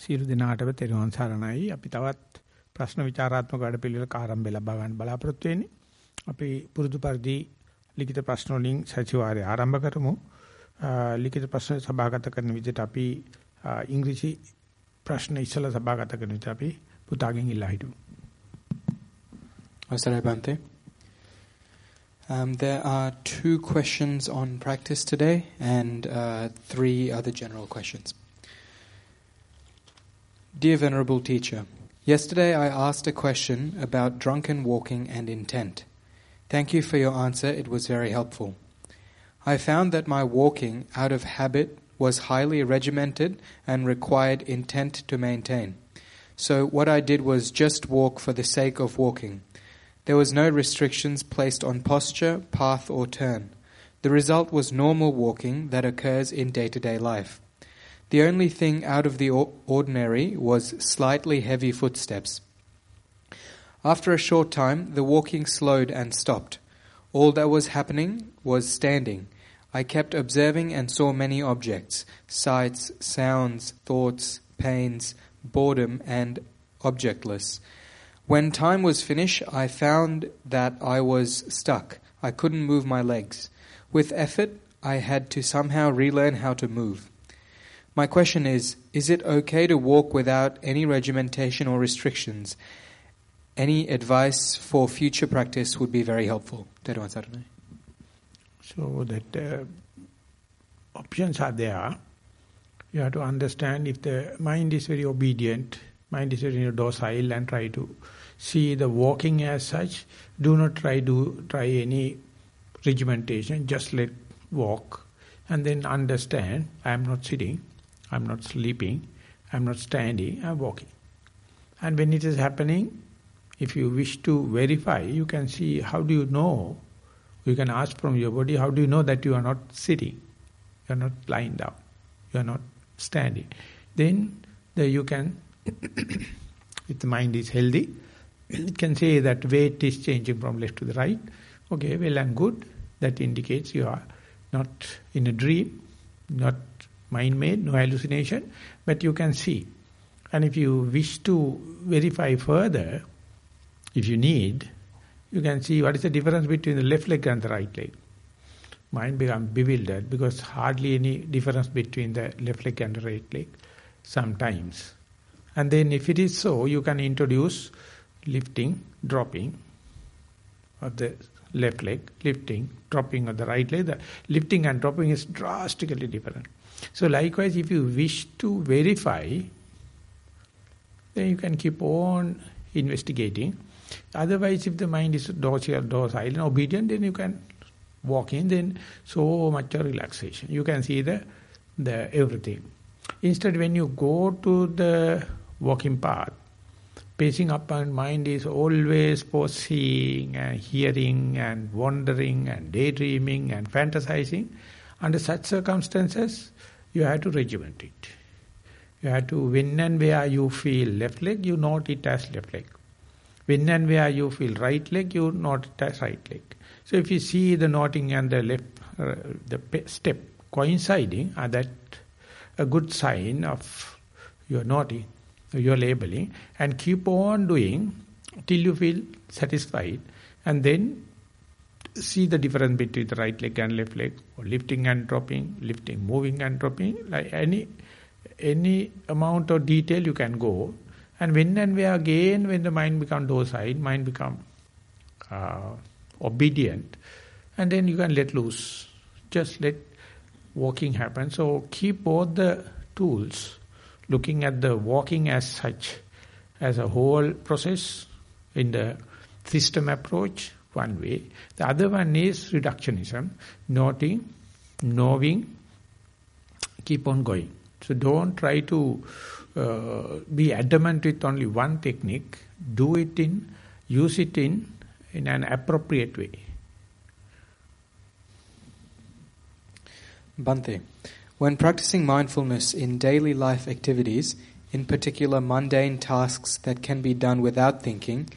සියලු දෙනාටම තෙරුවන් සරණයි. අපි තවත් ප්‍රශ්න විචාරාත්මක වැඩපිළිවෙලක ආරම්භය ලබා ගන්න බලාපොරොත්තු වෙන්නේ. අපි පුරුදු පරිදි ලිඛිත ප්‍රශ්න වලින් සතිವಾರය ආරම්භ කරමු. ලිඛිත ප්‍රශ්න සභාගත කරන විදිහට අපි ඉංග්‍රීසි ප්‍රශ්න ඉස්සලා සභාගත කරන විදිහට අපි පුතාගෙන් ඉල්ලා හිටමු. අවසරයි බන්තේ. Um, there are two questions on practice today and uh, three other general questions. Dear Venerable Teacher, yesterday I asked a question about drunken walking and intent. Thank you for your answer, it was very helpful. I found that my walking out of habit was highly regimented and required intent to maintain. So what I did was just walk for the sake of walking. There was no restrictions placed on posture, path, or turn. The result was normal walking that occurs in day to day life. The only thing out of the ordinary was slightly heavy footsteps. After a short time, the walking slowed and stopped. All that was happening was standing. I kept observing and saw many objects sights, sounds, thoughts, pains, boredom, and objectless. When time was finished, I found that I was stuck. I couldn't move my legs. With effort, I had to somehow relearn how to move. My question is Is it okay to walk without any regimentation or restrictions? Any advice for future practice would be very helpful. So, that uh, options are there. You have to understand if the mind is very obedient, mind is very docile and try to see the walking as such. Do not try to try any regimentation. Just let walk and then understand I am not sitting, I am not sleeping, I am not standing, I am walking. And when it is happening, if you wish to verify, you can see how do you know. You can ask from your body, how do you know that you are not sitting, you are not lying down, you are not standing. Then the, you can, if the mind is healthy, it can say that weight is changing from left to the right. Okay, well and good. That indicates you are not in a dream, not mind-made, no hallucination, but you can see. And if you wish to verify further, if you need, you can see what is the difference between the left leg and the right leg. Mind becomes bewildered because hardly any difference between the left leg and the right leg sometimes. And then if it is so, you can introduce lifting, dropping of the left leg, lifting, dropping of the right leg. The lifting and dropping is drastically different. So likewise, if you wish to verify, then you can keep on investigating. Otherwise, if the mind is docile, docile and obedient, then you can walk in, then so much relaxation. You can see the, the everything. Instead, when you go to the walking path, pacing up and mind is always foreseeing and hearing and wondering and daydreaming and fantasizing. Under such circumstances, you have to regiment it. You have to, when and where you feel left leg, you note it as left leg. When and where you feel right leg, you note it as right leg. So if you see the noting and the left, uh, the step coinciding, are that a good sign of your noting your labeling and keep on doing till you feel satisfied and then see the difference between the right leg and left leg. Or lifting and dropping lifting moving and dropping like any any amount of detail you can go. And when and where again when the mind becomes docile mind becomes uh, obedient and then you can let loose. Just let walking happen. So keep both the tools looking at the walking as such, as a whole process in the system approach, one way. The other one is reductionism, noting, knowing, keep on going. So don't try to uh, be adamant with only one technique. Do it in, use it in, in an appropriate way. Bante. When practicing mindfulness in daily life activities, in particular mundane tasks that can be done without thinking,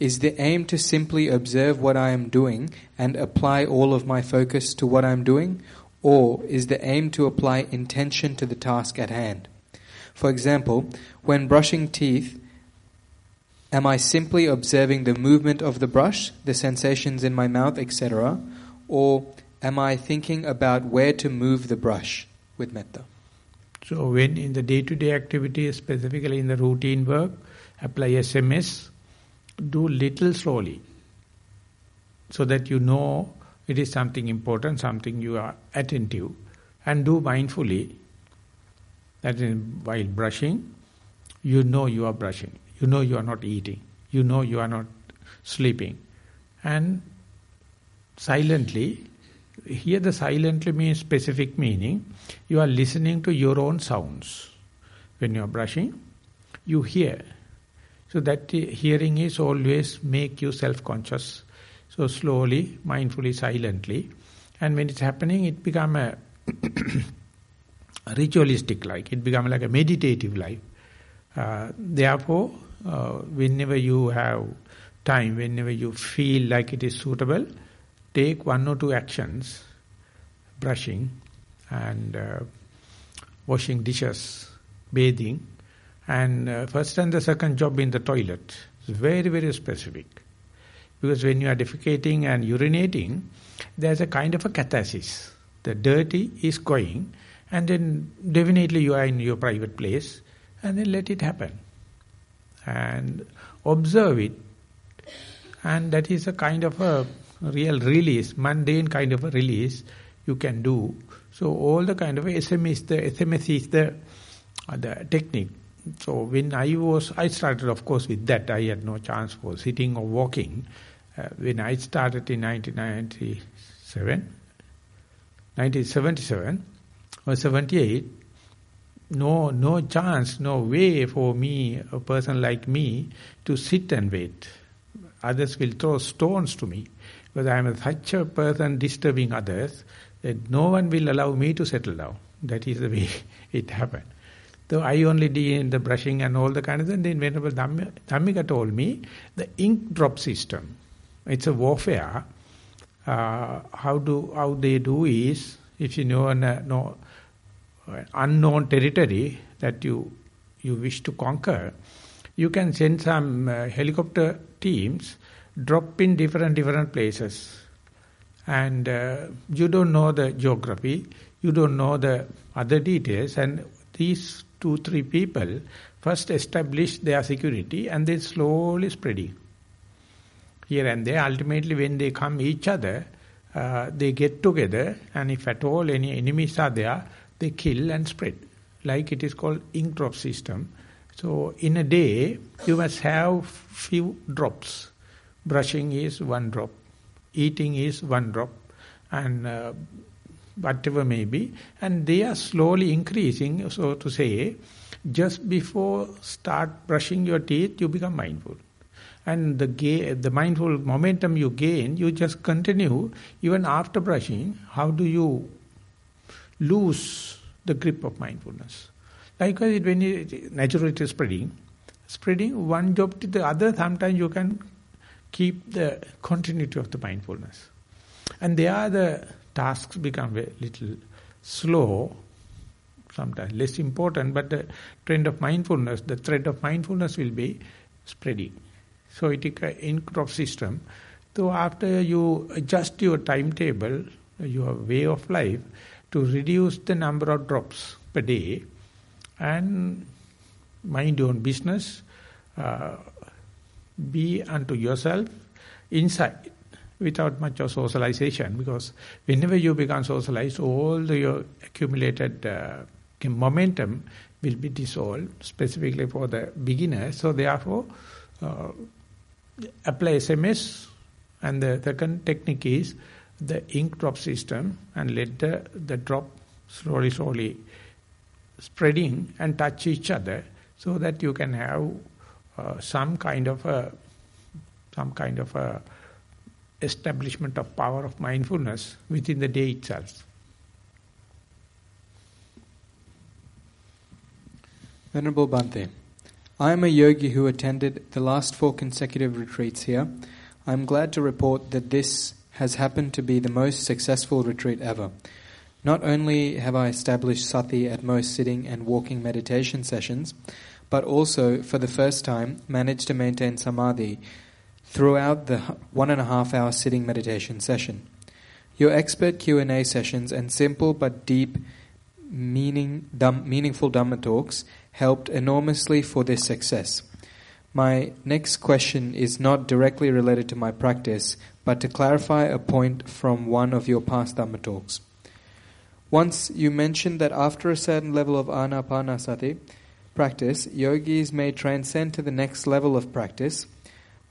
is the aim to simply observe what I am doing and apply all of my focus to what I am doing, or is the aim to apply intention to the task at hand? For example, when brushing teeth, am I simply observing the movement of the brush, the sensations in my mouth, etc., or am I thinking about where to move the brush with metta? So when in the day-to-day activity, specifically in the routine work, apply SMS, do little slowly so that you know it is something important, something you are attentive and do mindfully. That is while brushing, you know you are brushing. You know you are not eating. You know you are not sleeping. And silently, here the silently means specific meaning. You are listening to your own sounds. When you are brushing, you hear. So that hearing is always make you self-conscious. So slowly, mindfully, silently. And when it's happening, it become a ritualistic like. It become like a meditative life. Uh, therefore, uh, whenever you have time, whenever you feel like it is suitable, take one or two actions, brushing and uh, washing dishes, bathing, and uh, first and the second job in the toilet. It's very, very specific. Because when you are defecating and urinating, there's a kind of a catharsis. The dirty is going, and then definitely you are in your private place, and then let it happen. And observe it. And that is a kind of a real release, mundane kind of a release you can do. So all the kind of SMS, the SMS is the, uh, the technique. So when I was, I started of course with that, I had no chance for sitting or walking. Uh, when I started in 1997, 1977 or 78, no, no chance, no way for me, a person like me, to sit and wait. Others will throw stones to me because I am such a person disturbing others that no one will allow me to settle down. That is the way it happened. So I only did the brushing and all the kind of thing. Then Venerable Dhammika told me the ink drop system. It's a warfare. Uh, how do how they do is if you know an uh, no, unknown territory that you you wish to conquer, you can send some uh, helicopter teams drop in different different places and uh, you don't know the geography you don't know the other details and these two three people first establish their security and they slowly spreading. Here and there ultimately when they come each other uh, they get together and if at all any enemies are there they kill and spread. Like it is called ink drop system. So in a day you must have few drops. Brushing is one drop, eating is one drop, and uh, whatever may be. And they are slowly increasing, so to say, just before start brushing your teeth, you become mindful. And the the mindful momentum you gain, you just continue, even after brushing, how do you lose the grip of mindfulness? Likewise, when it, naturally it is spreading, spreading one job to the other, sometimes you can keep the continuity of the mindfulness. And they are the tasks become a little slow, sometimes less important, but the trend of mindfulness, the thread of mindfulness will be spreading. So it is an in-crop system. So after you adjust your timetable, your way of life, to reduce the number of drops per day and mind your own business, uh, be unto yourself inside without much of socialization because whenever you become socialized all the, your accumulated uh, momentum will be dissolved specifically for the beginners so therefore uh, apply SMS and the second technique is the ink drop system and let the, the drop slowly slowly spreading and touch each other so that you can have uh, some kind of a some kind of a establishment of power of mindfulness within the day itself. Venerable Bhante, I am a yogi who attended the last four consecutive retreats here. I am glad to report that this has happened to be the most successful retreat ever. Not only have I established sati at most sitting and walking meditation sessions, but also, for the first time, managed to maintain samadhi throughout the one and a half hour sitting meditation session. Your expert Q&A sessions and simple but deep meaning, dum, meaningful Dhamma talks helped enormously for this success. My next question is not directly related to my practice, but to clarify a point from one of your past Dhamma talks. Once you mentioned that after a certain level of anapanasati practice, yogis may transcend to the next level of practice,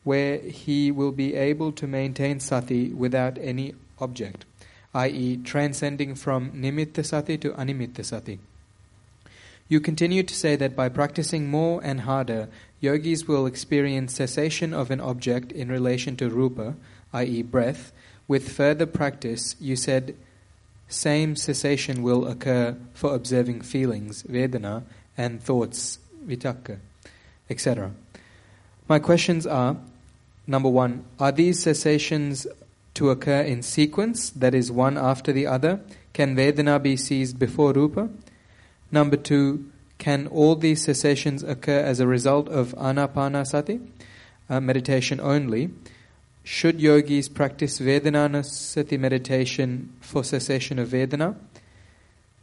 where he will be able to maintain sati without any object, i.e., transcending from nimitta sati to animitta sati. You continue to say that by practicing more and harder, yogis will experience cessation of an object in relation to rupa, i.e., breath. With further practice, you said same cessation will occur for observing feelings, vedana, and thoughts, vitakka, etc. My questions are number one, are these cessations to occur in sequence, that is, one after the other? Can Vedana be seized before Rupa? Number two, can all these cessations occur as a result of anapanasati, uh, meditation only? Should yogis practice Vedananusati meditation for cessation of Vedana?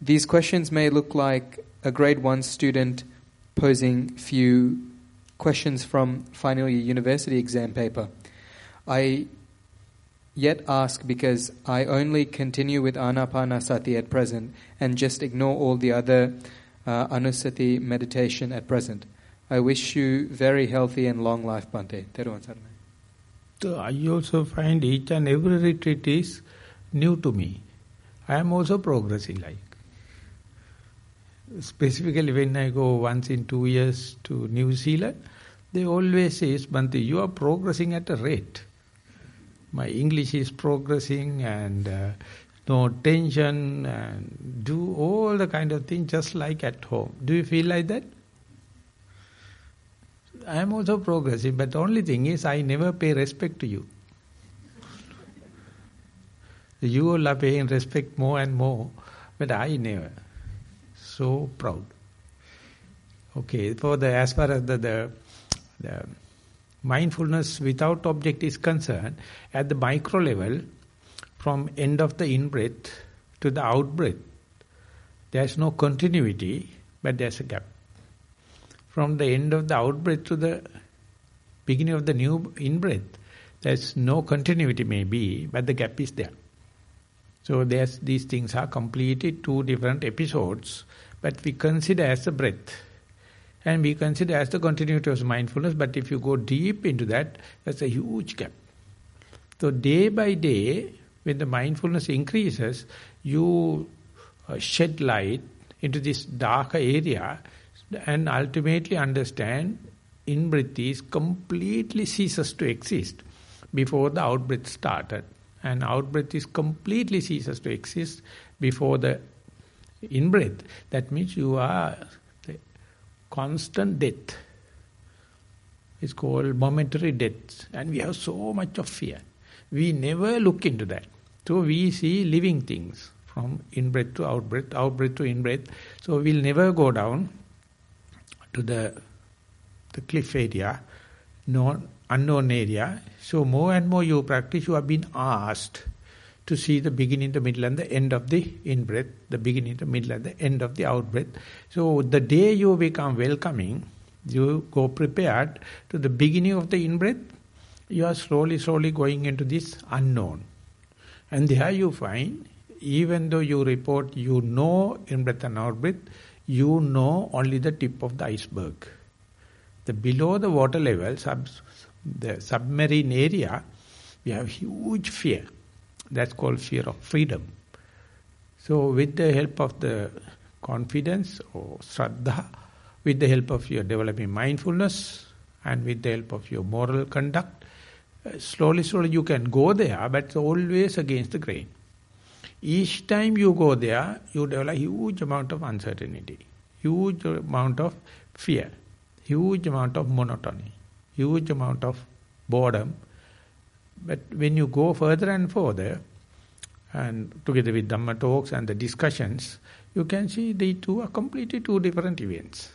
These questions may look like a grade one student posing few questions from final year university exam paper. I yet ask because I only continue with anapanasati at present and just ignore all the other uh, anusati meditation at present. I wish you very healthy and long life, Bante. So I also find each and every retreat is new to me. I am also progressing like. Specifically when I go once in two years to New Zealand, they always say, Bante, you are progressing at a rate. My English is progressing and uh, no tension and do all the kind of things just like at home. Do you feel like that? I am also progressing, but the only thing is I never pay respect to you. You all are paying respect more and more, but I never. So proud. Okay, for the as far as the, the, the mindfulness without object is concerned, at the micro level, from end of the in-breath to the out-breath, there's no continuity, but there's a gap from the end of the out-breath to the beginning of the new in-breath, there's no continuity maybe, but the gap is there. So there's, these things are completed two different episodes, but we consider as the breath. And we consider as the continuity of mindfulness, but if you go deep into that, that's a huge gap. So day by day, when the mindfulness increases, you uh, shed light into this darker area, and ultimately understand in-breath is completely ceases to exist before the out-breath started. And out-breath is completely ceases to exist before the in-breath. That means you are constant death. It's called momentary death. And we have so much of fear. We never look into that. So we see living things from in-breath to out-breath, out-breath to in-breath. So we'll never go down to the the cliff area, known, unknown area. So more and more you practice, you have been asked to see the beginning, the middle and the end of the in-breath, the beginning, the middle and the end of the out-breath. So the day you become welcoming, you go prepared to the beginning of the in-breath, you are slowly, slowly going into this unknown. And there you find, even though you report you know in-breath and out-breath, you know only the tip of the iceberg. The below the water level, sub, the submarine area, we have huge fear. That's called fear of freedom. So with the help of the confidence or shraddha, with the help of your developing mindfulness and with the help of your moral conduct, uh, slowly, slowly you can go there, but always against the grain. Each time you go there, you develop a huge amount of uncertainty, huge amount of fear, huge amount of monotony, huge amount of boredom. But when you go further and further, and together with Dhamma talks and the discussions, you can see the two are completely two different events.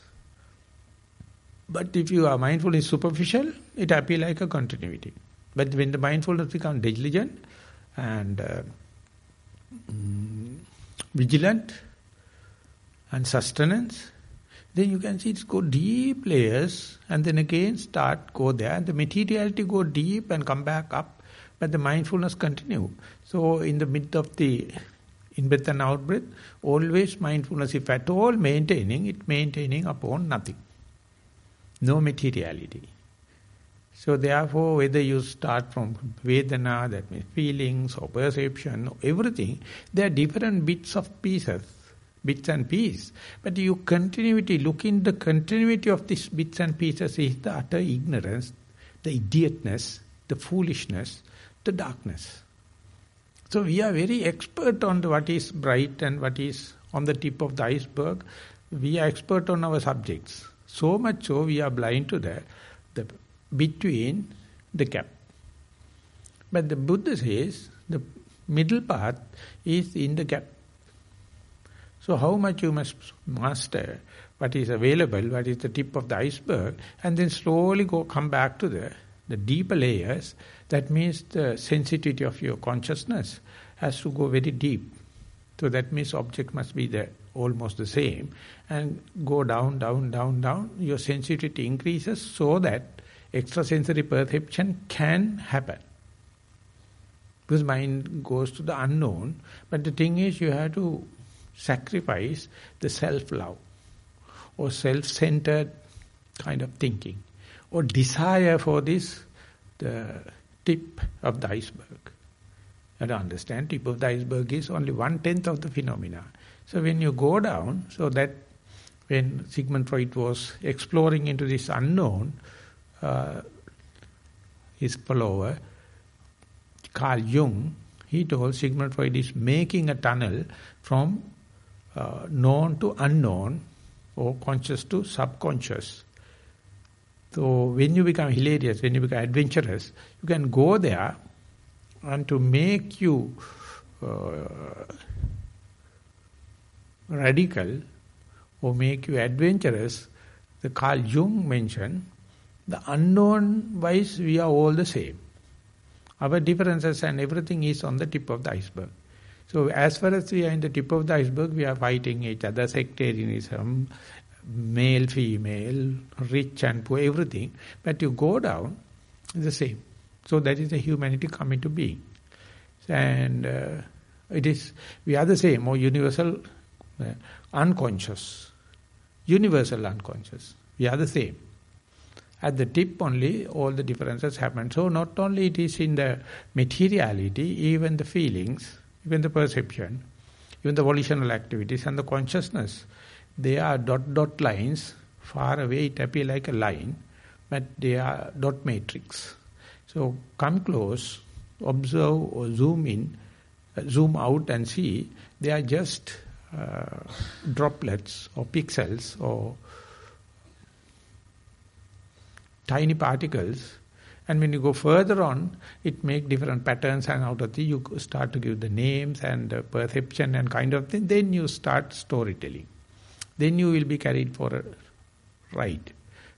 But if you are mindful is superficial, it appears like a continuity. But when the mindfulness becomes diligent and uh, mm, vigilant and sustenance, then you can see it's go deep layers and then again start, go there. And the materiality go deep and come back up, but the mindfulness continue. So in the midst of the in-breath and out-breath, always mindfulness, if at all maintaining, it maintaining upon nothing. No materiality. So therefore, whether you start from Vedana, that means feelings or perception, everything, there are different bits of pieces bits and pieces. But you continuity, look in the continuity of these bits and pieces is the utter ignorance, the idiotness, the foolishness, the darkness. So we are very expert on what is bright and what is on the tip of the iceberg. We are expert on our subjects. So much so we are blind to the, the between the gap. But the Buddha says the middle path is in the gap. So how much you must master what is available, what is the tip of the iceberg, and then slowly go come back to the, the deeper layers. That means the sensitivity of your consciousness has to go very deep. So that means object must be the almost the same and go down, down, down, down. Your sensitivity increases so that extrasensory perception can happen. Because mind goes to the unknown. But the thing is you have to sacrifice the self-love or self-centered kind of thinking or desire for this, the tip of the iceberg. And understand, tip of the iceberg is only one-tenth of the phenomena. So when you go down, so that when Sigmund Freud was exploring into this unknown, uh, his follower, Carl Jung, he told Sigmund Freud is making a tunnel from uh, known to unknown or conscious to subconscious. So when you become hilarious, when you become adventurous, you can go there and to make you uh, radical or make you adventurous, the Carl Jung mentioned, the unknown wise we are all the same. Our differences and everything is on the tip of the iceberg. So as far as we are in the tip of the iceberg, we are fighting each other, sectarianism, male, female, rich and poor, everything. But you go down, it's the same. So that is the humanity coming to being. And uh, it is, we are the same, or universal uh, unconscious. Universal unconscious. We are the same. At the tip only, all the differences happen. So not only it is in the materiality, even the feelings, even the perception, even the volitional activities and the consciousness, they are dot dot lines, far away it appear like a line, but they are dot matrix. So come close, observe or zoom in, uh, zoom out and see, they are just uh, droplets or pixels or tiny particles and when you go further on, it make different patterns and out of the, you start to give the names and the perception and kind of thing. Then you start storytelling. Then you will be carried for a ride.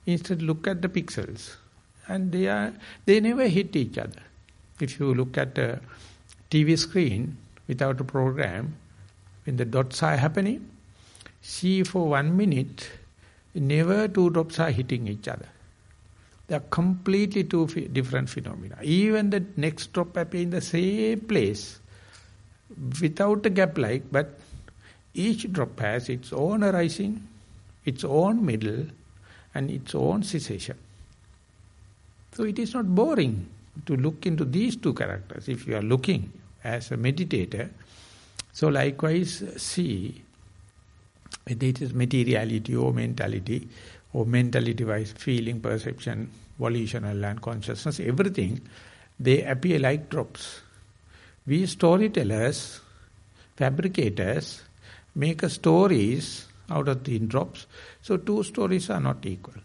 Instead, look at the pixels. And they are they never hit each other. If you look at a TV screen without a program, when the dots are happening, see for one minute, never two dots are hitting each other. They are completely two different phenomena. Even the next drop appear in the same place without a gap like, but each drop has its own arising, its own middle, and its own cessation. So it is not boring to look into these two characters. If you are looking as a meditator, so likewise see whether it is materiality or mentality, or mentality-wise, feeling, perception, volitional and consciousness, everything, they appear like drops. We storytellers, fabricators, make a stories out of the drops. So two stories are not equal.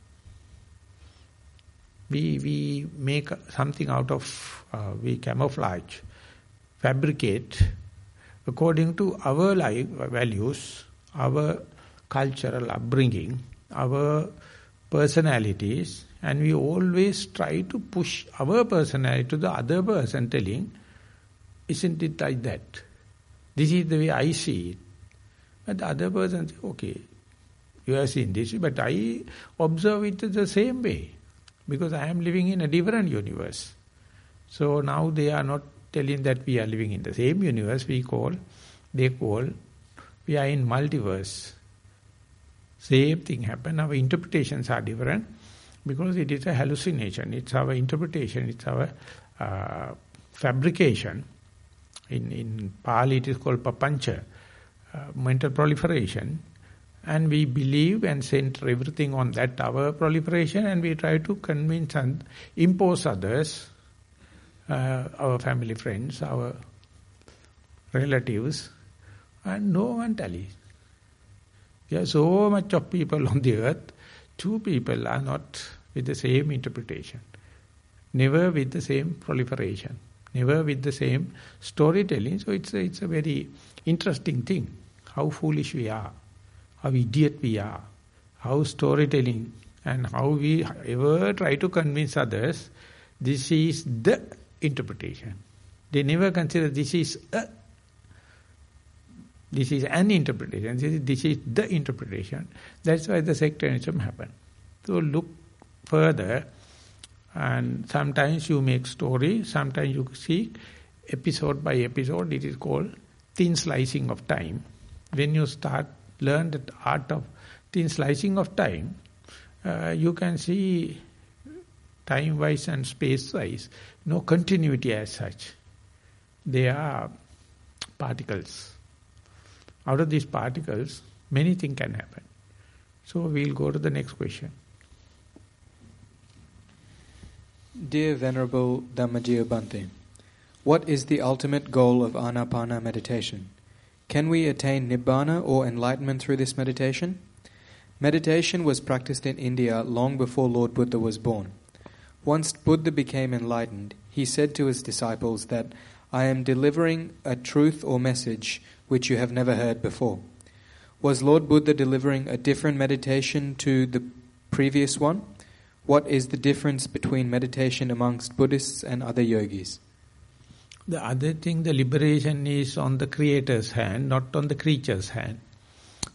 We, we make something out of, uh, we camouflage, fabricate according to our life values, our cultural upbringing, our personalities, and we always try to push our personality to the other person telling, isn't it like that? This is the way I see it. But the other person says, okay, you have seen this, but I observe it the same way. Because I am living in a different universe. So now they are not telling that we are living in the same universe, we call, they call, we are in multiverse. Same thing happen, our interpretations are different because it is a hallucination, it's our interpretation, it's our uh, fabrication. In, in Pali it is called papancha, mental proliferation. And we believe and center everything on that, our proliferation, and we try to convince and impose others, uh, our family friends, our relatives, and no one tallies. There are so much of people on the earth, two people are not with the same interpretation, never with the same proliferation, never with the same storytelling. So it's a, it's a very interesting thing, how foolish we are, how idiot we are, how storytelling and how we ever try to convince others this is the interpretation. They never consider this is a this is an interpretation. This is, this is the interpretation. That's why the sectarianism happened. So look further and sometimes you make story, sometimes you see episode by episode. It is called thin slicing of time. When you start learn the art of thin slicing of time, uh, you can see time-wise and space-wise, no continuity as such. They are particles. Out of these particles, many things can happen. So we'll go to the next question. Dear Venerable Dhammajiya Bhante, what is the ultimate goal of Anapana meditation? Can we attain Nibbana or enlightenment through this meditation? Meditation was practiced in India long before Lord Buddha was born. Once Buddha became enlightened, he said to his disciples that I am delivering a truth or message which you have never heard before. Was Lord Buddha delivering a different meditation to the previous one? What is the difference between meditation amongst Buddhists and other yogis? The other thing, the liberation is on the creator's hand, not on the creature's hand.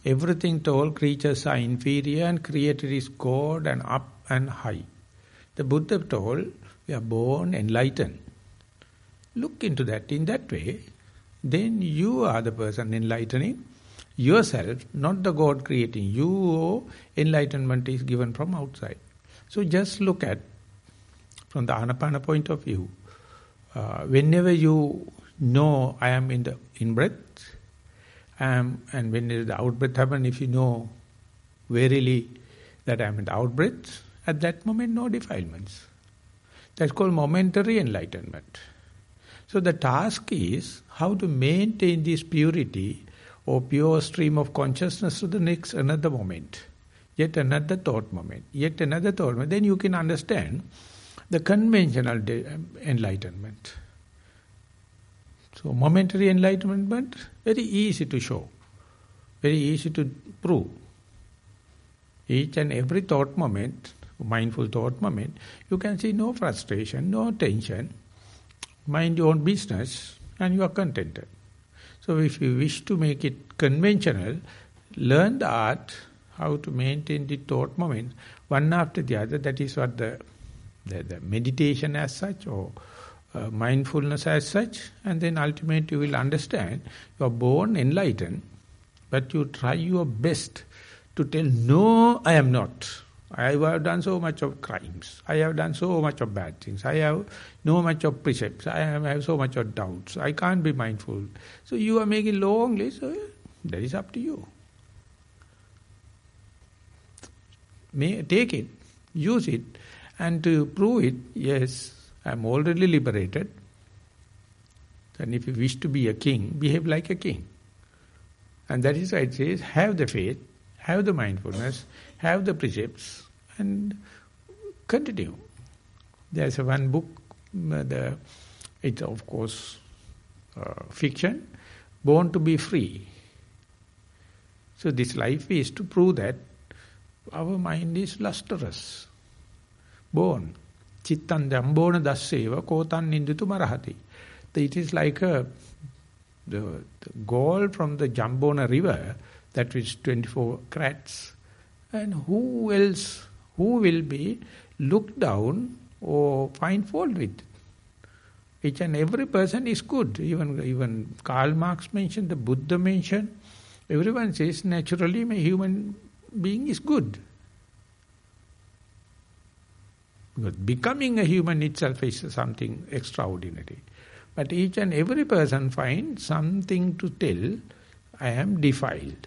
Everything told creatures are inferior and creator is God and up and high. The Buddha told we are born enlightened. Look into that in that way, then you are the person enlightening yourself, not the God creating you. Enlightenment is given from outside. So just look at, from the Anapana point of view, uh, whenever you know I am in the in-breath, and when the out-breath happen, if you know verily that I am in the out-breath, at that moment no defilements. That's called momentary enlightenment. So the task is how to maintain this purity or pure stream of consciousness to the next another moment yet another thought moment, yet another thought moment, then you can understand the conventional enlightenment. So momentary enlightenment, very easy to show, very easy to prove. Each and every thought moment, mindful thought moment, you can see no frustration, no tension, mind your own business and you are contented. So if you wish to make it conventional, learn the art how to maintain the thought moment one after the other. That is what the, the, the meditation as such or uh, mindfulness as such. And then ultimately you will understand you are born enlightened, but you try your best to tell, no, I am not. I have done so much of crimes. I have done so much of bad things. I have no much of precepts. I have, I have so much of doubts. I can't be mindful. So you are making long list. So that is up to you. may take it, use it, and to prove it, yes, I am already liberated. And if you wish to be a king, behave like a king. And that is why it says, have the faith, have the mindfulness, have the precepts, and continue. There's one book, uh, the it's of course uh, fiction. born to be free. So this life is to prove that our mind is lustrous. Born. Chittan jambona dasseva kotan ninditu marahati. It is like a the, the from the Jambona river that is 24 carats. And who else, who will be looked down or find fault with? Each and every person is good. Even even Karl Marx mentioned, the Buddha mentioned. Everyone says naturally a human being is good. Because becoming a human itself is something extraordinary. But each and every person finds something to tell, I am defiled.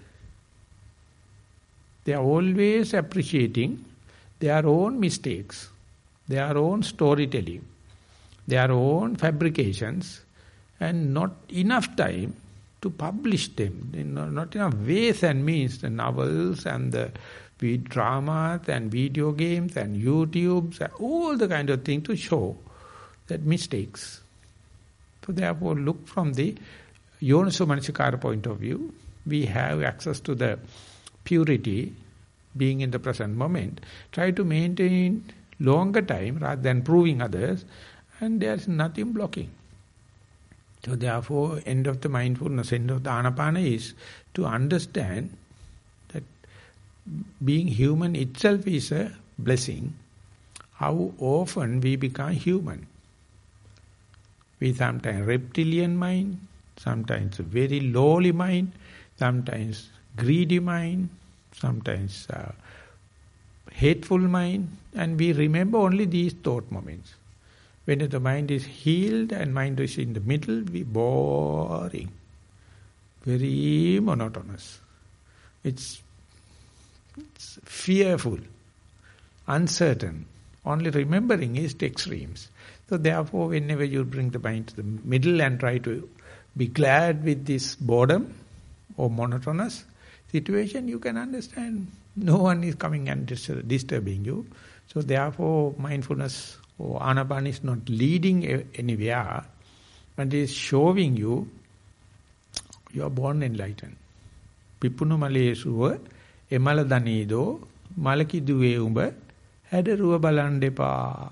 They are always appreciating their own mistakes, their own storytelling, their own fabrications, and not enough time to publish them. Not enough ways and means, the novels and the dramas and video games and YouTubes, all the kind of thing to show that mistakes. So therefore look from the Yoniso Manasikara point of view, we have access to the purity, being in the present moment. Try to maintain longer time rather than proving others and there is nothing blocking. So therefore, end of the mindfulness, end of the anapana is to understand being human itself is a blessing. How often we become human. We sometimes reptilian mind, sometimes a very lowly mind, sometimes greedy mind, sometimes uh, hateful mind, and we remember only these thought moments. When the mind is healed and mind is in the middle, we boring. Very monotonous. It's, it's fearful, uncertain. Only remembering is extremes. So therefore, whenever you bring the mind to the middle and try to be glad with this boredom or monotonous situation, you can understand no one is coming and disturbing you. So therefore, mindfulness or anapan is not leading anywhere, but it is showing you you are born enlightened. Pippunumaleshuva එමල දනීදෝ මලකිදුවේ උඹ හැඩරුව බලන් දෙපා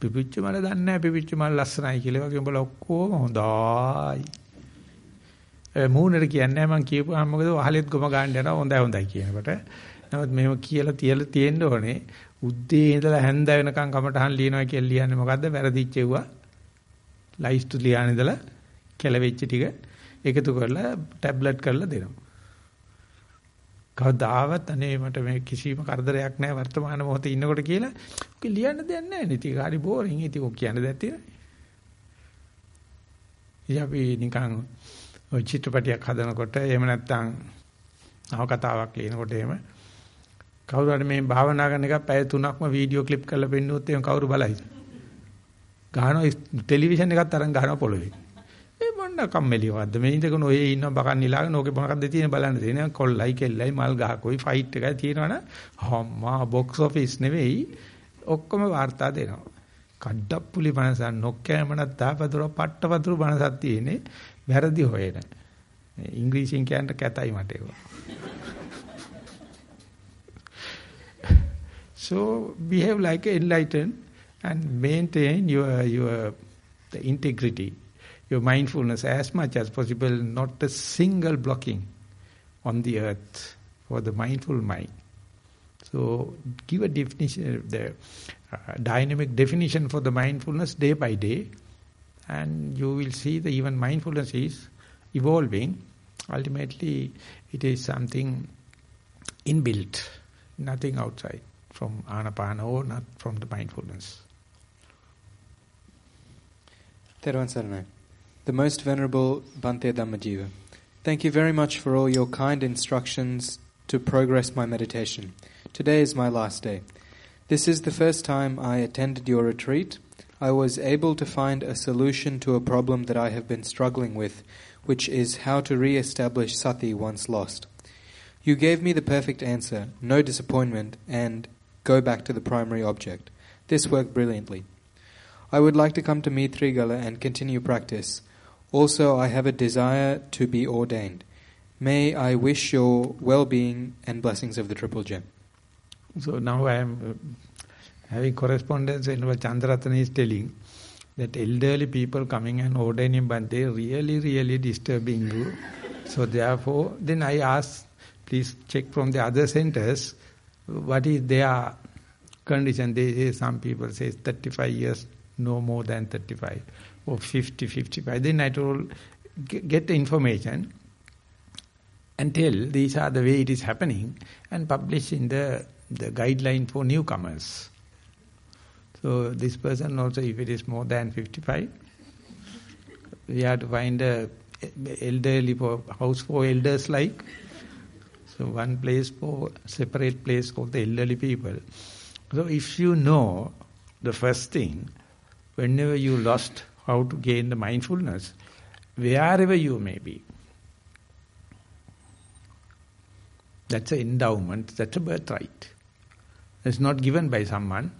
පිපිච්ච මල දන්නේ නැහැ පිපිච්ච මල ලස්සනයි කියලා වගේ උඹලා ඔක්කොම හොඳයි. ඒ මූණට කියන්නේ මම කියපුවාම මොකද වහලෙත් ගොම ගන්න යනවා හොඳයි හොඳයි කියනකොට. නමුත් මෙහෙම කියලා තියලා තියෙන්න ඕනේ. උද්දී ඉඳලා හැන්ද වෙනකන් කමටහන් ලියනවා කියලා ලියන්නේ මොකද්ද? වැරදිච්චෙව්වා ලයිස්තු ලියාන ඉඳලා කෙලවෙච්ච ටික එකතු කරලා ටැබ්ලට් කරලා දෙනවා. කවදාවත් අනේ මට මේ කිසිම කරදරයක් නැහැ වර්තමාන මොහොතේ ඉන්නකොට කියලා ඔක ලියන්න දෙයක් නැහැ නේ. ඉතින් හරි බෝරින්. ඉතින් ඔක කියන්න දෙයක් තියෙනවා. අපි නිකන් ඔය චිත්‍රපටයක් හදනකොට එහෙම නැත්නම් නවකතාවක් ලියනකොට එහෙම කවුරු හරි මේ භාවනා කරන එක පැය 3ක්ම වීඩියෝ ක්ලිප් කරලා පෙන්නුවොත් එහෙම කවුරු බලයිද? ගහනවා ටෙලිවිෂන් එකත් අරන් ගහනවා පොළවේ. ඒ මොන්න කම්මැලිවක්ද මේ ඉඳගෙන ඔය ඉන්න බකන් නිලාගෙන ඕකේ මොකක්ද තියෙන බලන්න තියෙන කොල්ලයි කෙල්ලයි මල් ගහකොයි ෆයිට් එකයි තියෙනවනේ අම්මා බොක්ස් ඔෆිස් නෙවෙයි. ඔක්කොම වාර්තා දෙනවා. කඩප්පුලි මනසක් නොකෑමනක් දාපදුර පට්ටපතුරු මනසක් තියෙන්නේ. වැරදි හොයන. ඉංග්‍රීසියෙන් කියන්න කැතයි මට ඒක. So behave like enlightened and maintain your your the integrity. Your mindfulness as much as possible, not a single blocking on the earth for the mindful mind. So give a definition, the uh, dynamic definition for the mindfulness day by day, and you will see that even mindfulness is evolving. Ultimately, it is something inbuilt, nothing outside from anapana or not from the mindfulness. Teruvan Saranai. The Most Venerable Bhante Dhammajiva. Thank you very much for all your kind instructions to progress my meditation. Today is my last day. This is the first time I attended your retreat. I was able to find a solution to a problem that I have been struggling with, which is how to re establish sati once lost. You gave me the perfect answer, no disappointment, and go back to the primary object. This worked brilliantly. I would like to come to Mitrigala and continue practice. Also, I have a desire to be ordained. May I wish your well-being and blessings of the Triple Gem. So now I am uh, having correspondence and what Chandratana is telling that elderly people coming and ordaining but they really, really disturbing you. So therefore, then I ask, please check from the other centers, what is their condition. They say, some people say 35 years, no more than 35, or 50, 55. Then I told, get the information and tell these are the way it is happening and publish in the, the guideline for newcomers. So this person also, if it is more than 55, we have to find a elderly for house for elders like. So one place for separate place for the elderly people. So if you know the first thing, whenever you lost how to gain the mindfulness, wherever you may be, that's an endowment, that's a birthright. It's not given by someone.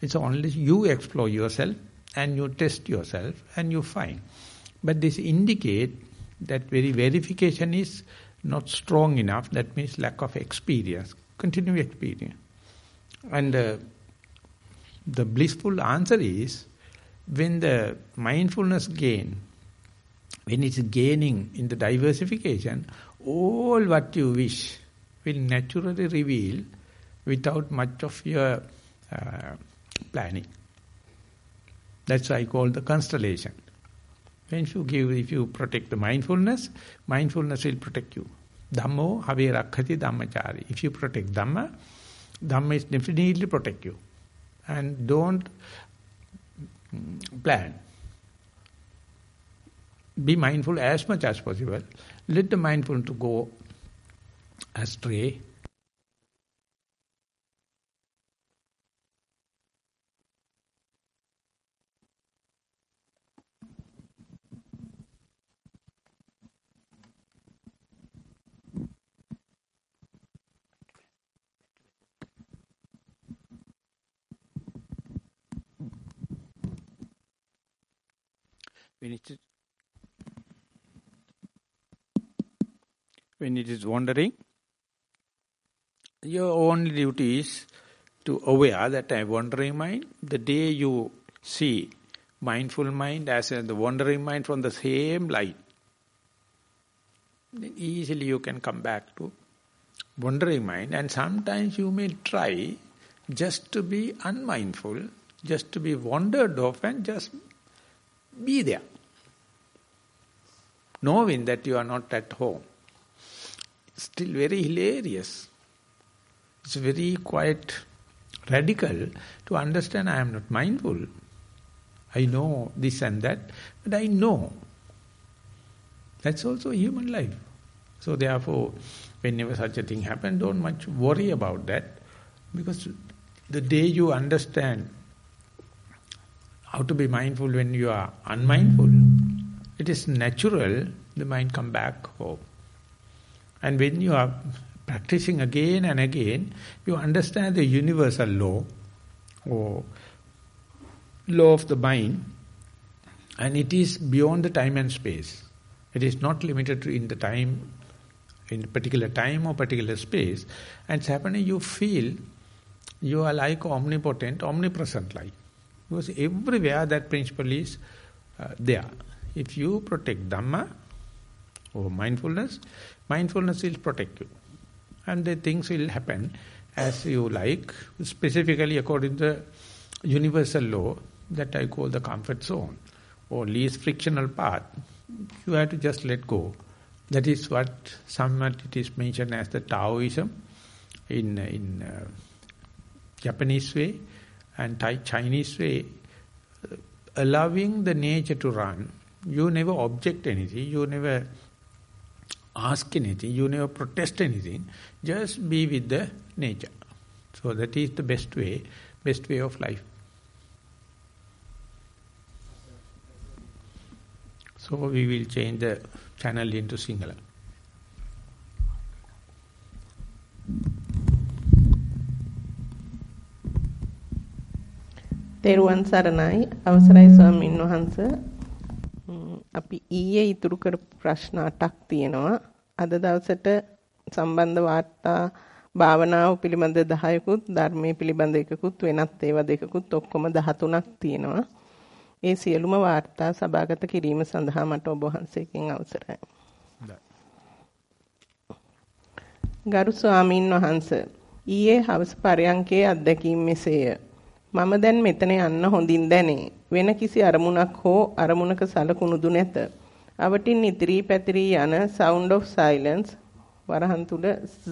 It's only you explore yourself and you test yourself and you find. But this indicate that very verification is not strong enough. That means lack of experience, continued experience. And uh, the blissful answer is when the mindfulness gain, when it's gaining in the diversification, all what you wish will naturally reveal without much of your uh, planning. That's why I call the constellation. When you give, if you protect the mindfulness, mindfulness will protect you. Dhammo have rakhati dhammachari. If you protect Dhamma, Dhamma is definitely protect you. And don't plan. Be mindful as much as possible. Let the mindful to go astray when it is when it is wandering, your only duty is to aware that I wandering mind. The day you see mindful mind as the wandering mind from the same light, then easily you can come back to wandering mind. And sometimes you may try just to be unmindful, just to be wandered off and just be there knowing that you are not at home. Still very hilarious. It's very quite radical to understand I am not mindful. I know this and that, but I know. That's also human life. So therefore, whenever such a thing happens, don't much worry about that. Because the day you understand how to be mindful when you are unmindful, it is natural the mind come back home. And when you are practicing again and again, you understand the universal law or law of the mind and it is beyond the time and space. It is not limited to in the time, in particular time or particular space. And happening, you feel you are like omnipotent, omnipresent like. Because everywhere that principle is uh, there. If you protect Dhamma or mindfulness, mindfulness will protect you. And the things will happen as you like, specifically according to the universal law that I call the comfort zone or least frictional path. You have to just let go. That is what somewhat it is mentioned as the Taoism in, in uh, Japanese way and Thai Chinese way, allowing the nature to run you never object anything, you never ask anything, you never protest anything, just be with the nature. So that is the best way, best way of life. So we will change the channel into Sinhala. තෙරුවන් සරණයි අවසරයි ස්වාමීන් වහන්ස අපි ඊයේ ඉතුරු කරපු ප්‍රශ්න 8ක් තියෙනවා. අද දවසට සම්බන්ධ වාර්තා භාවනාව පිළිබඳ 10කුත් ධර්මයේ පිළිබඳ එකකුත් වෙනත් ඒවා දෙකකුත් ඔක්කොම 13ක් තියෙනවා. ඒ සියලුම වාර්තා සභාගත කිරීම සඳහා මට ඔබ වහන්සේකින් අවසරයි. ගරු ස්වාමින් වහන්සේ ඊයේ හවස පරයන්කේ අත්දැකීම් මෙසේය. මම දැන් මෙතන යන්න හොඳින් දැනේ. වෙන කිසි අරමුණක් හෝ අරමුණක සලකුණුදු නැත. අවටින් ඉතිරී පැතිරී යන sound of silence වරහන් තුල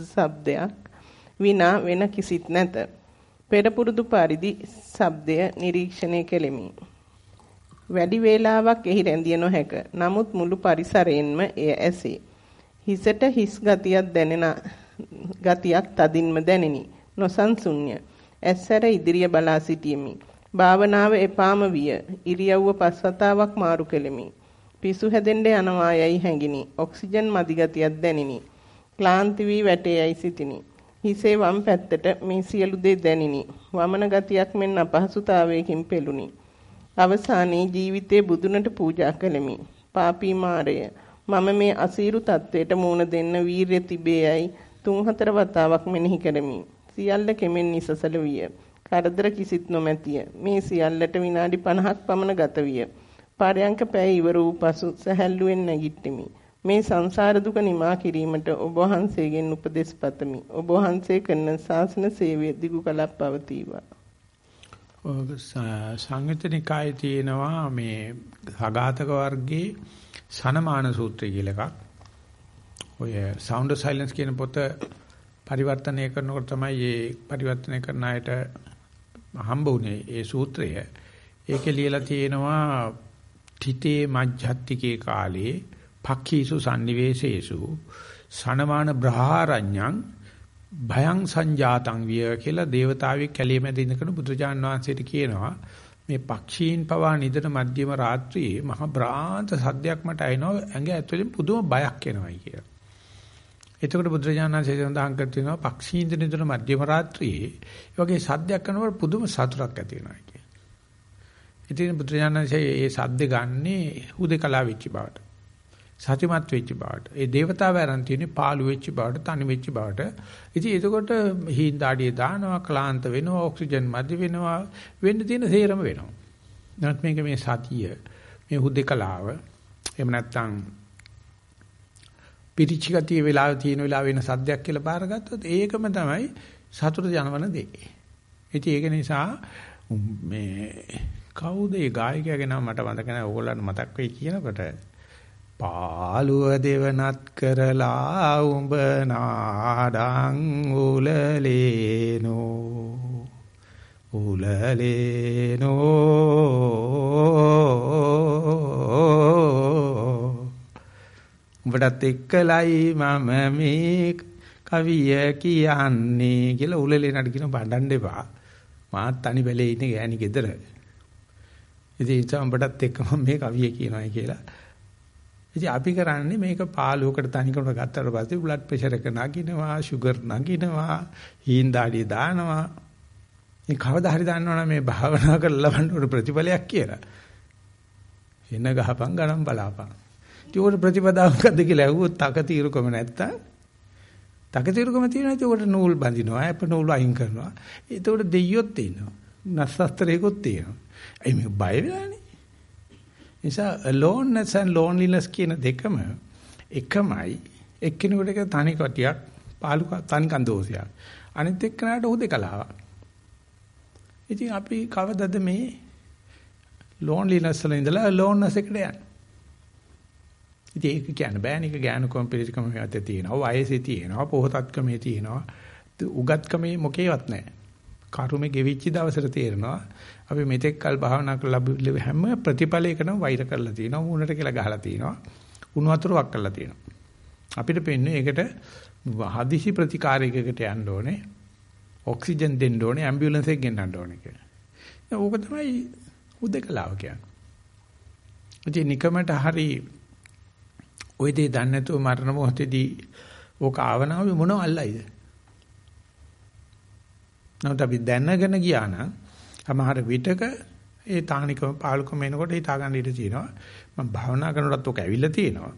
ශබ්දයක් විනා වෙන කිසිත් නැත. පෙර පුරුදු පරිදි ශබ්දය නිරීක්ෂණය කෙලිමි. වැඩි වේලාවක් එහි රැඳිය නොහැක. නමුත් මුළු පරිසරයෙන්ම එය ඇසේ. හිසට හිස් ගතියක් දැනෙන ගතියක් තදින්ම දැනිනි. නොසන්සුන්්‍ය. ඇස්සර ඉදිරිය බලා සිටියෙමි. භාවනාව එපාම විය. ඉරියව්ව පස්වතාවක් මාරු කෙලිමි. පිසු හැදෙන්න යනවා යයි හැඟිනි. ඔක්සිජන් මදි ගතියක් දැනිනි. ක්ලාන්ති වී වැටේයි සිටිනි. හිසේ වම් පැත්තට මේ සියලු දේ දැනිනි. වමන ගතියක් මෙන් අපහසුතාවයකින් පෙළුණි. අවසානයේ ජීවිතේ බුදුනට පූජා කළෙමි. පාපී මාරය මම මේ අසීරු තත්වයට මුහුණ දෙන්න වීරිය තිබේයයි තුන් හතර වතාවක් මෙනෙහි කරමි. සියල්ල කෙමෙන් නිසසල විය. කරදර කිසිත් නොමැතිය. මේ සියල්ලට විනාඩි 50ක් පමණ ගත විය. පාරයන්ක පැය ඉවර වූ පසු සැහැල්ලුවෙන් නැගිට්ටිමි. මේ සංසාර දුක නිමා කිරීමට ඔබ වහන්සේගෙන් උපදෙස් පතමි. ඔබ වහන්සේ කරන ශාසන සේවය දිගු කලක් පවතිවා. සංයුතනිකායේ තියෙනවා මේ සගාතක වර්ගයේ සනමාන සූත්‍රය කියලා එකක්. ඔය sound of silence කියන පොත පරිවර්තනය කරනකොට තමයි මේ පරිවර්තනය කරන අයට හම්බ වුනේ ඒ සූත්‍රය. ඒකේ ලියලා තියෙනවා තිතේ මජ්ජත්තිකේ කාලේ පක්ඛීසු sannivesesu සනමාන බ්‍රහාරඤ්ඤං භයං සංජාතං විය කියලා දේවතාවෙක් කැළේ මැද ඉඳගෙන බුදුජාන් වහන්සේට කියනවා මේ පක්ෂීන් පවා නිදන මධ්‍යම රාත්‍රියේ මහ බ්‍රාන්ත සද්දයක් මට ඇහෙනවා ඇඟ ඇතුලෙන් පුදුම බයක් එනවායි කියලා. එතකොට බුදුරජාණන් වහන්සේ සඳහන් කර තිනවා පක්ෂීන් නිදන මධ්‍යම රාත්‍රියේ ඒ වගේ සද්දයක් කරනකොට පුදුම සතුටක් ඇති වෙනවා කියලා. ඉතින් බුදුරජාණන් වහන්සේ මේ සද්ද ගන්නේ හුදේකලා වෙච්ච බවට. සතිමත් වෙච්ච බවට. ඒ దేవතාව ආරන් තියෙන්නේ පාළු වෙච්ච බවට, තනි වෙච්ච බවට. ඉතින් එතකොට හිඳාඩිය දානවා, ක්ලාන්ත වෙනවා, ඔක්සිජන් මදි වෙනවා, වෙන්න තියෙන සේරම වෙනවා. නැත් මේක මේ සතිය, මේ හුදේකලාව, එහෙම නැත්නම් පිරිචිගතිය වෙලාව තියෙන වෙලාව වෙන සද්දයක් කියලා බාරගත්තොත් ඒකම තමයි සතුට ජනවන දේ. ඉතින් ඒක නිසා මේ කවුද ඒ ගායකයාගේ නම මට මතක නැහැ. ඕගොල්ලන්ට මතක් වෙයි කියනකොට පාළුව දෙවනත් කරලා උඹ නාඩං උලලේනෝ උලලේනෝ උඹටත් එක්කලයි මම මේ කවිය කියන්නේ කියලා උලලේනට කියන බණ්ඩන්න එපා මාත් තනි බැලේ ඉන්නේ ගෑණි ගෙදර ඉතින් උඹටත් එක්ක මම මේ කවිය කියනවායි කියලා ඉතින් අපි කරන්නේ මේක පාළුවකට තනිකරට ගත්තට පස්සේ බ්ලඩ් ප්‍රෙෂර් එක නගිනවා, ෂුගර් නගිනවා, හීන් දාඩිය දානවා. මේ කවදා හරි දන්නවනම් මේ භාවනා කරලා ලබන්න උඩ ප්‍රතිඵලයක් කියලා. එන ගහපන් ගණන් බලාපන්. ඉතින් උඩ ප්‍රතිපදාව මොකද්ද කියලා ඇහුවොත් තක తీරුකම නැත්තම් තක తీරුකම තියෙනවා ඉතින් උඩ නූල් බඳිනවා, අප නූල් අයින් කරනවා. ඒතකොට දෙයියොත් තියෙනවා. නස්සස්ත්‍රයකොත් තියෙනවා. අයි මේ බය වෙලානේ. නිසා aloneness and loneliness කියන දෙකම එකමයි එක්කෙනෙකුට එක තනි කටියක් පාලු තනිකන් දෝෂයක් අනිත් එක්කනට උදේකලාවක් ඉතින් අපි කවදද මේ loneliness වල ඉඳලා aloneness එකට යන්නේ ඉතින් ඒක කියන්න බෑනේ. ඒක ඥානකම් පිළිකම යතේ තියෙනවා. වයසේ තියෙනවා පොහොසත්කමේ තියෙනවා. උගත්කමේ මොකේවත් නැහැ. කර්මෙ ගෙවිච්ච දවසට තේරෙනවා අපි මෙතෙක් කල් භාවනා කරලා හැම ප්‍රතිඵලයකම වෛර කරලා තියෙනවා මූණට කියලා ගහලා තියෙනවා උණු වතුරක් කරලා තියෙනවා. අපිට පෙන්නේ ඒකට හදිසි ප්‍රතිකාරයකට යන්න ඕනේ ඔක්සිජන් දෙන්න ඕනේ ඇම්බියුලන්ස් එක ගෙන්නන්න ඕනේ කියලා. ඕක තමයි උදකලාව කියන්නේ. ඉතින් නිකමට හරි ওই දේ දන්නේ නැතුව මරණ මොහොතේදී ඕක ආවනාවේ මොනව අල්ලයිද? නමුත් අපි දැනගෙන ගියා නම් සමහර විටක ඒ තානිකම පාලුකම එනකොට හිතා ගන්න ඉඩ තියෙනවා. මම භාවනා කරනකොටත් ඔක ඇවිල්ලා තියෙනවා.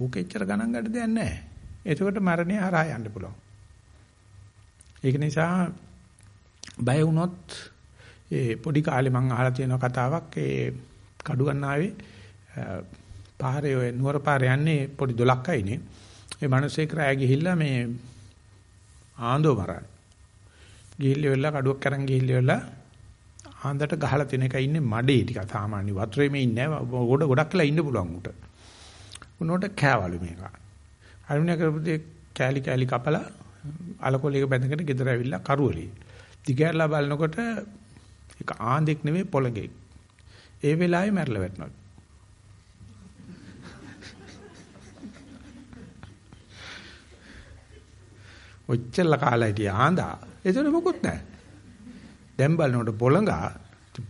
ඌක එච්චර ගණන් ගන්න දෙයක් නැහැ. එතකොට මරණය හරහා යන්න පුළුවන්. ඒක නිසා බය වුණොත් ඒ පොඩි කාලේ මම අහලා තියෙන කතාවක් ඒ කඩුගන්නාවේ පාරේ ඔය නුවර පාරේ යන්නේ පොඩි දොලක් අයිනේ. ඒ මිනිස්සේ රෑ ගිහිල්ලා මේ ආන්දෝ මරන. ගිහිල්ලා වෙලා කඩුවක් අරන් ගිහිල්ලා ආන්දට ගහලා තියෙන එක ඉන්නේ මඩේ ටික සාමාන්‍ය වතුරේ මේ ඉන්නේ නැහැ. ගොඩ ගොඩක් වෙලා ඉන්න පුළුවන් උට. උනෝට කෑවලු මේක. අරුණ්‍ය කරපුදී කෑලි කෑලි කපලා අලකොලේක බැඳගෙන ගෙදර ඇවිල්ලා කරුවලි. දිගහැරලා බලනකොට ඒක ආන්දෙක් නෙවෙයි පොළගෙක්. ඒ වෙලාවේ මැරලා වැටෙනවා. ඔච්චර කාලා හිටිය ආන්දා. ඒතර මොකුත් නැහැ. දැන් බලනකොට පොළඟා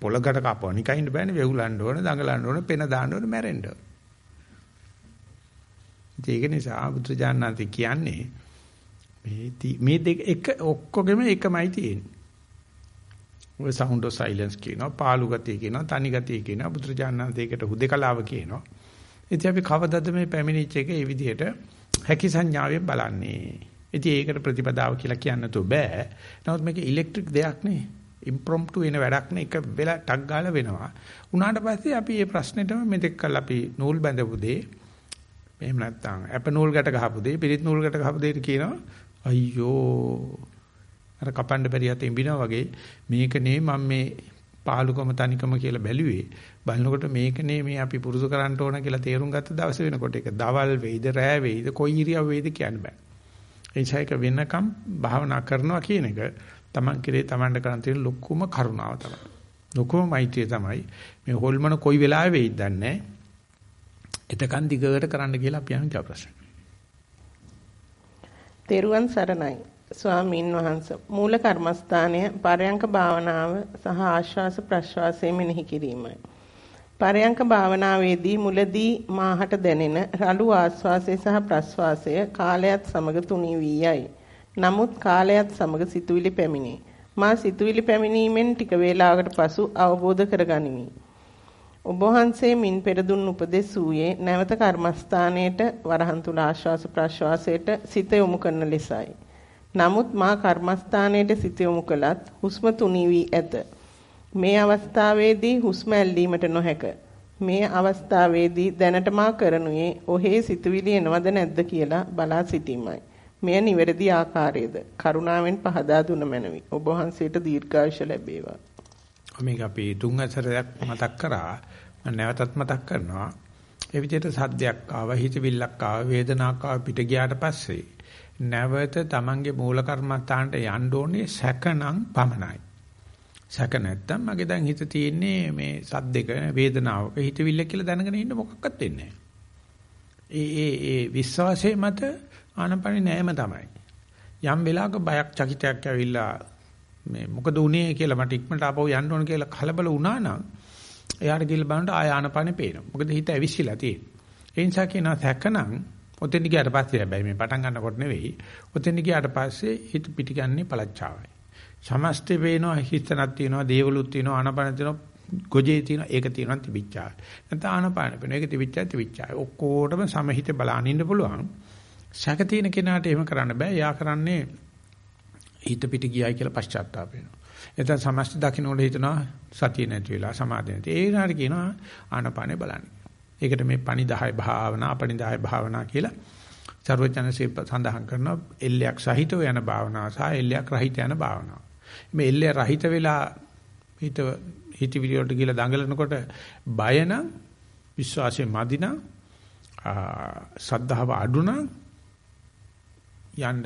පොළඟට කපව නිකයින් බෑනේ වෙවුලන්න ඕන, දඟලන්න ඕන, පෙන දාන්න ඕන, මැරෙන්න ඕන. ඒක නිසා බුදුජානනාති කියන්නේ මේ මේ දෙක එක ඔක්කොගෙම එකමයි තියෙන්නේ. ඔය sound of silence කියනවා, පාළු ගතිය කියනවා, තනි ගතිය කියනවා, බුදුජානනාතියකට හුදේකලාව කියනවා. ඉතින් අපි කවදද මේ පැමිණිච්ච එක මේ විදිහට හැකි සංඥාවෙන් බලන්නේ. ඉතින් ඒකට ප්‍රතිපදාව කියලා කියන්න તો බෑ. නමුත් මේක ඉලෙක්ට්‍රික් දෙයක් නේ. ඉම්ප්‍රොම්ප්ටු වෙන වැඩක් නේ. එක වෙලා ටක් ගාලා වෙනවා. උනාට පස්සේ අපි මේ ප්‍රශ්නෙටම මෙතෙක් කල් අපි නූල් බැඳපු දේ එහෙම නැත්නම් අප නූල් ගැට ගහපු දේ, පිරිත් නූල් ගැට ගහපු දෙයට කියනවා අයියෝ අර කපන්න බැරි යත ඉඹිනා වගේ මේක නේ මම මේ පාලුකම තනිකම කියලා බැලුවේ බලනකොට මේකනේ මේ අපි පුරුදු කරන්න ඕන කියලා තේරුම් ගත්ත දවස වෙනකොට ඒක දවල් වෙයිද රෑ වෙයිද කොයි ඉරියව් වෙයිද කියන්න බෑ එනිසායක වෙනකම් භාවනා කරනවා කියන එක Taman කිරේ Tamanට කරන් තියෙන ලොකුම කරුණාව තමයි. ලොකුම මෛත්‍රිය තමයි. මේ හොල්මන කොයි වෙලාවෙ වෙයිද දන්නේ එතකන් දිගට කරන්න කියලා අපි අහන ප්‍රශ්න. තෙරුවන් සරණයි. ස්වාමීන් වහන්ස මූල කර්මස්ථානය පරයන්ක භාවනාව සහ ආශ්වාස ප්‍රශ්වාසයේ මෙනෙහි කිරීමයි. පරයන්ක භාවනාවේදී මුලදී මාහට දැනෙන රළු ආස්වාසය සහ ප්‍රස්වාසය කාලයත් සමග තුනී වී යයි. නමුත් කාලයත් සමග සිතුවිලි පැමිණේ. මා සිතුවිලි පැමිණීමෙන් ටික වේලාවකට පසු අවබෝධ කරගනිමි. ඔබ වහන්සේ මින් පෙර දුන් උපදෙස් වූයේ නැවත කර්මස්ථානයේට වරහන් තුල ආශ්වාස ප්‍රශ්වාසයට සිත යොමු කරන ලෙසයි. නමුත් මා කර්මස්ථානයේට සිත යොමු කළත් හුස්ම තුනී වී ඇත. මේ අවස්ථාවේදී හුස්ම ඇල්ලීමට නොහැක. මේ අවස්ථාවේදී දැනට මා කරනුයේ ඔහේ සිතුවිලි එනවද නැද්ද කියලා බලා සිටීමයි. මෙය නිවැරදි ආකාරයේද කරුණාවෙන් පහදා දුන මැනවි. ඔබ වහන්සේට දීර්ඝායුෂ ලැබේවා. මේක අපි තුන් හතරක් මතක් කරා. මම නැවතත් මතක් කරනවා. ඒ විදිහට සද්දයක් ආව, හිතවිල්ලක් ආව, වේදනාවක් ආව පිට ගියාට පස්සේ නැවත Tamange මූල කර්මස්ථානට යන්න ඕනේ සැකනම් පමණයි. සැක නැත්තම් මගේ දැන් හිත තියෙන්නේ මේ සද්දක වේදනාවක හිතවිල්ල කියලා දැනගෙන ඉන්න මොකක්වත් වෙන්නේ ඒ ඒ ඒ විශ්වාසයේ මත ආනපනි නෑම තමයි. යම් වෙලාවක බයක් චකිතයක් ඇවිල්ලා මේ මොකද උනේ කියලා මට ඉක්මනට ආපහු යන්න ඕන කියලා කලබල වුණා නම් එයාට ගිහලා බලනකොට ආය ආනපනෙ පේනවා. මොකද හිත ඇවිස්සලා තියෙන්නේ. ඒ නිසා කියනවා සැකනම් ඔතෙන් ගියාට පස්සේ හැබැයි මේ පටන් ගන්නකොට නෙවෙයි. ඔතෙන් ගියාට පස්සේ හිත පිටිගන්නේ පළච්චාවයි. සමස්තේ වේනවා හිතනක් තියෙනවා දේවලුත් තියෙනවා ආනපන තියෙනවා ගොජේ තියෙනවා ඒක තියෙනවා තිබිච්චා. නැත්නම් ආනපාන වෙන ඒක තිබිච්චා තිබිච්චා. ඔක්කොටම සමහිත බලන්න ඉන්න පුළුවන්. සැක තියෙන කෙනාට එහෙම කරන්න බෑ. යා කරන්නේ හිත පිට ගියයි කියලා පශ්චාත්තාප වෙනවා. එතන සමස්ත දකින්නට හිතනවා සතිය නැති වෙලා සමාධිය නැති. ඒ නාට කියනවා ආනපානේ බලන්න. ඒකට මේ පණිදාය භාවනා අපණිදාය භාවනා කියලා සර්වඥාන්සේ සඳහන් කරනවා එල්ලයක් සහිතව යන භාවනාව සහ එල්ලයක් රහිත යන භාවනාව. මේ එල්ලේ රහිත වෙලා හිත හිතවිලි වලට ගිහලා දඟලනකොට බය නම් විශ්වාසය මදි නම් සද්ධාව අඩු නම් යන්න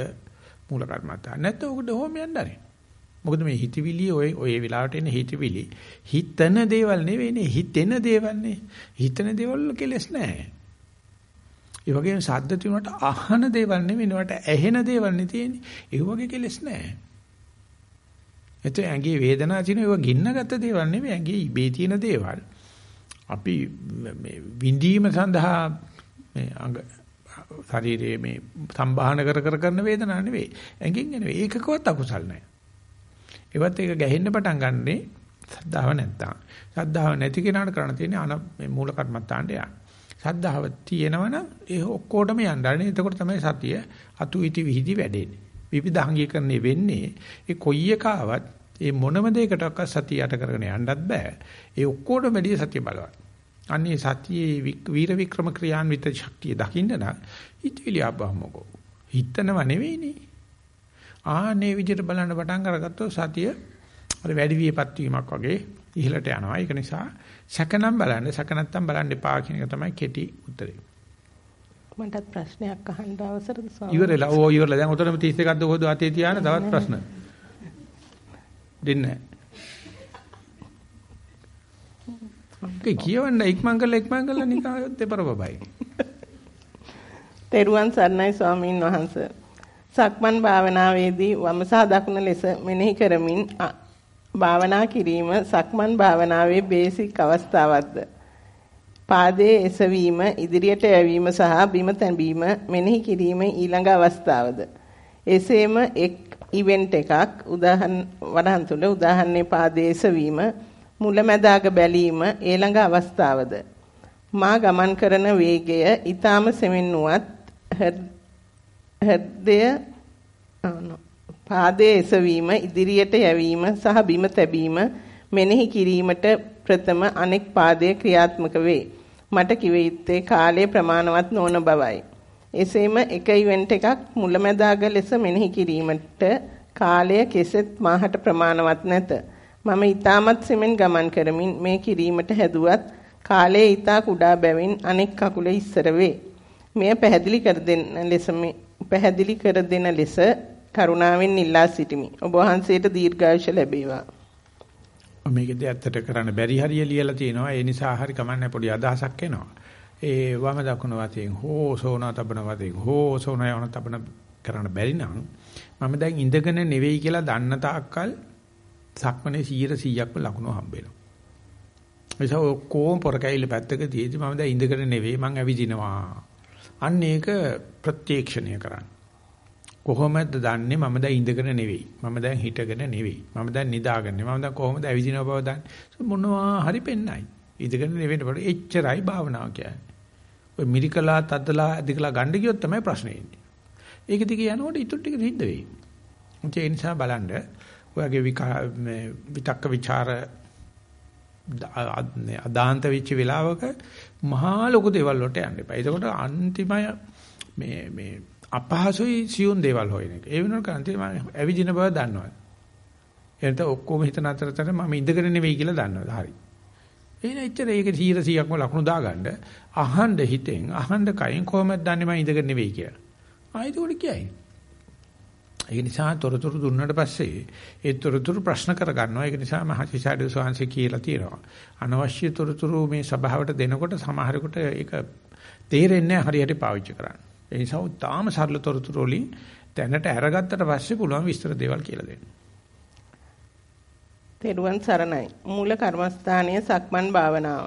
මූල කර්මත්තා. නැත්නම් උකට හොම යන්න ආරේ මොකද මේ හිතවිලි ඔය ඔය වෙලාවට එන හිතවිලි හිතන දේවල් නෙවෙයිනේ හිතෙන දේවල් නේ. හිතන දේවල් කෙලස් නැහැ. ඒ වගේම ශබ්ද තුනට අහන දේවල් නෙවෙයි නවට ඇහෙන දේවල් නේ තියෙන්නේ. ඒ වගේ කෙලස් නැහැ. එතකොට ඇඟේ වේදනාව තියෙන ඒවා ගින්නගත්ත දේවල් නෙවෙයි ඇඟේ ඉබේ තියෙන දේවල්. අපි මේ විඳීම සඳහා මේ අඟ ශරීරයේ මේ සම්බාහන කර කර කරන වේදනාව නෙවෙයි. ඇඟෙන් එන ඒකකවත් අකුසල් නැහැ. ඒවත් ඒක ගැහෙන්න පටන් ගන්නෙ සද්ධාව නැත්තම්. සද්ධාව නැති කෙනාට කරන්න තියෙන්නේ අන මේ මූල කර්මත්තාන්ට යන්න. සද්ධාව තියෙනවනම් ඒ ඔක්කොටම යන්න. අනේ එතකොට තමයි සතිය අතු ඉති විහිදි වැඩෙන්නේ. විවිධාංගීකරණය වෙන්නේ ඒ කොයි එකාවත් ඒ මොනම දෙයකටවත් සතිය යට කරගෙන යන්නත් බෑ. ඒ ඔක්කොටම වැඩි සතිය බලවත්. අන්නේ සතියේ වීර වික්‍රම ක්‍රියාන්විත ශක්තිය දකින්න නම් හිතවිලි ආපහමකෝ. හිතනව නෙවෙයිනේ. ආනේ විදිහට බලන්න පටන් අරගත්තොත් සතිය අර වැඩි වියපත් වීමක් වගේ ඉහළට යනවා. ඒක නිසා සැකනම් බලන්න, සැක නැත්තම් බලන්න එපා කියන එක තමයි කෙටි උත්තරේ. මටත් ප්‍රශ්නයක් අහන්න අවසරද ස්වාමී? ඉවරලා. ඕ ඉවරලා. දැන් උතරම 31ක්ද කොහොද අතේ තියාන තවත් ප්‍රශ්න. දෙන්නේ නැහැ. කියවන්න ඉක්මන් කරලා ඉක්මන් කරලා නිකන් දෙපර බබයි. තෙරුවන් සරණයි ස්වාමීන් වහන්සේ. සක්මන් භාවනාවේදී වම සහ දකුණ ලෙස මෙනෙහි කරමින් භාවනා කිරීම සක්මන් භාවනාවේ බේසික් අවස්ථාවක්ද පාදයේ එසවීම ඉදිරියට යැවීම සහ බිම තැබීම මෙනෙහි කිරීම ඊළඟ අවස්ථාවද? එසේම එක් ඉවෙන්ට් එකක් උදාහරණ වඩහන් තුල උදාහරණේ පාදයේ එසවීම මුලැමැදාග බැලීම ඊළඟ අවස්ථාවද? මා ගමන් කරන වේගය ඊටාම සෙමින්නුවත් හෘදය පාදයේ එසවීම ඉදිරියට යැවීම සහ බිම තැබීම මෙනෙහි කිරීමට ප්‍රථම අනෙක් පාදයේ ක්‍රියාත්මක වේ. මට කිව යුත්තේ කාලය ප්‍රමාණවත් නොවන බවයි. එසේම එක ඉවෙන්ට් එකක් මුලැමැදාග ලෙස මෙනෙහි කිරීමට කාලය කෙසෙත් මාහට ප්‍රමාණවත් නැත. මම ඊටමත් සෙමෙන් ගමන් කරමින් මේ කිරීමට හැදුවත් කාලයේ ඊතා කුඩා බැවින් අනෙක් කකුල ඉස්සර වේ. මෙය පැහැදිලි කර දෙන්න ලෙස පැහැදිලි කර දෙන ලෙස කරුණාවෙන් ඉල්ලා සිටිමි. ඔබ වහන්සේට දීර්ඝායුෂ ලැබේවා. මේකදී ඇත්තට කරන්න බැරි හරිය ලියලා තියෙනවා. ඒ නිසා හරි කමන්නේ පොඩි අදහසක් එනවා. ඒ වම දකුණ වතෙන් හෝ සෝනා තබන වතෙන් හෝ සෝනා යවන තබන කරන්න බැරි නම් මම දැන් ඉඳගෙන නෙවෙයි කියලා දන්න තාක්කල් සක්මනේ 100%ක්ම ලකුණු හම්බ වෙනවා. ඒසෝ කොම් පොරකයිල පැත්තක තියදී මම දැන් ඉඳගෙන නෙවෙයි මං ඇවිදිනවා. අන්න ඒක ප්‍රත්‍යක්ෂණය කරන්න. කොහොමද දන්නේ මම දැන් ඉඳගෙන නෙවෙයි. මම දැන් හිටගෙන නෙවෙයි. මම දැන් නිදාගෙන නෙවෙයි. මම දැන් කොහොමද ඇවිදින බව දන්නේ? මොනවා හරි පෙන්නයි. ඉඳගෙන නෙවෙයි බඩ එච්චරයි භාවනාව කියන්නේ. ඔය මිරිකලා තද්දලා අධිකලා ගන්න ගියොත් තමයි ප්‍රශ්නේ එන්නේ. ඒක දිගේ යනකොට ඊටු ටික සිද්ධ වෙයි. ඒ නිසා බලන්න ඔයගේ විතක්ක ਵਿਚාර අදාන්ත වෙච්ච වෙලාවක මහා ලොකු දේවල් වලට යන්න එපා. එතකොට අන්තිමය මේ මේ අපහසුයි සියුම් දේවල් හොයන එක. ඒ වෙනකොට කරන්නේ මම ඇවිදින බව දන්නවා. එතන ඔක්කොම හිතන අතරතර මම ඉඳගෙන නෙවෙයි කියලා දන්නවා. හරි. එහෙනම් එච්චර ඒක 100%ක්ම ලකුණු දාගන්න අහන්න හිතෙන් අහන්න කයින් කොහොමද දන්නේ මම ඉඳගෙන නෙවෙයි කියලා. ආයෙත් උඩ කියයි. ඒ නිසා තොරතුරු දුන්නාට පස්සේ ඒ තොරතුරු ප්‍රශ්න කරගන්නවා. ඒක නිසා මහසිසාරද සෝංශේ කියලා තියෙනවා. අනවශ්‍ය තොරතුරු මේ සභාවට දෙනකොට සමහරෙකුට ඒක තේරෙන්නේ නැහැ හරියට පාවිච්චි කරන්න. ඒ නිසා තාම සරල තොරතුරු වලින් දැනට අරගත්තට පස්සේ පුළුවන් විස්තර දේවල් කියලා දෙන්න. තෙරුවන් සරණයි. මූල කර්මස්ථානයේ සක්මන් භාවනාව.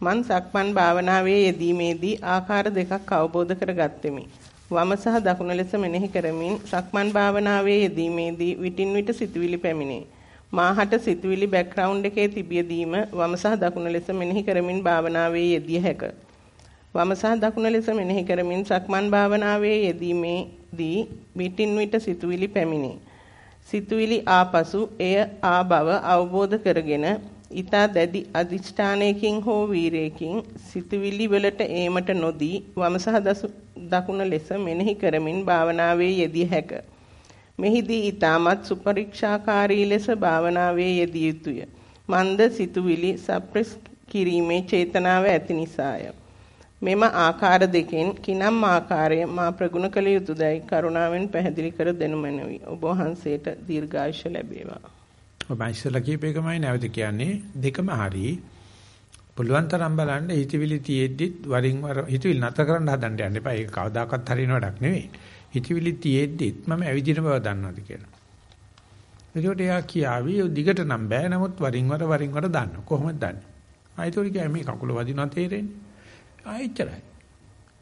මන් සක්මන් භාවනාවේ යෙදීමේදී ආකාර දෙකක් අවබෝධ කරගත්ෙමි. වම සහ දකුණ ලෙස මෙනෙහි කරමින් සක්මන් භාවනාවේ යෙදීමේදී විටින් විට සිතුවිලි පැමිණේ. මාහට සිතුවිලි බෑග්ග්‍රවුන්ඩ් එකේ තිබියදීම වම සහ දකුණ ලෙස මෙනෙහි කරමින් භාවනාවේ යෙදිය හැකිය. වම සහ දකුණ ලෙස මෙනෙහි කරමින් සක්මන් භාවනාවේ යෙදීමේදී විටින් විට සිතුවිලි පැමිණේ. සිතුවිලි ආපසු එය ආ බව අවබෝධ කරගෙන ඊතා දැඩි අදිෂ්ඨානයකින් හෝ වීරයකින් සිතුවිලි වලට ඒමට නොදී වම සහ දකුණ ලෙස මෙනෙහි කරමින් භාවනාවේ යෙදිය හැක. මෙහිදී ඊ타මත් සුපරික්ෂාකාරී ලෙස භාවනාවේ යෙදිය යුතුය. මන්ද සිතුවිලි සප්‍රෙස් කිරීමේ චේතනාව ඇති නිසාය. මෙම ආකාර දෙකෙන් කිනම් ආකාරය මා ප්‍රගුණ කළ යුතුයදයි කරුණාවෙන් පැහැදිලි කර දෙනු මැනවි. ඔබ වහන්සේට දීර්ඝායුෂ ලැබේවා. ඔබ ඉස්සලා කියපේකමයි නැවත කියන්නේ දෙකම හරි. පුළුවන් තරම් බලන්න හිතවිලි තියෙද්දිත් වරින් වර හිතවිලි නැතර කරන්න හදන්න යන්න එපා. ඒක කවදාකවත් හරියන වැඩක් නෙවෙයි. හිතවිලි තියෙද්දිත් මම ඇවිදින බව දන්නවාද කියලා. එතකොට එයා කියාවි දිගට නම් බෑ නමුත් වරින් වර වරින් වර දන්න. කොහොමද දන්නේ? ආයිතෝරි කිය මේ කකුල වදිනවා තේරෙන්නේ. ආයෙච්චරයි.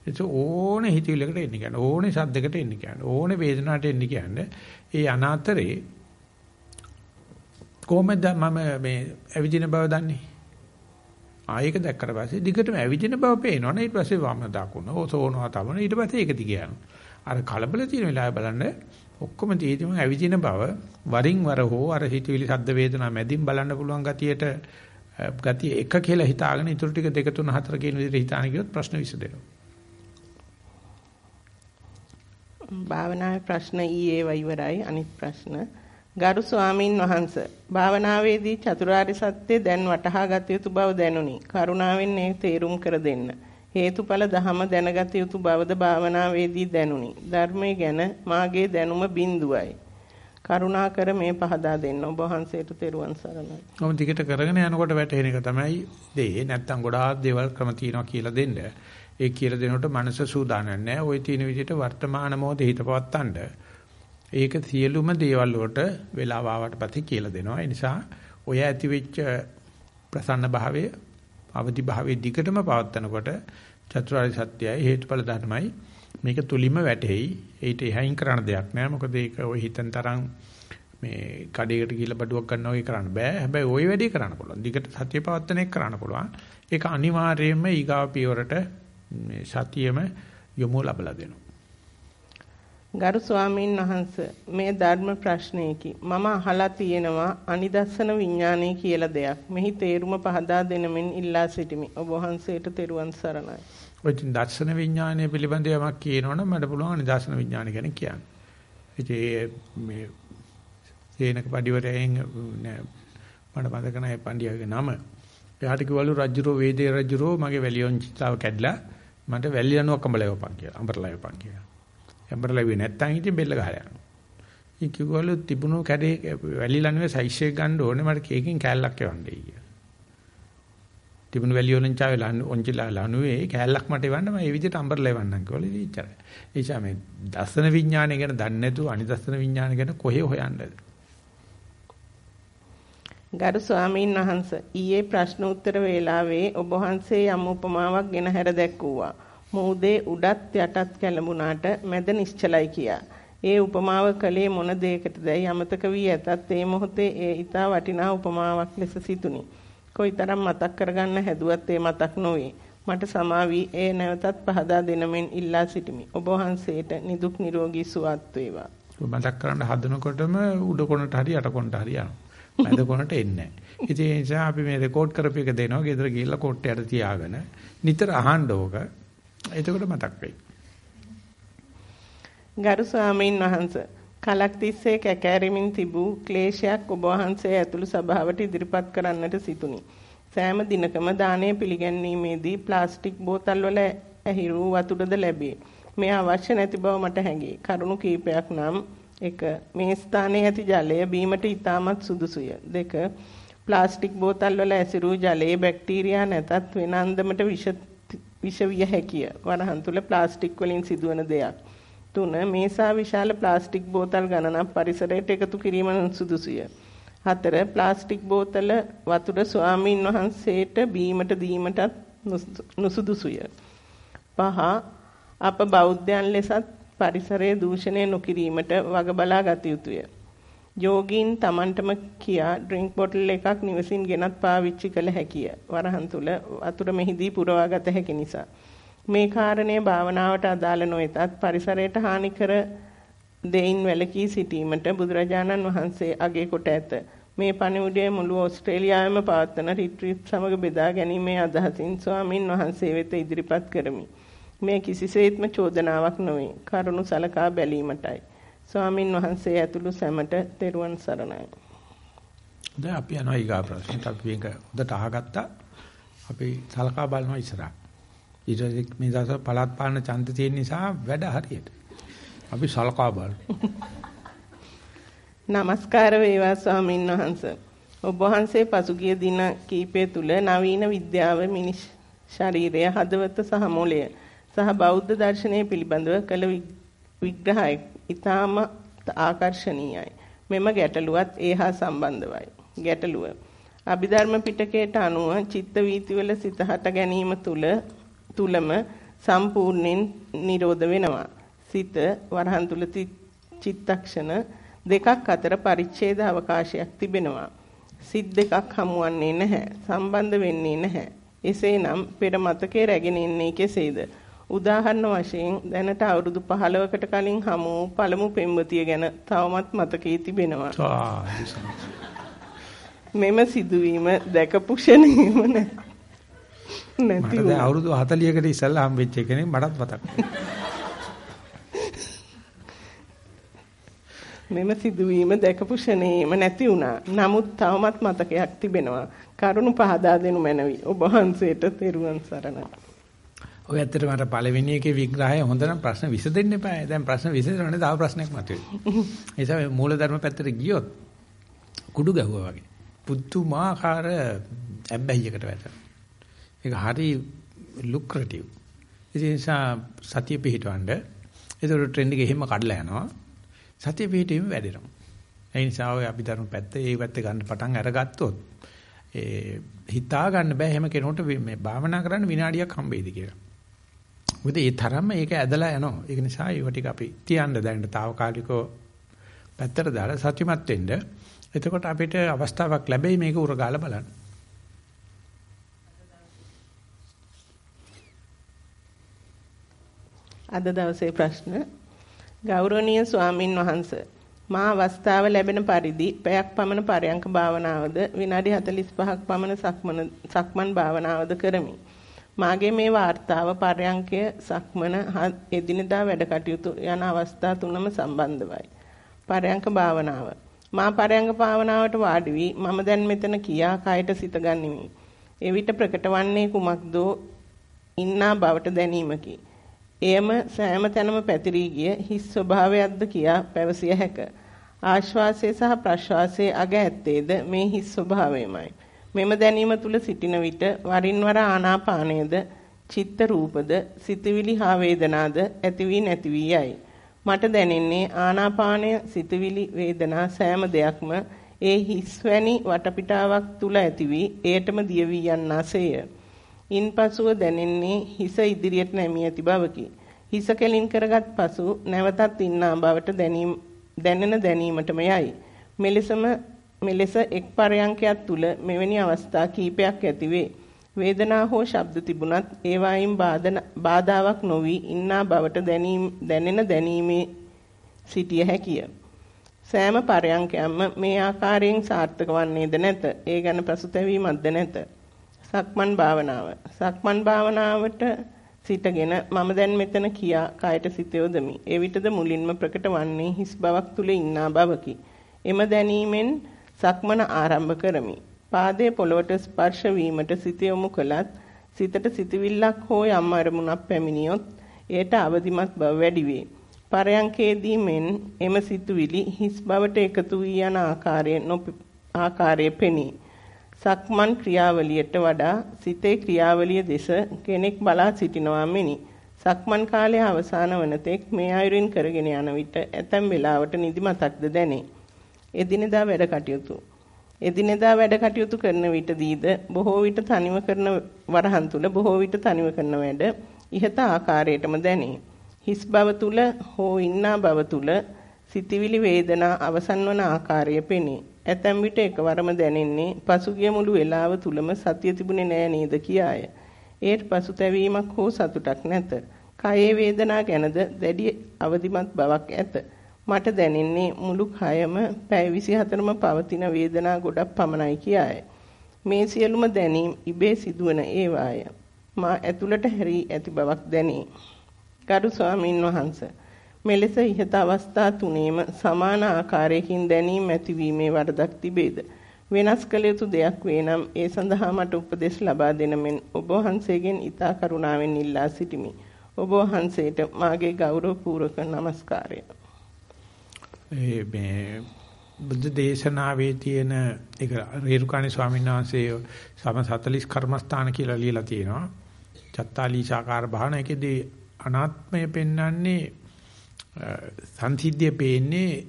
ඒක ඕනේ හිතවිලකට එන්න කියන්නේ ඕනේ සද්දකට එන්න කියන්නේ ඕනේ වේදනාවට එන්න කියන්නේ ඒ අනාතරේ කොහොමද මම මේ ඇවිදින බව දන්නේ? ආයෙක දැක්කට පස්සේ දිගටම ඇවිදින බව පේනවනේ ඊට පස්සේ වම දකුණ ඕසෝනවා තමන ඊට පස්සේ ඒක දිග යනවා. අර කලබල තියෙන වෙලාව බලන්න ඔක්කොම තියෙදිම ඇවිදින බව වරින් වර හෝ අර හිතවිලි සද්ද වේදනා මැදින් බලන්න පුළුවන් ගතියට ගතිය එක කියලා හිතාගෙන ඊටු ටික දෙක තුන හතර කියන විදිහට හිතාන කියොත් ප්‍රශ්න විසදෙනවා. භාවනාවේ ප්‍රශ්න ඊයේ ඉවරයි අනිත් ප්‍රශ්න. ගරු ස්වාමින් වහන්ස භාවනාවේදී චතුරාර්ය සත්‍ය දැන් වටහා ගත යුතු බව දැනුනි. කරුණාවෙන් ඒ තේරුම් කර දෙන්න. හේතුඵල ධහම දැනගත යුතු බවද භාවනාවේදී දැනුනි. ධර්මයේ ගැන මාගේ දැනුම බිඳුවයි. කරුණාකර මේ පහදා දෙන්න ඔබ වහන්සේට තෙරුවන් සරණයි. ඔව් ටිකට කරගෙන යනකොට වැටෙන එක තමයි දෙේ නැත්තම් ගොඩාක් දේවල් ක්‍රම තියෙනවා කියලා දෙන්න. ඒ කියලා දෙනකොට මනස සූදානම් නැහැ. ওই තියෙන විදිහට වර්තමාන මොහොතේ හිත පවත්තන්න. ඒක සියලුම දේවල් වලට වෙලාව ආවට පස්සේ කියලා දෙනවා. ඒ නිසා ඔය ඇති වෙච්ච ප්‍රසන්න භාවය, අවදි භාවයේ දිගටම පවත්නකොට චතුරාර්ය සත්‍යයයි හේතුඵල ධර්මයි මේක තුලින්ම වැටෙයි. ඒිට එහයින් කරන්න දෙයක් නෑ. මොකද ඒක ඔය හිතෙන් තරම් මේ කඩේකට ගිහිල්ලා බඩුවක් ගන්නවා වගේ කරන්න බෑ. හැබැයි ওই වැඩේ කරන්න පුළුවන්. දිගට සත්‍ය පවත්තන එක කරන්න පුළුවන්. ඒක අනිවාර්යයෙන්ම ඊගාව පියවරට මේ සතියෙම යොමු ලබලා දෙනවා. ගරු ස්වාමීන් වහන්ස මේ ධර්ම ප්‍රශ්නයකි මම අහලා තියෙනවා අනිදස්සන විඥානය කියලා දෙයක් මෙහි තේරුම පහදා දෙනමින් ඉල්ලා සිටිමි ඔබ වහන්සේට තෙරුවන් සරණයි ඔය දර්ශන විඥානය පිළිබඳව යමක් කියනවනම් මට පුළුවන් අනිදස්සන විඥානය ගැන කියන්න ඉතින් මේ සේනක පඩිවරයෙන් මට මතක නැහැ පණ්ඩියාගේ නම එයාට කිව්වලු රජුරෝ වේදේ රජුරෝ මගේ වැලියොන් චිතාව කැඩලා මට වැලි ලනුවක් අඹලා යවපන් කියලා අඹරලා යවපන් කියලා යම්බර ලැබුවේ නැත්තම් ඉතින් බෙල්ල ගහලා යනවා. ඉතින් කිව්වලු තිබුණු කැඩේ වැලිලා නෙවෙයි සයිස් එක ගන්න ඕනේ මට කේකින් කෑල්ලක් එවන්නයි කියලා. තිබුණු වැලිය වලින් චාවේ ඔන්චිලා ලනුවේ කෑල්ලක් මට එවන්න මම ඒ විදිහට අම්බරලා එවන්නම් කිව්වලු ඉතින් ඉච්චරයි. ඒ නිසා මේ දර්ශන විඥානය ගැන දන්නේ නැතුව අනිදර්ශන විඥානය ගැන කොහේ හොයන්නද? ගරු ස්වාමීන් වහන්ස ඊයේ ප්‍රශ්න උත්තර වේලාවේ ඔබ වහන්සේ යම් උපමාවක් ගෙන හැර දැක්වුවා. මෝදේ උඩත් යටත් කැළඹුණාට මැද නිශ්චලයි කියා. ඒ උපමාව කලේ මොන දෙයකටදයි අමතක වී ඇතත් ඒ මොහොතේ ඒ ඊටා වටිනා උපමාවක් ලෙස සිතුනි. කොයිතරම් මතක් කරගන්න හැදුවත් ඒ මතක් නොවේ. මට සමාවි ඒ නැවතත් පහදා දෙනමින් ඉල්ලා සිටිමි. ඔබ වහන්සේට නිදුක් නිරෝගී සුවත් වේවා. මතක් කරන්න හදනකොටම උඩ කොනට හරි යට කොනට හරි යනවා. මැද කොනට එන්නේ නැහැ. ඉතින් ඒ නිසා අපි මේ රෙකෝඩ් කරපු එක දෙනවා. ගෙදර ගිහිල්ලා කොට්ටයට තියාගෙන නිතර අහන්න ඕක. එතකොට මතක් වෙයි. ගරු ස්වාමීන් වහන්ස කලක් තිස්සේ කැකෑරෙමින් තිබූ ක්ලේශයක් ඔබ වහන්සේ ඇතුළු සභාවට ඉදිරිපත් කරන්නට සිටුනි. සෑම දිනකම දානය පිළිගැන්වීමේදී ප්ලාස්ටික් බෝතල් වල ඇහිරු වතුරද ලැබේ. මේ අවශ්‍ය නැති බව මට හැඟේ. කරුණු කීපයක් නම් 1. මේ ස්ථානයේ ඇති ජලය බීමට ඉතාමත් සුදුසුය. 2. ප්ලාස්ටික් බෝතල් වල ඇසිරු ජලයේ බැක්ටීරියා නැතත් වෙන අන්දමට විෂ විෂ විය හැකිය. වරහන් තුල ප්ලාස්ටික් වලින් සිදුවන දෙයක්. 3. මේසා විශාල ප්ලාස්ටික් බෝතල් ගණනක් පරිසරයට එකතු කිරීම සුදුසුය. 4. ප්ලාස්ටික් බෝතල වතුර ස්වාමින් වහන්සේට බීමට දීමටත් නුසුදුසුය. 5. අප බෞද්ධයන් ලෙසත් පරිසරය දූෂණය නොකිරීමට වග බලා ගත යුතුය. යෝගීන් Tamanටම කියා ඩ්‍රින්ක් බොටල් එකක් නිවසින් ගෙනත් පාවිච්චි කළ හැකිය. වරහන් තුල වතුර මෙහිදී පුරවාගත හැකි නිසා. මේ කාරණේ භාවනාවට අදාළ නොවෙතත් පරිසරයට හානි කර දෙයින් වැළකී සිටීමට බුදුරජාණන් වහන්සේ අගය කොට ඇත. මේ පණිවුඩය මුළු ඕස්ට්‍රේලියාවෙම පවත්වන රිට්‍රීට් සමග බෙදා ගැනීමේ අදහසින් ස්වාමින් වහන්සේ වෙත ඉදිරිපත් කරමි. මේ කිසිසේත්ම චෝදනාවක් නොවේ. කරුණු සලකා බැලීමටයි. ස්වාමින් වහන්සේ ඇතුළු සැමට තෙරුවන් සරණයි. දැන් අපි යනවා ඊගා ප්‍රශ්නට අපි මේක හොඳට අහගත්තා. අපි සලකා බලනවා ඉස්සරහ. ඊට පස්සේ මේ දවස් පළාත් පාලන ඡන්ද තියෙන නිසා වැඩ හරියට. අපි සලකා බලමු. নমස්කාර වේවා ස්වාමින් වහන්සේ. ඔබ වහන්සේ පසුගිය දින කීපය තුල නවීන විද්‍යාව මිනිස් ශරීරය හදවත සහ මොළය සහ බෞද්ධ දර්ශනය පිළිබඳව කළ විග්‍රහය ඊටාම ආකර්ශනීයයි. මෙම ගැටලුවත් ඒ හා සම්බන්ධවයි. ගැටලුව අභිධර්ම පිටකයට අනුව චිත්ත වීතිවල සිත හට ගැනීම තුල තුලම සම්පූර්ණයෙන් නිරෝධ වෙනවා. සිත වරහන් තුල චිත්තක්ෂණ දෙකක් අතර පරිච්ඡේද අවකාශයක් තිබෙනවා. සිත් දෙකක් හමුවන්නේ නැහැ. සම්බන්ධ වෙන්නේ නැහැ. එසේනම් පෙර මතකයේ රැගෙන ඉන්නේ කෙසේද? උදාහරණ වශයෙන් දැනට අවුරුදු 15කට කලින් හමු පළමු පෙම්වතිය ගැන තවමත් මතකයේ තිබෙනවා. මෙම සිදුවීම දැකපු ක්ෂණයම නැති. මට දැන් අවුරුදු 40කට ඉස්සෙල්ලා හම්බෙච්ච කෙනෙක් මටත් මතක්. මෙම සිදුවීම දැකපු ක්ෂණයේම නැති වුණා. නමුත් තවමත් මතකයක් තිබෙනවා. කරුණ පහදා දෙනු මැනවි. ඔබ වහන්සේට තෙරුවන් සරණයි. ඔය ඇත්තටම අර පළවෙනි එකේ විග්‍රහය හොඳ නම් ප්‍රශ්න විසඳෙන්න එපා. දැන් ප්‍රශ්න විසඳනනේ තව ප්‍රශ්නයක් මතුවේ. ඒ නිසා මූලධර්ම පැත්තට ගියොත් කුඩු ගැහුවා වගේ. පුදුමාකාර ඇබ්බැහියකට වැටෙනවා. ඒක හරි ලුක්‍රටිව්. ඒ නිසා සතිය පිහිටවන්න. ඒතර ට්‍රෙන්ඩ් එක එහෙම කඩලා යනවා. සතිය පිහිටීම වැඩෙනවා. ඒ නිසා ඔය අභිධර්ම පැත්ත ඒ පැත්ත ගන්න පටන් අරගත්තොත් ඒ හිතා ගන්න බෑ එහෙම කෙනෙකුට මේ භාවනා කරන්න විනාඩියක් හම්බෙයිද කියලා. මොකද ඒ තරම්ම ඒක ඇදලා යනවා. ඒක නිසා ඒව ටික අපි තියන්න දැනට తాවකාලිකව පැත්තට දාලා සත්‍යමත් වෙන්න. එතකොට අපිට අවස්ථාවක් ලැබෙයි මේක උරගාලා බලන්න. අද දවසේ ප්‍රශ්න ගෞරවනීය ස්වාමින් වහන්සේ මා අවස්ථාව ලැබෙන පරිදි පැයක් පමණ පරයන්ක භාවනාවද විනාඩි 45ක් පමණ සක්මන සක්මන් භාවනාවද කරමි. මාගේ මේ වාර්තාව පරයන්කය සක්මන එදිනදා වැඩ කටයුතු යන අවස්ථා තුනම සම්බන්ධවයි. පරයන්ක භාවනාව. මා පරයන්ක භාවනාවට වාඩි වී මම දැන් මෙතන කියා කයට සිත ගනිමි. එවිට ප්‍රකට වන්නේ කුමක්දෝ ඉන්නා බවට දැනීමකි. එයම සෑම තැනම පැතිරී ගිය හිස් ස්වභාවයක්ද කියා පැවසිය හැක. ආශ්වාසය සහ ප්‍රශ්වාසයේ අග ඇත්තේද මේ හිස් ස්වභාවයමයි. මෙම දැනීම තුල සිටින විට වරින් වර ආනාපානයේද චිත්ත රූපද සිතවිලි හා වේදනාද ඇති වී නැති වී යයි. මට දැනෙන්නේ ආනාපානය සිතවිලි වේදනා සෑම දෙයක්ම ඒ හිස්වැනි වටපිටාවක් තුල ඇති වී එයටම දිය වී යන්නාසේය. ඉන්පසුව දැනෙන්නේ හිස ඉදිරියට නැමී ඇති බවකි. හිස කෙලින් කරගත් පසු නැවතත් ඉන්නා බවට දැනීම දැනෙන දැනීමටම යයි. මෙලෙසම මෙලෙස එක් පරයන්කයක් තුල මෙවැනි අවස්ථා කීපයක් ඇතිවේ. වේදනා හෝ ශබ්ද තිබුණත් ඒවායින් බාධාවක් නොවි ඉන්නා බවට දැනීම දැනෙන දැනීමේ සිටිය හැකිය. සෑම පරයන්කයක්ම මේ ආකාරයෙන් සාර්ථක වන්නේද නැත. ඒ ගැන පසුතැවීමක්ද නැත. සක්මන් භාවනාව. සක්මන් භාවනාවට සිටගෙන මම දැන් මෙතන කියා කායට සිත යොදමි. එවිටද මුලින්ම ප්‍රකට වන්නේ හිස් බවක් තුල ඉන්නා බවකි. එම දැනීමෙන් සක්මන ආරම්භ කරමි. පාදයේ පොළවට ස්පර්ශ වීමට සිත යොමු කළත් සිතට සිතවිල්ලක් හෝ යම් අරමුණක් පැමිණියොත් එයට අවදිමත් බව වැඩි වේ. පරයන්කේදී මෙන් එම සිතුවිලි හිස් බවට එකතු වී යන ආකාරය ආකාරයේ පෙනී. සක්මන් ක්‍රියාවලියට වඩා සිතේ ක්‍රියාවලිය දෙස කෙනෙක් බලා සිටිනවා මෙනි. සක්මන් කාලයේ අවසාන වන තෙක් මේ අයුරින් කරගෙන යන විට ඇතැම් වෙලාවට නිදිමතක්ද දැනේ. එදිනෙදා වැඩ කටයුතු. එදිනෙදා වැඩ කටයුතු කරන විටදීද බොහෝ විට තනිව කරන වරහන් තුල බොහෝ විට තනිව කරන වැඩ ඉහත ආකාරයටම දැනේ. හිස් බව තුල හෝ ඉන්නා බව තුල සිතිවිලි වේදනා අවසන් වන ආකාරය පෙනේ. ඇතැම් විට එකවරම දැනෙන්නේ පසුගිය මුළු වේලාව තුලම සතිය තිබුණේ නෑ නේද කියාය. ඒට පසුතැවීමක් හෝ සතුටක් නැත. කයේ වේදනා ගැනද දැඩි අවදිමත් බවක් ඇත. මට දැනෙන්නේ මුළු කයම පැය 24ම පවතින වේදනා ගොඩක් පමණයි කියාය. මේ සියලුම දැනීම් ඉබේ සිදුවන ඒවාය. මා ඇතුළට හැරී ඇති බවක් දැනේ. ගරු ස්වාමින් වහන්සේ මෙලෙස ඉහත අවස්ථා තුනේම සමාන ආකාරයකින් දැනීම් ඇතිවීමේ වරදක් තිබේද? වෙනස් කළ යුතු දෙයක් වේ නම් ඒ සඳහා මට උපදෙස් ලබා දෙන මෙන් ඔබ වහන්සේගෙන් ඊතා කරුණාවෙන් ඉල්ලා සිටිමි. ඔබ වහන්සේට මාගේ ගෞරවපූර්වක নমස්කාරය. ඒ මේ බුද්ධ දේශනාවේ තියෙන ඒක රේරුකාණේ ස්වාමීන් වහන්සේ සම 40 කර්මස්ථාන කියලා ලියලා තියෙනවා. චත්තාලීශාකාර භාවන එකේදී අනාත්මය පෙන්වන්නේ සංසිද්ධිය පේන්නේ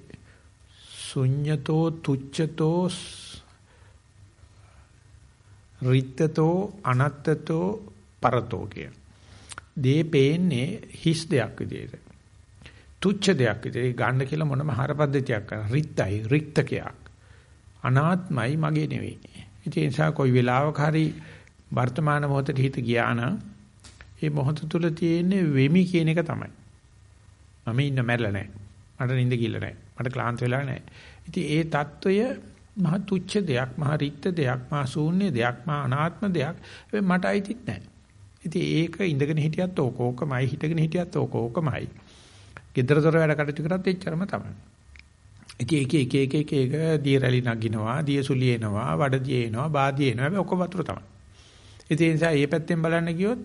ශුඤ්‍යතෝ තුච්ඡතෝ රිත්තතෝ අනත්තතෝ පරතෝ කිය. දේ පේන්නේ හිස් දෙයක් විදියට. තුච්ඡ දෙයක් විදියට ගන්න කියලා මොනම හරපද්ධතියක් කරන රිත්තයි රික්තකයක් අනාත්මයි මගේ නෙවෙයි. ඒ නිසා කොයි වෙලාවක හරි වර්තමාන මොහොතේ හිත ගියා නම් ඒ මොහොත තුල තියෙන වෙමි කියන එක තමයි. මම ඉන්න මැරෙලා නැහැ. මට නිින්ද කිල්ල නැහැ. මට ක්ලාන්ත වෙලා නැහැ. ඉතින් ඒ తত্ত্বය මහ තුච්ච දෙයක්, මහ රික්ත දෙයක්, මහ ශූන්‍ය දෙයක්, මහ අනාත්ම දෙයක්. හැබැයි මට අයිතිත් නැහැ. ඉතින් ඒක ඉඳගෙන හිටියත් ඕක ඕකමයි, හිටගෙන හිටියත් ඕක ඕකමයි. gedara dora වැඩ කටයුතු කරත් එච්චරම තමයි. ඉතින් එක එක එක එක එක දිය රැලි නගිනවා, දිය සුලි එනවා, වඩදිය එනවා, බාදිය එනවා. හැබැයි ඔක්කොම වතුර තමයි. ඉතින් ඒ නිසා මේ පැත්තෙන් බලන්න ගියොත්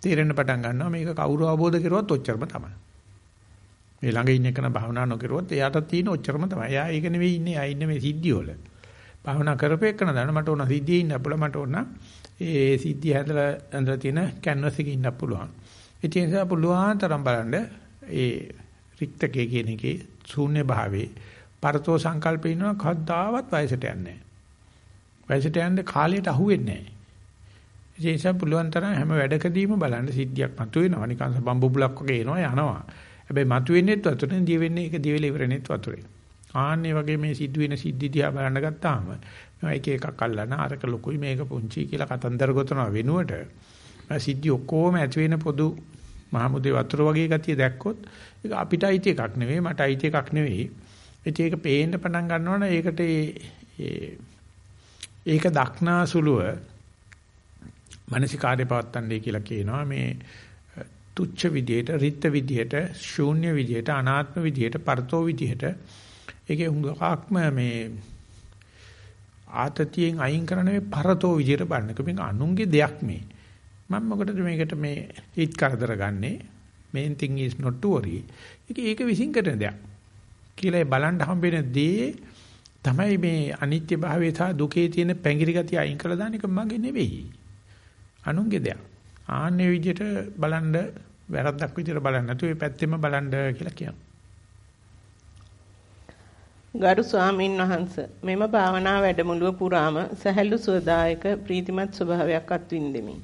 තේරෙන්න පටන් ගන්නවා මේක කවුරු අවබෝධ කරුවත් ඔච්චරම තමයි. මේ ළඟ ඉන්න කෙනා භාවනා නොකරුවොත් එයාට තියෙන ඔච්චරම තමයි. එයා ඒක නෙවෙයි ඉන්නේ. එයා ඉන්නේ මේ සිද්ධිය වල. භාවනා කරපේකන දන්න මට ඕන සිද්ධියේ ඉන්න පුළුවන්. මට ඕන ඒ සිද්ධිය හැදලා ඇඳලා තියෙන කැන්වස් එකේ ඉන්න පුළුවන්. ඒ නිසා පුළුවන් තරම් බලන්න ඒ රික්තකේ කියන එකේ ශූන්‍ය භාවයේ පරතෝ සංකල්පේ ඉන්නවා කවදාවත් වයසට යන්නේ නැහැ. වයසට යන්නේ කාලයට අහුවෙන්නේ නැහැ. ඒ නිසා පුළුවන් තරම් හැම වැඩකදීම බලන්න සිද්ධියක් මතුවෙනවා. නිකන් බම්බුබුලක් වගේ එනවා යනවා. හැබැයි මතුවෙන්නේත් වතුරෙන් දිය වෙන්නේ ඒක දිය වෙලා ඉවරනෙත් වතුරෙන්. ආන්නේ වගේ මේ සිද්ධ සිද්ධි දිහා බලන්න ගත්තාම මේවා එක එකක් අල්ලන අරක ලොකුයි මේක පුංචි කියලා කතන්දර ගොතනවා වෙනුවට සිද්ධි ඔක්කොම ඇති වෙන පොදු මහමුදේ වතුර වගේ ගතිය දැක්කොත් ඒක අපිට අයිති එකක් නෙවෙයි මට අයිති එකක් නෙවෙයි. ඉතින් ඒක පේන්න පටන් ගන්නවනේ ඒකට ඒ ඒක දක්නා සුළුව මානසිකාර්ය පවත්තන්නේ කියලා කියනවා මේ තුච්ච විදියට, රිත්ත විදියට, ශූන්‍ය විදියට, අනාත්ම විදියට, පරතෝ විදියට ඒකේ හුඟක්ම මේ ආතතියෙන් අයින් කරන මේ පරතෝ විදියට බලන එක මේක අනුන්ගේ දෙයක් මේ. මම මොකටද මේකට මේ හිත කරදර ගන්නෙ? main thing is not to worry. ඒක ඒක විසින් කරන දෙයක්. කියලා බලන්න හම්බෙන දේ තමයි මේ අනිත්‍ය භාවය සහ දුකේ තියෙන පැංගිරි ගතිය අයින් කරලා දාන එක මගේ නෙවෙයි. අනුන්ගේ දෙයක්. ආන්නේ විදිහට බලන්න වැරද්දක් විදිහට බලන්න නැතුව මේ පැත්තෙම බලන්න කියලා කියනවා. ගරු ස්වාමින් වහන්ස මෙම භාවනා වැඩමුළුව පුරාම සැහැල්ලු සුවදායක ප්‍රීතිමත් ස්වභාවයක් අත්විඳෙමි.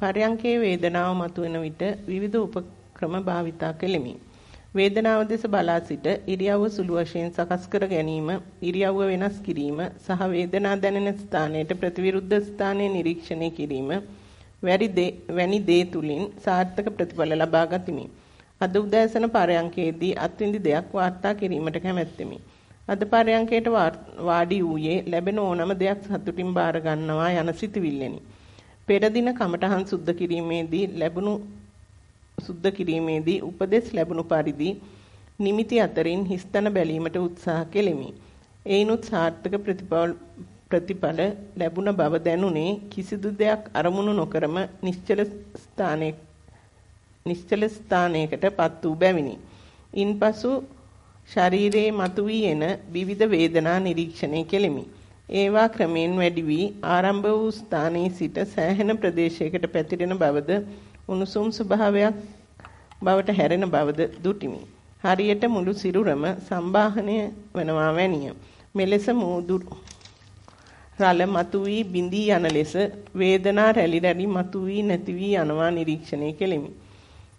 පරයන්කේ වේදනාව මතුවෙන විට විවිධ උපක්‍රම භාවිතා කෙලිමි. වේදනාව දෙස බලා සිට ඉරියව්ව සුළු වශයෙන් සකස් කර ගැනීම, ඉරියව්ව වෙනස් කිරීම සහ වේදනා දැනෙන ස්ථානයට ප්‍රතිවිරුද්ධ ස්ථානය නිරීක්ෂණය කිරීම වැනි දේ තුලින් සාර්ථක ප්‍රතිඵල ලබා ගතිමි. අද උදෑසන පරයන්කේදී අත්විඳි දෙයක් වාර්තා කිරීමට කැමැත්තෙමි. අද පරයන්කේට වාඩි වූයේ ලැබෙන ඕනම දෙයක් සතුටින් බාර ගන්නවා යන සිතුවිල්ලෙනි. පෙර දින කමඨහන් සුද්ධ කිරීමේදී ලැබුණු සුද්ධ කිරීමේදී උපදෙස් ලැබුණු පරිදි නිමිති අතරින් හිස්තන බැලීමට උත්සාහ කෙලිමි. ඒනොත් සාර්ථක ප්‍රතිඵල ප්‍රතිඵල ලැබුණ බව දැනුනේ කිසිදු දෙයක් අරමුණු නොකරම නිශ්චල ස්ථානයේ නිශ්චල ස්ථානයකටපත් වූ බැවිනි. ඉන්පසු ශරීරයේ මතුවී එන විවිධ වේදනා නිරීක්ෂණය කෙලිමි. ඒවා ක්‍රමෙන් වැඩි වී ආරම්භ වූ ස්ථානයේ සිට සෑහෙන ප්‍රදේශයකට පැතිරෙන බවද උණුසුම් ස්වභාවයක් බවට හැරෙන බවද දුටිමි. හරියට මුළු සිරුරම සම්බාහනය වනවා වැනිය. මෙලෙස මූදුරු රළ මතුවී බිඳී යන ලෙස වේදනා රැලි රැලි මතුවී නැති වී යනවා නිරීක්ෂණය කෙලිමි.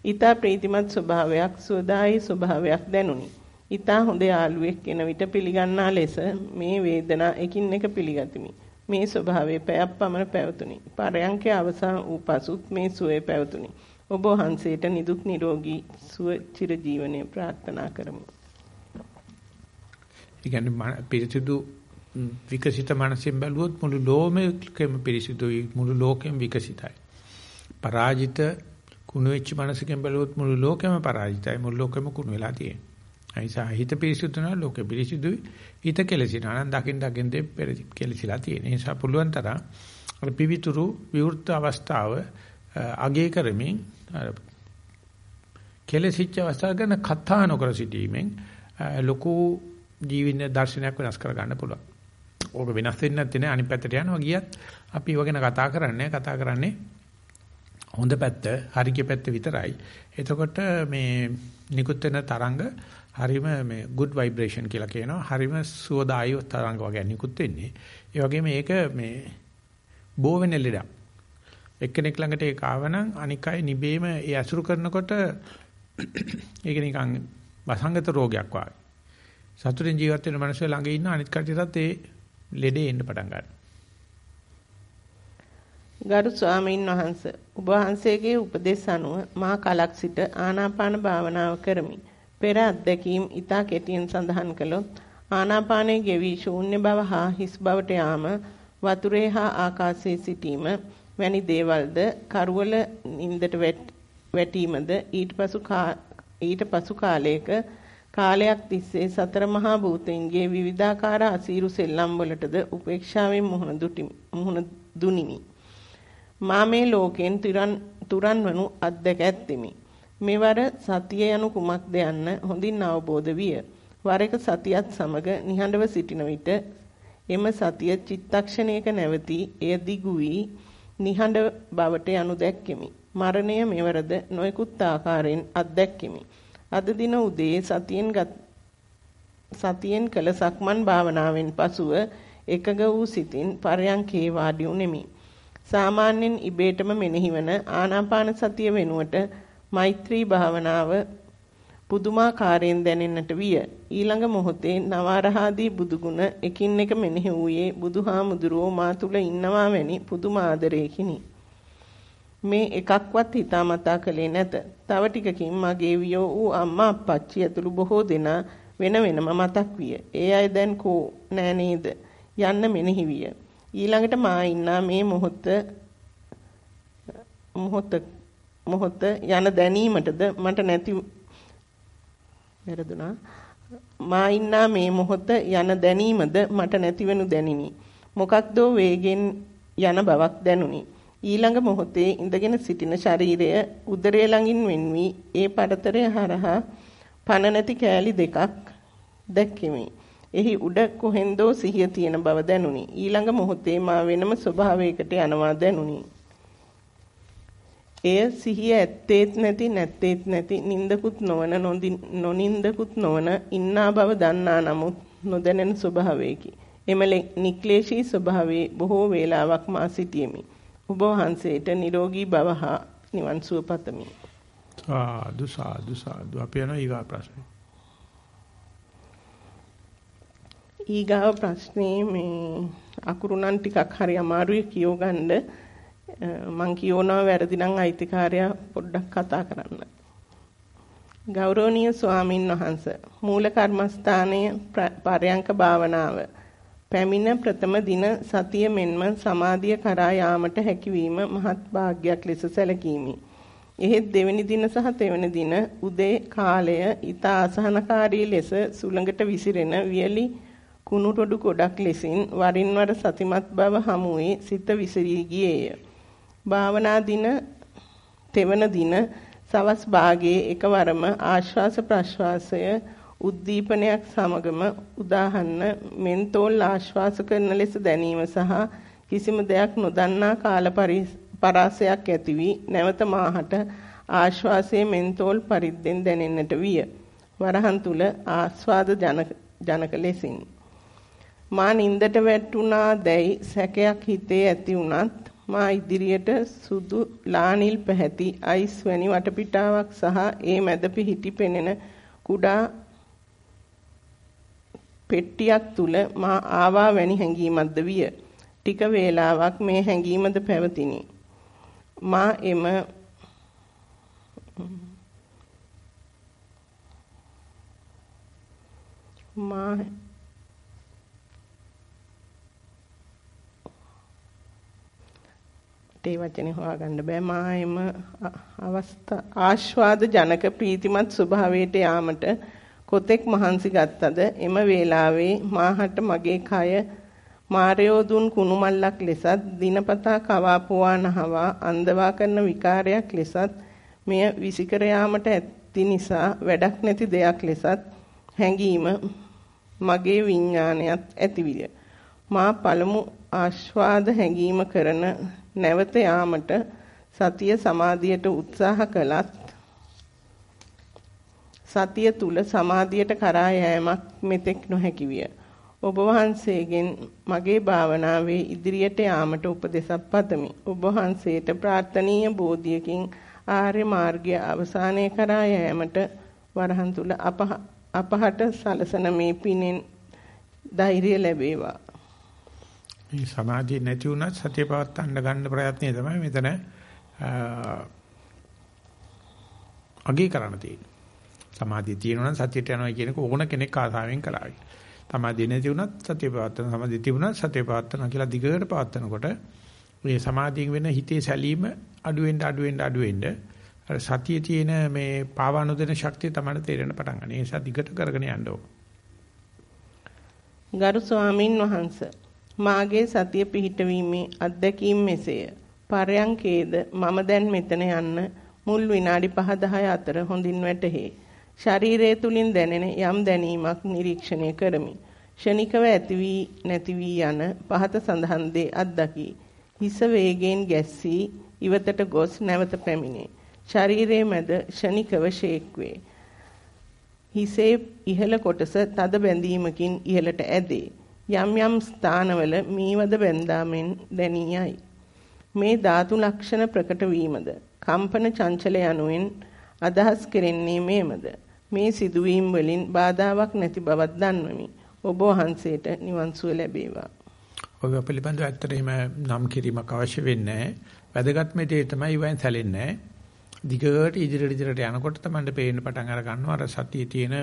ඊතා ප්‍රීතිමත් ස්වභාවයක් සෝදායි ස්වභාවයක් දැනුනි. ඊතා හොඳ යාළුවෙක් එන විට පිළිගන්නා ලෙස මේ වේදනා එකින් එක පිළිගතිමි. මේ ස්වභාවය පැයක් පමණ පැවතුනි. පරයන්කේ අවසන් වූ පසුත් මේ සුවේ පැවතුනි. ඔබ වහන්සේට නිදුක් නිරෝගී සුව චිර ජීවනයේ ප්‍රාර්ථනා කරමු. ඉතින් පිරිසිදු විකසිත මනසෙන් බැලුවොත් මුළු ලෝකෙම පිරිසිදුයි මුළු ලෝකෙම විකසිතයි. පරාජිත කුණු වෙච්ච මනසකින් බැලුවොත් මුළු ලෝකෙම පරාජිතයි මුළු ලෝකෙම කුණු වෙලා තියෙන්නේ. අයිසා හිත පිරිසිදු නම් ලෝකෙ පිරිසිදුයි හිත කෙලසිනා නම් දකින් දකින් දෙ කෙලසිලා තියෙන නිසා පුළුවන් තරම් අර පිවිතුරු විවෘත අවස්ථාව අගේ කරමින් කෙලසිච්ච අවස්ථාව ගැන කතා නොකර සිටීමෙන් ලොකු ජීවිත දර්ශනයක් වෙනස් කර ගන්න පුළුවන්. ඕක වෙනස් වෙන්නේ නැත්තේ නේ අනිත් පැත්තට යනවා ගියත් අපි ඒව ගැන කතා කරන්නේ කතා කරන්නේ හොඳ පැත්ත හරිය පැත්ත විතරයි. එතකොට මේ නිකුත් වෙන තරංග හරිම මේ good vibration කියලා කියනවා. හරිම සුවදායී තරංග වගේ නිකුත් වෙන්නේ. ඒ වගේම මේක මේ බෝ වෙන ලෙඩක්. එක්කෙනෙක් ළඟට ඒක ආවනම් අනික් අය නිබේම ඒ අසුරු කරනකොට ඒක නිකන් වසංගත රෝගයක් වගේ. සතුටින් ජීවත් වෙන මිනිස්සු ළඟ ඉන්න අනිත් කටටත් ඒ ලෙඩේ එන්න පටන් ගන්නවා. ගරු ස්වාමීන් වහන්ස ඔබ වහන්සේගේ උපදෙස් අනුව මා කලක් සිට ආනාපාන භාවනාව කරමි. පෙර අත්දැකීම් ඊතා කෙටියෙන් සඳහන් කළොත් ආනාපානයේ ගෙවි ශූන්‍ය බව හා හිස් බවට යාම වතුරේ හා ආකාශයේ සිටීම වැනි දේවල්ද කරවල නින්දට වැටීමද ඊට පසු ඊට පසු කාලයක කාලයක් තිස්සේ සතර මහා භූතයන්ගේ විවිධාකාර අසීරු සෙල්ලම් වලටද උපේක්ෂාවෙන් මුහුණ මුහුණ දුනිමි. මා මේ ලෝකෙන් තුරන් වනු අත්දැක ඇත්تمي. මෙවර සතිය යනු කුමක්ද යන්න හොඳින් අවබෝධ විය. වර එක සතියත් සමග නිහඬව සිටින විට එම සතිය චිත්තක්ෂණයක නැවතී එය දිගු වී නිහඬ බවට යනු දැක්කෙමි. මරණය මෙවරද නොයෙකුත් ආකාරයෙන් අත්දැක්කෙමි. අද දින උදේ සතියෙන් සතියෙන් කළ සක්මන් භාවනාවෙන් පසුව එකග වූ සිතින් පරයන්කේ වාඩි උනේමි. සාමාන්‍යයෙන් ඉබේටම මෙනෙහිවන ආනාපාන සතිය වෙනුවට මෛත්‍රී භාවනාව පුදුමාකාරයෙන් දැනෙන්නට විය. ඊළඟ මොහොතේ නවරහාදී බුදුගුණ එකින් එක මෙනෙහි වූයේ බුදුහාමුදුරුවෝ මා තුල ඉන්නවා වැනි පුදුම ආදරයකිනි. මේ එකක්වත් හිතාමතා කළේ නැත. තව ටිකකින් මගේ වියෝ වූ අම්මා අප්පච්චි ඇතුළු බොහෝ දෙනා වෙන වෙනම මතක් විය. ඒ අය දැන් කෝ නෑ නේද? යන්න මෙනෙහි විය. ඊළඟට මා ඉන්නා මේ මොහොත මොහොත මොහොත යන දැනීමටද මට නැති වැරදුනා මා ඉන්නා මේ මොහොත යන දැනීමද මට නැතිවෙනු දැනිනි මොකක්දෝ වේගෙන් යන බවක් දැනුනි ඊළඟ මොහොතේ ඉඳගෙන සිටින ශරීරය උදරය ළඟින් වෙන්වි ඒ පරතරය හරහා පන නැති කෑලි දෙකක් දැක්කෙමි එහි උඩ කොහෙන්දෝ සිහිය තියෙන බව දැනුනි. ඊළඟ මොහොතේ මා වෙනම ස්වභාවයකට යනවා දැනුනි. එය සිහිය ඇත්තේත් නැති නැත්තේත් නැති නින්දකුත් නොවන නොනින්දකුත් නොවන ඉන්නා බව දන්නා නමුත් නොදැනෙන ස්වභාවයකි. එම නික්ලේශී ස්වභාවයේ බොහෝ වේලාවක් මා සිටියෙමි. ඔබ වහන්සේට නිරෝගී බව හා නිවන් සුව පතමි. සාදු සාදු සාදු අපි යනවා ඊගා ප්‍රශ්නේ. ඊගාව ප්‍රශ්නේ මේ අකුරු නම් ටිකක් හරි අමාරුයි කියව ගන්න. මං කියවනවා වැරදි නම් අයිතිකාරයා පොඩ්ඩක් කතා කරන්න. ගෞරවනීය ස්වාමින් වහන්සේ මූල කර්මස්ථානයේ පරයන්ක භාවනාව පැමිණ ප්‍රථම දින සතිය මෙන්ම සමාධිය කරා යාමට හැකියවීම මහත් වාග්යක් ලෙස සැලකීමි. එහෙත් දෙවැනි දින සහ තෙවැනි දින උදේ කාලය ඊට අසහනකාරී ලෙස සුළඟට විසිරෙන වියලි කුණු රොඩු ගොඩක් ලෙසින් වරින් වර සතිමත් බව හමුවේ සිත විසිරී ගියේය. භාවනා දින තෙවන දින සවස් භාගයේ එකවරම ආශ්වාස ප්‍රශ්වාසය උද්දීපනයක් සමගම උදාහරණ මෙන්තෝල් ආශ්වාස කරන ලෙස දැනීම සහ කිසිම දෙයක් නොදන්නා කාල පරාසයක් ඇති වී නැවත මාහට ආශ්වාසයේ මෙන්තෝල් පරිද්දෙන් දැනෙන්නට විය. වරහන් තුල ආස්වාද ජනක ජනක ලෙසින් මා නින්දට වැටුණා දැයි සැකයක් හිතේ ඇති වුණත් මා ඉදිරියට සුදු ලානිල් පැහැති අයිස් වැනි වටපිටාවක් සහ ඒ මැද පිහිටි පෙනෙන කුඩා පෙට්ටියක් තුල මා ආවා වැනි හැඟීමක්ද විය. ටික වේලාවක් මේ හැඟීමද පැවතිනි. මා එම මා ඒ වචනේ හොයාගන්න බෑ මා එම අවස්ථා ආස්වාද ජනක ප්‍රීතිමත් ස්වභාවයට යාමට කොතෙක් මහන්සි ගත්තද එම වේලාවේ මාහට මගේ කය මාරයෝ දුන් කුණු මල්ලක් ලෙසත් දිනපතා කවා පුවා නහවා අන්දවා කරන විකාරයක් ලෙසත් මෙය විසිකර යාමට ඇති නිසා වැඩක් නැති දෙයක් ලෙසත් හැඟීම මගේ විඥානයත් ඇතිවිය. මා පළමු ආස්වාද හැඟීම කරන නැවත යාමට සතිය සමාධියට උත්සාහ කළත් සතිය තුල සමාධියට කරා යෑමක් මෙතෙක් නොහැකි විය. ඔබ වහන්සේගෙන් මගේ භාවනාවේ ඉදිරියට යාමට උපදෙසක් පතමි. ඔබ වහන්සේට ප්‍රාර්ථනීය බෝධියකින් ආර්ය මාර්ගය අවසානයේ කරා යෑමට වරහන් තුල අපහට සලසන මේ පිනෙන් ධෛර්යය ලැබේවා. මේ සමාධිය නැති වුණත් සතිය පවත්වන්න ගන්න ප්‍රයත්නය තමයි මෙතන අගේ කරන්න තියෙන්නේ. සමාධිය තියෙනවා නම් සතියට යනවා කියන එක ඕන කෙනෙක් ආසාවෙන් කලාවි. සමාධිය නැති වුණත් සතිය පවත්වන සමාධිය තිබුණත් සතිය පවත්වනවා කියලා දිගට පවත්වනකොට මේ සමාධියෙන් වෙන හිතේ සැලීම අඩු වෙන්න අඩු වෙන්න අඩු වෙන්න අර සතියේ තියෙන මේ පාවනුදෙන ශක්තිය තමයි තේරෙන පටන් ගන්න. ඒ නිසා දිගට කරගෙන යන්න ඕන. ගරු ස්වාමින් වහන්සේ මාගේ සතිය පිහිටවීමේ අත්දැකීම් මෙසේය. පරයන්කේද මම දැන් මෙතන යන්න මුල් විනාඩි 5-10 අතර හොඳින් වැටහේ. ශරීරය තුලින් දැනෙන යම් දැනීමක් නිරීක්ෂණය කරමි. ෂණිකව ඇති වී නැති වී යන පහත සඳහන් දේ අත්දකි. හිස වේගයෙන් ගැස්සී ඉවතට ගොස් නැවත පැමිණේ. ශරීරයේ මැද ෂණිකව ෂේක් වේ. හිසේ ඉහළ කොටස තද බැඳීමකින් ඉහළට ඇදේ. යම් යම් ස්ථානවල මීවද බැඳාමෙන් දැනියයි. මේ ධාතු ලක්ෂණ ප්‍රකට වීමද කම්පන චංචල යනුවෙන් අදහස් කෙරෙන්නේ මේමද මේ සිදුවීම් වලින් බාධාවක් නැති බවක් දන්වමි. ඔබ වහන්සේට නිවන් සුව ලැබේවා. ඔබ පිළිබඳව ඇත්තටම නම් කිරීමක් අවශ්‍ය වෙන්නේ වැදගත් මේ දේ තමයි වයින් සැලෙන්නේ දිගට ඉදිරියට ඉදිරියට යනකොට තමයි පේන්න පටන් අර ගන්නවා අර සතියේ තියෙන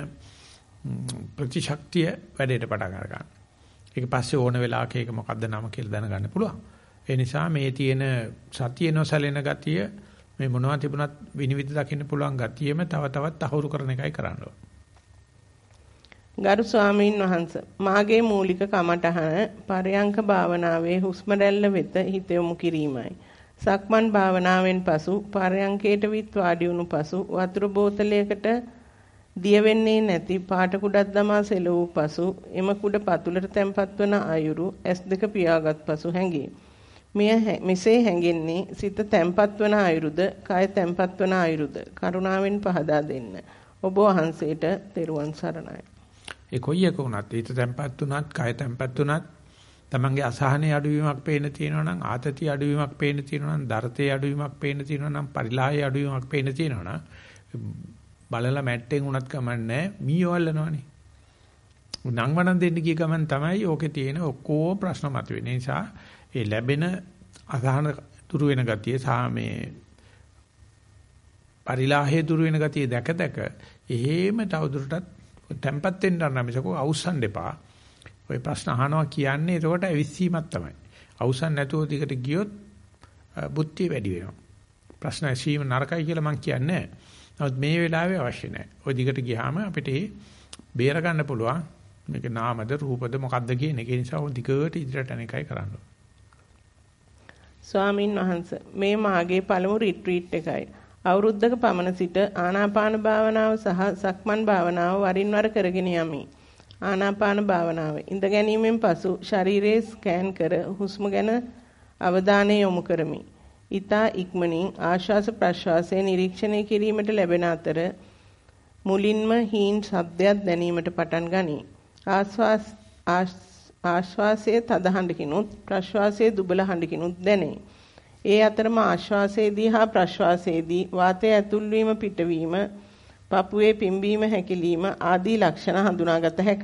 ප්‍රතිශක්තිය වැඩේට පටන් අර ගන්න. ඒක පස්සේ ඕන වෙලාවක ඒක මොකද්ද නම කියලා දැනගන්න පුළුවන්. ඒ නිසා මේ තියෙන සතිය නොසැලෙන ගතිය මේ මොනවා තිබුණත් විනිවිද දකින්න පුළුවන් ගතියෙම තව තවත් අහුරු කරන එකයි කරන්න ගරු ස්වාමීන් වහන්ස මාගේ මූලික කමටහන පරයන්ක භාවනාවේ හුස්ම රැල්ල වෙත හිත යොමු කිරීමයි. සක්මන් භාවනාවෙන් පසු පරයන්කේට විත් වාඩි වුණු පසු වතුර බෝතලයකට දිය වෙන්නේ නැති පාට කුඩක් දමා සෙලවූ පසු එම කුඩ පතුලට තැම්පත් වන අයුරු S2 පියාගත් පසු හැඟේ. මෙය මෙසේ හැඟෙන්නේ සිත තැම්පත් වන අයුරුද කය තැම්පත් වන අයුරුද? කරුණාවෙන් පහදා දෙන්න. ඔබ වහන්සේට තෙරුවන් සරණයි. ඒ කොයි එක වුණත් හිත තැම්පත් වුණත් කය තැම්පත් වුණත් තමන්ගේ අසහනේ අඩුවීමක් පේන තියෙනවා නම් ආතතිය අඩුවීමක් පේන තියෙනවා නම් දරතේ අඩුවීමක් පේන තියෙනවා නම් පරිලාහයේ අඩුවීමක් පේන තියෙනවා නම් බලලා මැට්ටෙන් උනත් කමන්නේ මීයවල්ලනවනේ නංවනන් දෙන්න ගිය ගමන් තමයි ඕකේ තියෙන ඔක්කොම ප්‍රශ්න මතුවෙන නිසා ඒ ලැබෙන අසහන දුරු වෙන ගතිය සාමේ පරිලාහේ දුරු වෙන ගතිය දැක දැක එහෙම තවදුරටත් තැම්පත් වෙන්න නම් මිසකෝ අවසන් දෙපා ඔය ප්‍රශ්න අහනවා කියන්නේ එතකොට ඇවිස්සීමක් තමයි. අවසන් නැතුව දිගට ගියොත් බුද්ධිය වැඩි වෙනවා. ප්‍රශ්න ඇසීම නරකයි කියලා මම කියන්නේ නමුත් මේ වෙලාවේ අවශ්‍ය නැහැ. ඔය දිගට ගියාම අපිට බේර ගන්න පුළුවන්. මේක නාමද රූපද මොකද්ද කියන එක. නිසා ඔය දිගට ඉදිරියට යන එකයි කරන්නේ ස්වාමින් වහන්ස මේ මාගේ පළමු රිට්‍රීට් එකයි. අවුරුද්දක පමණ සිට ආනාපාන භාවනාව සහ සක්මන් භාවනාව වරින් වර කරගෙන යමි. ආනාපාන භාවනාව ඉඳ ගැනීමෙන් පසු ශරීරයේ ස්කෑන් කර හුස්ම ගැන අවධානය යොමු කරමි. ඊතා ඉක්මනින් ආශ්වාස ප්‍රශ්වාසය නිරීක්ෂණය කිරීමට ලැබෙන අතර මුලින්ම හීන් ශබ්දයක් දැනීමට පටන් ගනී. ආශ්වාස ආශ්වාසයේ තද හඬකිනුත් ප්‍රශ්වාසයේ දුබල හඬකිනුත් දැනේ. ඒ අතරම ආශ්වාසයේදී හා ප්‍රශ්වාසයේදී වාතය ඇතුල් වීම පිටවීම, පපුවේ පිම්බීම හැකිලිම ආදී ලක්ෂණ හඳුනාගත හැක.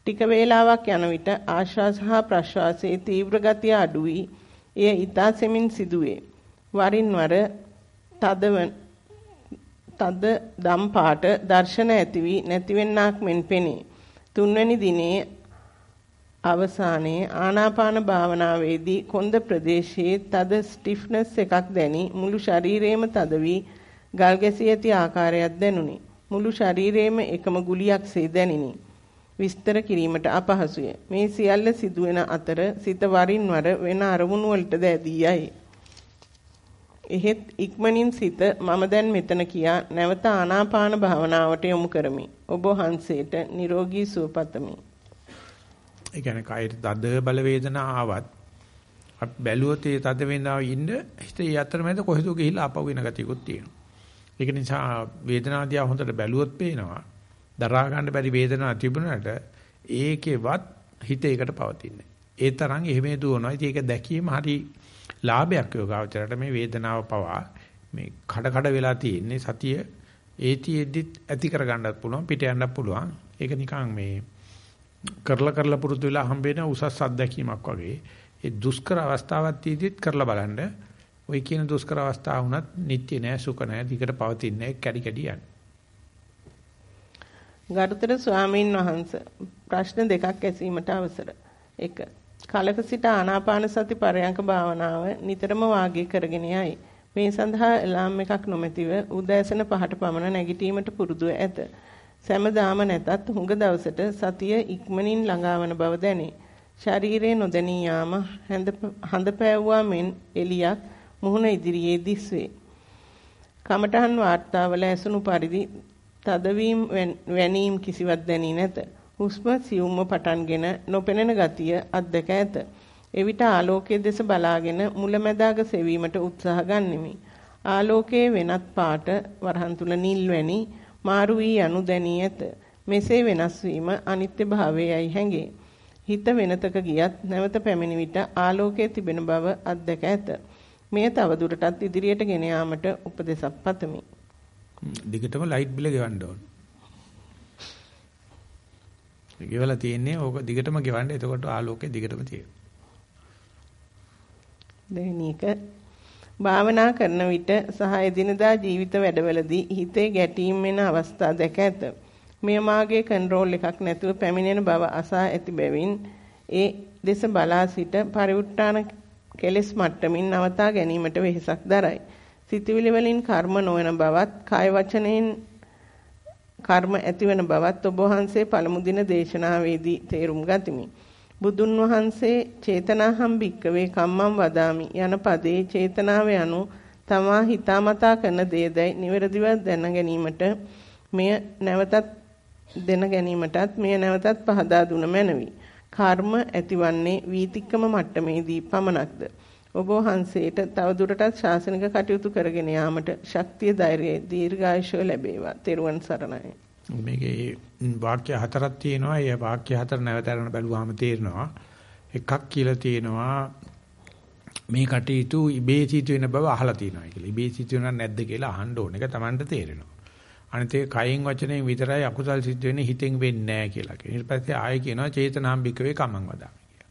ටික වේලාවක් යන විට ආශ්වාස හා ප්‍රශ්වාසයේ තීව්‍ර ගතිය අඩු වී එය ඊතා සෙමින් සිදුවේ. වරින් වර තදවන තද දම් පාට දර්ශන ඇති වී නැතිවෙන්නක් මෙන් පෙනේ. තුන්වැනි දිනේ අවසානයේ ආනාපාන භාවනාවේදී කොන්ද ප්‍රදේශයේ තද ස්ටිෆ්නස් එකක් දැනි මුළු ශරීරයේම තද වී ගල් ගැසී ඇති ආකාරයක් දැනුනි. මුළු ශරීරයේම එකම ගුලියක්සේ දැනිනි. විස්තර කිරීමට අපහසුය. මේ සියල්ල සිදුවෙන අතර සිත වරින් වර වෙන අරමුණු වලටද ඇදී යයි. එහෙත් ඉක්මනින් සිත මම දැන් මෙතන කියා නැවත ආනාපාන භාවනාවට යොමු කරමි. ඔබ වහන්සේට නිරෝගී සුව පතමි. ඒ කියන්නේ කායට තද බල වේදනා ආවත් අපි බැලුවොත් ඒ තද වේදනාව ඉන්න හිත ඒ අතරමැද කොහෙද ගිහිල්ලා ආපහු වෙන ගතියකුත් තියෙනවා. ඒක නිසා වේදනාව හොඳට බැලුවොත් පේනවා. දරා ගන්න බැරි වේදනාවක් තිබුණාට ඒකෙවත් හිත ඒකට පවතින්නේ. ඒ තරම් එහෙම දුවනවා. ඉතින් ඒක දැකීම හරි ලාභයක් යෝගාවචරයට මේ වේදනාව පවා මේ කඩ කඩ වෙලා තියෙන්නේ සතිය ඒතිෙද්දිත් ඇති කර ගන්නත් පුළුවන් පිට යන්නත් පුළුවන්. ඒක නිකන් මේ කරලා කරලා පුරුදු වෙලා හම්බෙන උසස් අත්දැකීමක් වගේ. ඒ දුෂ්කර අවස්ථාවක් තීදිත් කරලා බලන්න. ওই කියන දුෂ්කර අවස්ථාව වුණත් නිට්ටය නෑ සුඛ නෑ දිගට පවතින්නේ කැඩි කැඩි යන්නේ. ගරුතර ස්වාමීන් වහන්ස ප්‍රශ්න දෙකක් ඇසීමට අවසර. 1 කලක සිට ආනාපාන සති පරයන්ක භාවනාව නිතරම වාගේ කරගෙන යයි. මේ සඳහා එලාම් එකක් නොමැතිව උදෑසන පහට පමණ නැගිටීමට පුරුදු ඇත. සෑමදාම නැතත් හුඟ දවසට සතිය ඉක්මනින් ළඟාවන බව දැනේ ශරීරයේ නොදැනී යාම හඳ පෑවුවා මෙන් එලියක් මුහුණ ඉදිරියේ දිස්වේ කමඨහන් වාර්තාවල ඇසුණු පරිදි තදවීම වැනීම කිසිවක් දැනී නැත. හුස්ම සියුම්ව පටන්ගෙන නොපෙනෙන ගතිය අත්දැක ඇත. එවිට ආලෝකයේ දෙස බලාගෙන මුලැමැදාග සෙවීමට උත්සාහ ගන්නෙමි. ආලෝකයේ වෙනත් පාට වරහන් තුල නිල් වැනි මාරු වී යනු දැනී ඇත. මෙසේ වෙනස් වීම අනිත්‍ය භාවයයි හැඟේ. හිත වෙනතක ගියත් නැවත පැමිණි විට ආලෝකයේ තිබෙන බව අත්දැක ඇත. මෙය තව දුරටත් ඉදිරියට ගෙන යාමට උපදෙසක් පතමි. දිගටම ලයිට් බිල ගෙවන්න ඕන. ගෙවලා තියෙන්නේ ඕක දිගටම ගෙවන්න එතකොට ආලෝකය දිගටම තියෙනවා. දෙවෙනික භාවනා කරන විට සහ එදිනදා ජීවිත වැඩවලදී හිතේ ගැටීම් වෙන අවස්ථා දැක ඇත. මෙය මාගේ කන්ට්‍රෝල් එකක් නැතුව පැමිණෙන බව අසා ඇති බැවින් ඒ දෙස බලා සිට පරිඋත්තාන කෙලෙස් මට්ටමින් නවතා ගැනීමට වෙහෙසක් දරයි. සිතවිලි වලින් කර්ම නොවන බවත්, කාය වචනයෙන් කර්ම ඇතිවන බවත් ඔබ වහන්සේ පළමු දින දේශනාවේදී තේරුම් ගතිමි. බුදුන් වහන්සේ චේතනාහම් භික්කවේ කම්මං වදාමි යන පදේ චේතනාව යනු තමා හිතාමතා කරන දේදයි නිවැරදිව දැන ගැනීමට මෙය නැවතත් දෙන ගැනීමටත් මෙය නැවතත් පහදා දුන මැනවි. කර්ම ඇතිවන්නේ වීතික්කම මට්ටමේදී පමණක්ද? ඔබ වහන්සේට තවදුරටත් ශාසනික කටයුතු කරගෙන යාමට ශක්තිය ධෛර්යය දීර්ඝායුෂ ලැබේවා. තෙරුවන් සරණයි. මේකේ වාක්‍ය හතරක් තියෙනවා. ඒ වාක්‍ය හතර නැවත අරගෙන බැලුවාම තේරෙනවා. එකක් කියලා තියෙනවා මේ කටයුතු ඉබේ සිදු වෙන බව අහලා තියෙනවා කියලා. ඉබේ සිදු වෙනව නැද්ද කියලා අහන්න ඕන එක Tamanට තේරෙනවා. අනිත් ඒ කයින් වචනයෙන් විතරයි අකුසල් සිද්ධ වෙන්නේ හිතෙන් වෙන්නේ නැහැ කියලා කියනවා. ඊට පස්සේ ආයෙ කියනවා චේතනාම්බිකවේ කමං වදාමි කියලා.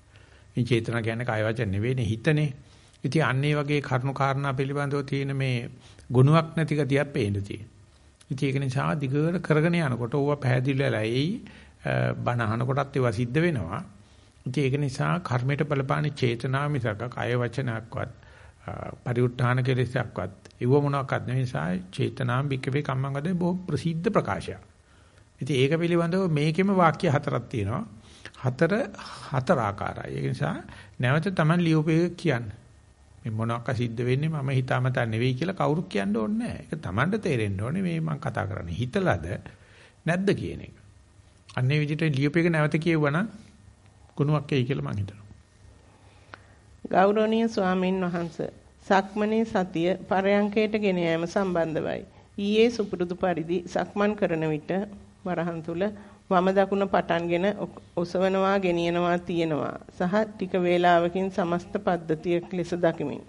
මේ චේතනා කියන්නේ කය වචන නෙවෙයිනේ හිතනේ. ඉතින් අන්න ඒ වගේ කරුණු කාරණා පිළිබඳව තියෙන මේ ගුණයක් නැති ගතියක් පේන්න තියෙනවා. ඉතින් ඒක නිසා දිගට කරගෙන යනකොට ඕවා පැහැදිලිලා එයි බණ අහනකොටත් ඒවා සිද්ධ වෙනවා. ඉතින් ඒක නිසා කර්මයට බලපාන චේතනාව මිසක කය වචනයක්වත් පරිඋත්ථාන කෙලෙසක්වත් ඒව මොනවාක්වත් නෙවෙයි නිසා චේතනාම් බිකවේ කම්මං වදේ බොහෝ ප්‍රසිද්ධ ප්‍රකාශයක්. ඉතින් ඒක පිළිබඳව මේකෙම වාක්‍ය හතරක් තියෙනවා. හතර හතර ආකාරයි. ඒ නිසා නැවත Taman ලියෝපේ කියන්නේ මේ මොනවාක සිද්ධ වෙන්නේ මම හිතාමතා නෙවෙයි කියලා කවුරුත් කියන්න ඕනේ නැහැ. ඒක Tamanට තේරෙන්න ඕනේ මේ මම කතා කරන්නේ හිතලාද නැද්ද කියන එක. අන්නේ විදිහට ලියුපේක නැවත කියවනම් ගුණයක් එයි කියලා මම හිතනවා. ගෞරවනීය ස්වාමින් වහන්සේ සක්මනේ සතිය පරයන්කයට ගෙන යාම සම්බන්ධවයි. ඊයේ සුපුරුදු පරිදි සක්මන් කරන විට වරහන් තුල වම දකුණ පටන්ගෙන ඔසවනවා ගෙනියනවා තියෙනවා සහ ටික වේලාවකින් සමස්ත පද්ධතියක් ලෙස දකිමින්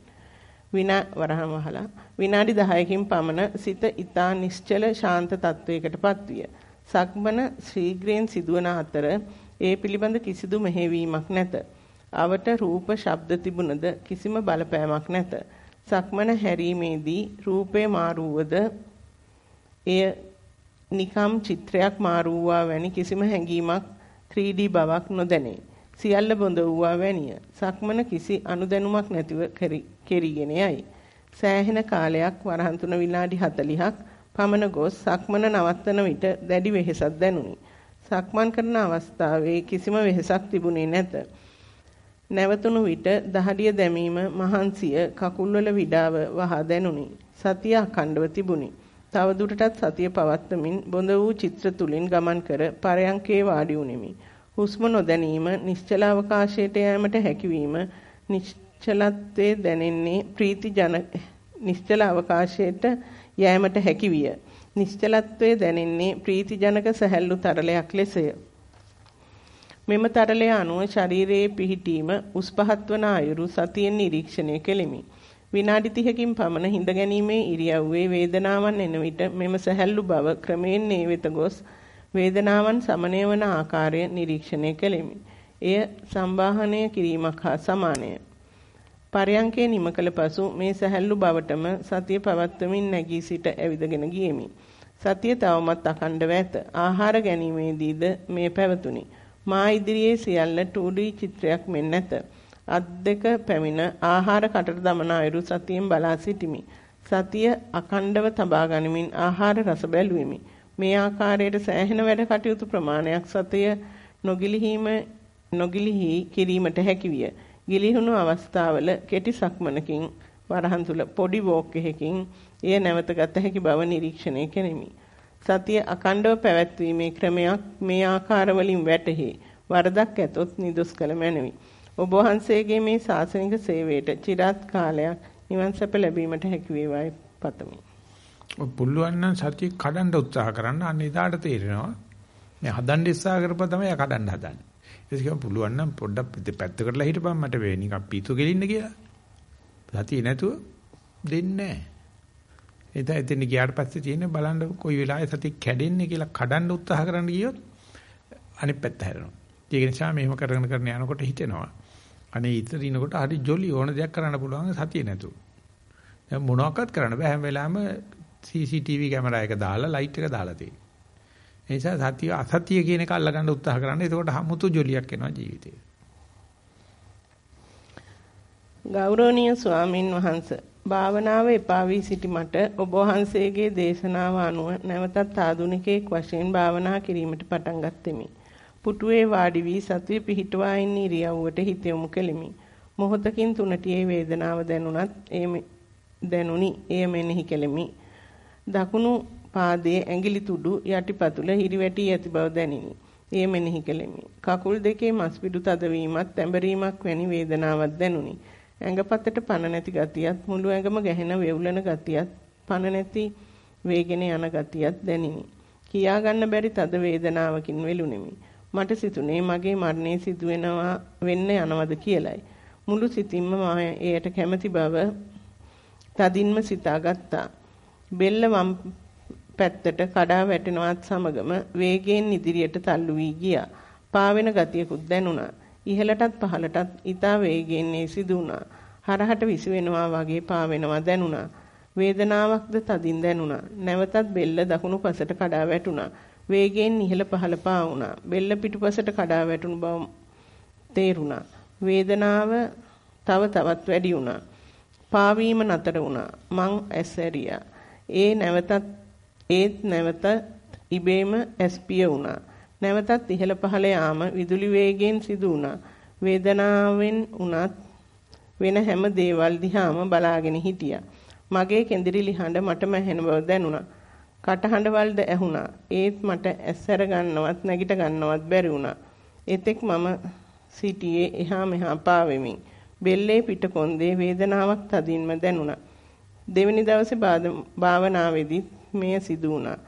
විනා වරහම වහලා විනාඩි 10කින් පමණ සිත ඊතා නිශ්චල ශාන්ත තත්වයකටපත් විය. සක්මන ශීඝ්‍රයෙන් සිදුවන අතර ඒ පිළිබඳ කිසිදු මෙහෙවීමක් නැත. අවට රූප ශබ්ද තිබුණද කිසිම බලපෑමක් නැත. සක්මන හැරීමේදී රූපේ මාරුවද එය නිකම් චිත්‍රයක් මාරු වූවා වැනි කිසිම හැඟීමක් 3D බවක් නොදැනේ. සියල්ල බොඳ වූවා වැනිය. සක්මන කිසි අනුදැනුමක් නැතිව කෙරිගෙන යයි. සෑහෙන කාලයක් වරහන් තුන විනාඩි 40ක් පමණ ගොස් සක්මන නවත්තන විට දැඩි වෙහෙසක් දැනුනි. සක්මන් කරන අවස්ථාවේ කිසිම වෙහෙසක් තිබුණේ නැත. නැවතුණු විට දහඩිය දැමීම මහන්සිය කකුල්වල විඩාව වහා දැනුනි. සතිය අඛණ්ඩව තිබුණි. තවදුරටත් සතිය පවත්වමින් බොඳ වූ චිත්‍ර තුලින් ගමන් කර පරයන්කේ වාඩි වුනිමි. හුස්ම නොදැනීම නිශ්චල අවකාශයට යෑමට හැකියවීම නිශ්චලත්වයේ දැනෙන්නේ ප්‍රීති ජන නිශ්චල අවකාශයට යෑමට හැකියිය. නිශ්චලත්වයේ දැනෙන්නේ ප්‍රීතිජනක සැහැල්ලු තරලයක් ලෙසය. මෙම තරලය අනුව ශරීරයේ පිහිටීම උස් පහත් වන අයුරු සතියෙන් නිරීක්ෂණය කෙලිමි. විනාඩි 30කින් පමණ හිඳ ගැනීමේ ඉරියව්වේ වේදනාවන් එන විට මෙම සැහැල්ලු බව ක්‍රමයෙන් නේ වෙත ගොස් වේදනාවන් සමනය වන ආකාරය නිරීක්ෂණය කෙලිමි. එය සම්බාහනය කිරීමක් හා සමානය. පරයන්කේ නිම කළ පසු මේ සැහැල්ලු බවටම සතිය පවත්වමින් නැගී සිට ඇවිදගෙන ගියෙමි. සතිය තවමත් අඛණ්ඩව ඇත. ආහාර ගැනීමේදීද මේ පැවතුනි. මා ඉදිරියේ සියල්ල 2D චිත්‍රයක් මෙන් නැත. අත් දෙක පැමිණ ආහාර කටට දමන අයුරු සතියෙන් බලා සිටිමි. සතිය අඛණ්ඩව තබා ගනිමින් ආහාර රස බැලුවෙමි. මේ ආකාරයට සෑහෙන වැඩ කටයුතු ප්‍රමාණයක් සතිය නොගිලිහීම නොගිලිහි කිරීමට හැකියිය. ගිලිහුණු අවස්ථාවල කෙටි සක්මනකින් වරහන් තුල පොඩි වෝක් එකකින් එය නැවත ගත හැකි බව නිරීක්ෂණය කෙරෙමි. සතිය අකණ්ඩව පැවැත්වීමේ ක්‍රමයක් මේ ආකාරවලින් වැටහි. වරදක් ඇතොත් නිදොස් කළ මැනවි. ඔබ වහන්සේගේ මේ ශාසනික සේවයට চিරාත් කාලයක් නිවන් සැප ලැබීමට හැකි වේවායි පතමි. ඔය පුළුවන් නම් සතිය කඩන්න උත්සාහ කරන්න අන්න එදාට තේරෙනවා. මේ හදන්න උත්සාහ කරපුවා තමයි කඩන්න හදන්නේ. ඒක කියමු පුළුවන් නම් පොඩ්ඩක් පැත්තකටලා හිටපන් මට වේ නිකන් පීතු ගෙලින්න කියලා. සතිය නැතුව දෙන්නේ නැහැ. එතන එතන ගියාට පස්සේ තියෙන බලන්න කොයි වෙලාවෙ සතිය කැඩෙන්නේ කියලා කඩන්න උත්සාහ කරන්න ගියොත් අනිත් පැත්ත හැරෙනවා. ඒක නිසා මෙහෙම කරගෙන කරගෙන යනකොට හිතෙනවා. අනේ ඉතිරිනකොට හරි ජොලි ඕන දෙයක් කරන්න පුළුවන් සතිය නැතුව. දැන් මොනවාක්වත් කරන්න බෑ හැම වෙලාවෙම CCTV කැමරා එක දාලා ලයිට් එක දාලා තියෙනවා. ඒ නිසා සතිය අසතිය කියන එක අල්ලගන්න උත්සාහ කරන්න. එතකොට හමුතු ජොලියක් එනවා ජීවිතේ. ගෞරවනීය ස්වාමින් වහන්සේ භාවනාව එපා වී සිටි මට ඔබ වහන්සේගේ දේශනාව අනුව නැවතත් ආධුනිකයෙක් වශයෙන් භාවනා කිරීමට පටන් ගත්ෙමි. පුටුවේ වාඩි වී සතිය පිහිටුවා ඉන්න ඉරියව්වට හිත යොමු කෙලිමි. මොහොතකින් තුනටියේ වේදනාව දැනුණත් ඒ දැනුනි එය මෙනෙහි කෙලිමි. දකුණු පාදයේ ඇඟිලි තුඩු යටිපතුල හිරිවැටි ඇති බව දැනිනි. එය මෙනෙහි කෙලිමි. කකුල් දෙකේ මස්පිඩු තදවීමත් තැඹරීමක් වැනි වේදනාවක් දැනුනි. ඇඟපතට පණ නැති ගතියත් මුළු ඇඟම ගැහෙන වේවුලන ගතියත් පණ නැති වේගෙන යන ගතියත් දැනිනි. කියා ගන්න බැරි තද වේදනාවකින් වෙලුණෙමි. මට සිතුනේ මගේ මරණය සිදු වෙනවා වෙන්න යනවද කියලයි. මුළු සිතින්ම මම එයට කැමැති බව තදින්ම සිතාගත්තා. බෙල්ල වම් පැත්තට කඩා වැටෙනවත් සමගම වේගයෙන් ඉදිරියට තල්ලු වී ගියා. පාවෙන ගතියකුත් දැනුණා. ඉහළටත් පහළටත් ඊතා වේගයෙන් ඒ සිදු වුණා. හරහට විසි වෙනවා වගේ පාවෙනවා දැනුණා. වේදනාවක්ද තදින් දැනුණා. නැවතත් බෙල්ල දකුණු පසට කඩා වැටුණා. වේගයෙන් ඉහළ පහළ පා වුණා. බෙල්ල පිටුපසට කඩා වැටුණු බව තේරුණා. වේදනාව තව තවත් වැඩි වුණා. පාවීම නතර වුණා. මං ඇස්සරියා. ඒ නැවතත් ඒත් නැවත ඉබේම ඇස්පිය වුණා. නැවතත් ඉහළ පහළ යාම විදුලි වේගයෙන් සිදු වුණා. වේදනාවෙන් උනත් වෙන හැම දේවල් දිහාම බලාගෙන හිටියා. මගේ කෙඳිරිලි හඬ මටම ඇහෙන බව දැනුණා. කටහඬවල්ද ඇහුණා. ඒත් මට ඇස්සර ගන්නවත් නැගිට ගන්නවත් බැරි වුණා. එතෙක් මම සිටියේ එහා මෙහා පාවෙමින්. බෙල්ලේ පිටකොන්දේ වේදනාවක් තදින්ම දැනුණා. දෙවැනි දවසේ භාවනාවේදී මෙය සිදු වුණා.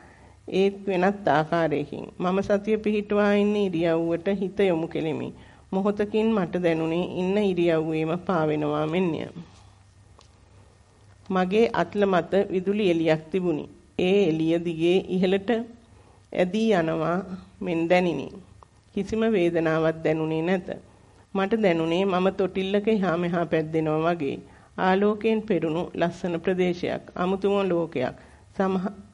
ඒත් වෙනත් ආකාරයකින් මම සතිය පිහිටුවා ඉන්න ඉරියව්වට හිත යොමු කෙලිමි. මොහොතකින් මට දැනුනේ ඉන්න ඉරියව්වේම පාවෙනවා මෙන්ය. මගේ අත්ල මත විදුලි එලියක් තිබුණි. ඒ එළිය දිගේ ඉහළට ඇදී යනවා මෙන් දැනිනි. කිසිම වේදනාවක් දැනුනේ නැත. මට දැනුනේ මම තොටිල්ලක එහා මෙහා පැද්දෙනවා වගේ. ආලෝකයෙන් පෙරුණු ලස්සන ප්‍රදේශයක්, අමුතුම ලෝකයක්.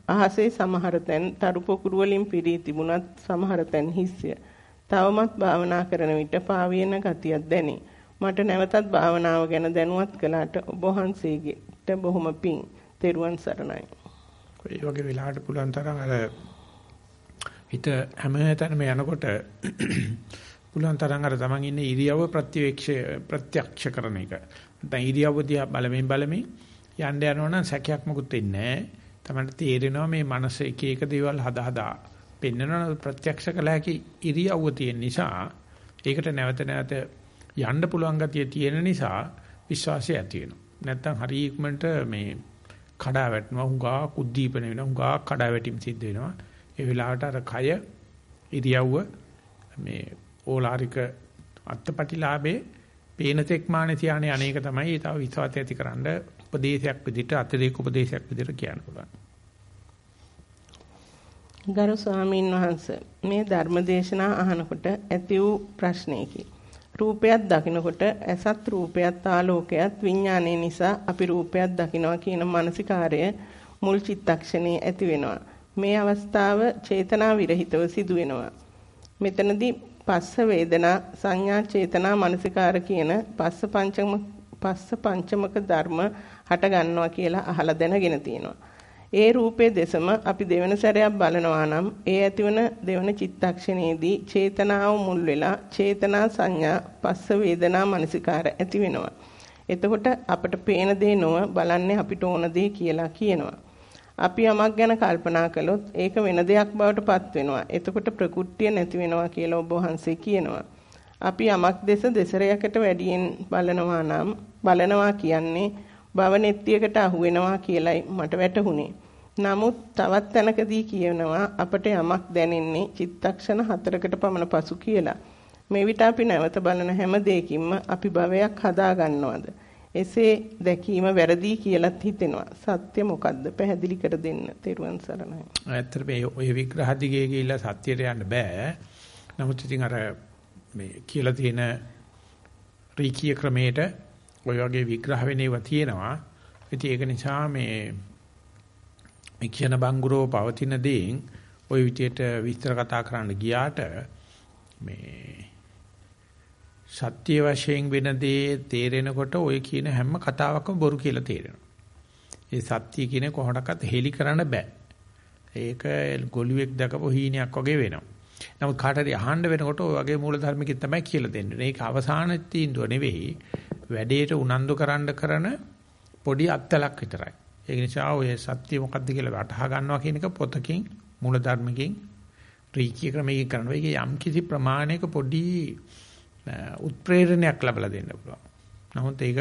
අහසේ සමහර තැන් තරු පොකුරු වලින් පිරී තිබුණත් සමහර තැන් හිස්ය. තවමත් භාවනා කරන විට පාවියන ගතියක් දැනේ. මට නැවතත් භාවනාව ගැන දැනුවත් කළාට ඔබ වහන්සේට බොහොම පිං. තෙරුවන් සරණයි. ඒ වගේ වෙලාවට පුළුවන් තරම් අර හිත හැමතැනම යනකොට පුළුවන් තරම් අර තමන් ඉන්නේ ඉරියව්ව ප්‍රතිවේක්ෂය ප්‍රත්‍යක්ෂ කරන එක. නැත්නම් ඉරියව්ව දිහා බලමින් බලමින් යන්න යනවනම් සැකයක් මොකුත් වෙන්නේ නැහැ. තමන්ට තේරෙනවා මේ මනස එක එක දේවල් හදා හදා පෙන්වන ප්‍රත්‍යක්ෂ කළ හැකි ඉරියව්ව තියෙන නිසා ඒකට නැවත නැවත යන්න පුළුවන් ගතිය තියෙන නිසා විශ්වාසය ඇති වෙනවා. නැත්නම් හරි ඉක්මනට මේ කඩා වැටෙනවා හුඟා උද්දීපන වෙනවා හුඟා කඩා වැටීම් සිද්ධ වෙනවා ඒ වෙලාවට අර කය ඉරියව්ව මේ ඕලාරික අත්පටිලාභේ පේන තෙක් මානේ තියානේ අනේක තමයි තව විශ්වාසය ඇතිකරන උපදේශයක් විදිහට අතිරේක උපදේශයක් විදිහට කියන්න පුළුවන් ගරු ස්වාමීන් වහන්ස මේ ධර්මදේශනා අහනකොට ඇති වූ ප්‍රශ්නයකි. රූපයක් දකිනකොට ඇසත් රූපයත් ආලෝකයත් විඥානයේ නිසා අපි රූපයක් දකිනවා කියන මානසිකාරය මුල් චිත්තක්ෂණයේ ඇති වෙනවා. මේ අවස්ථාව චේතනා විරහිතව සිදු වෙනවා. මෙතනදී පස්ස වේදනා සංඥා චේතනා මානසිකාර කියන පස්ස පංචම පස්ස පංචමක ධර්ම හට ගන්නවා කියලා අහලා දැනගෙන තියෙනවා. ඒ රූපයේ දෙසම අපි දෙවන සැරයක් බලනවා නම් ඒ ඇතිවන දෙවන චිත්තක්ෂණයේදී චේතනාව මුල් වෙලා චේතනා සංඥා පස්ස වේදනා මනසිකාර ඇති වෙනවා. එතකොට අපට පේන දේ නොව බලන්නේ අපිට ඕන දේ කියලා කියනවා. අපි යමක් ගැන කල්පනා කළොත් ඒක වෙන දෙයක් බවට පත් වෙනවා. එතකොට ප්‍රകൃතිය නැති වෙනවා කියලා ඔබ වහන්සේ කියනවා. අපි යමක් දෙස දෙසරයකට වැඩියෙන් බලනවා නම් බලනවා කියන්නේ භවනෙත්තියකට අහු වෙනවා කියලයි මට වැටහුනේ. නමුත් තවත් තැනකදී කියනවා අපට යමක් දැනෙන්නේ චිත්තක්ෂණ හතරකට පමණ පසු කියලා. මේ විට අපි නැවත බලන හැම දෙයකින්ම අපි භවයක් හදා ගන්නවද? එසේ දැකීම වැරදි කියලාත් හිතෙනවා. සත්‍ය මොකද්ද? පැහැදිලි කර දෙන්න. තෙරුවන් සරණයි. ඇත්තට මේ ඔය විග්‍රහ දිගේ ගිහිල්ලා සත්‍යයට යන්න බෑ. නමුත් ඉතින් අර මේ කියලා තියෙන රීකී ක්‍රමයට ওই වගේ විග්‍රහ වෙනේවා තියෙනවා. ඉතින් ඒක නිසා මේ මේ කියන බංගුරෝ පවතින දේෙන් ওই විදියට විස්තර කතා කරන්න ගියාට මේ සත්‍ය වශයෙන් වෙන දේ තේරෙනකොට ওই කියන හැම කතාවක්ම බොරු කියලා තේරෙනවා. ඒ සත්‍ය කියන කොහොමඩක්වත් හෙලි කරන්න බෑ. ඒක ගොළුෙක් දැකපු හීනයක් වගේ වෙනවා. නමුත් කාට හරි අහන්න වෙනකොට ওই වගේ මූල ධර්මකින් තමයි කියලා දෙන්නේ. මේක අවසාන තීන්දුව නෙවෙයි. වැඩේට උනන්දු කරන්න කරන පොඩි අත්තලක් විතරයි. ඒ නිසා ඔය සත්‍ය මොකද්ද කියලා වටහා ගන්නවා කියන එක පොතකින් මූල ධර්මකින් රීකී ක්‍රමයකින් කරනවා. ඒක යම් කිසි ප්‍රමාණයක පොඩි උත්ප්‍රේරණයක් ලැබලා දෙන්න පුළුවන්. නමුත් ඒක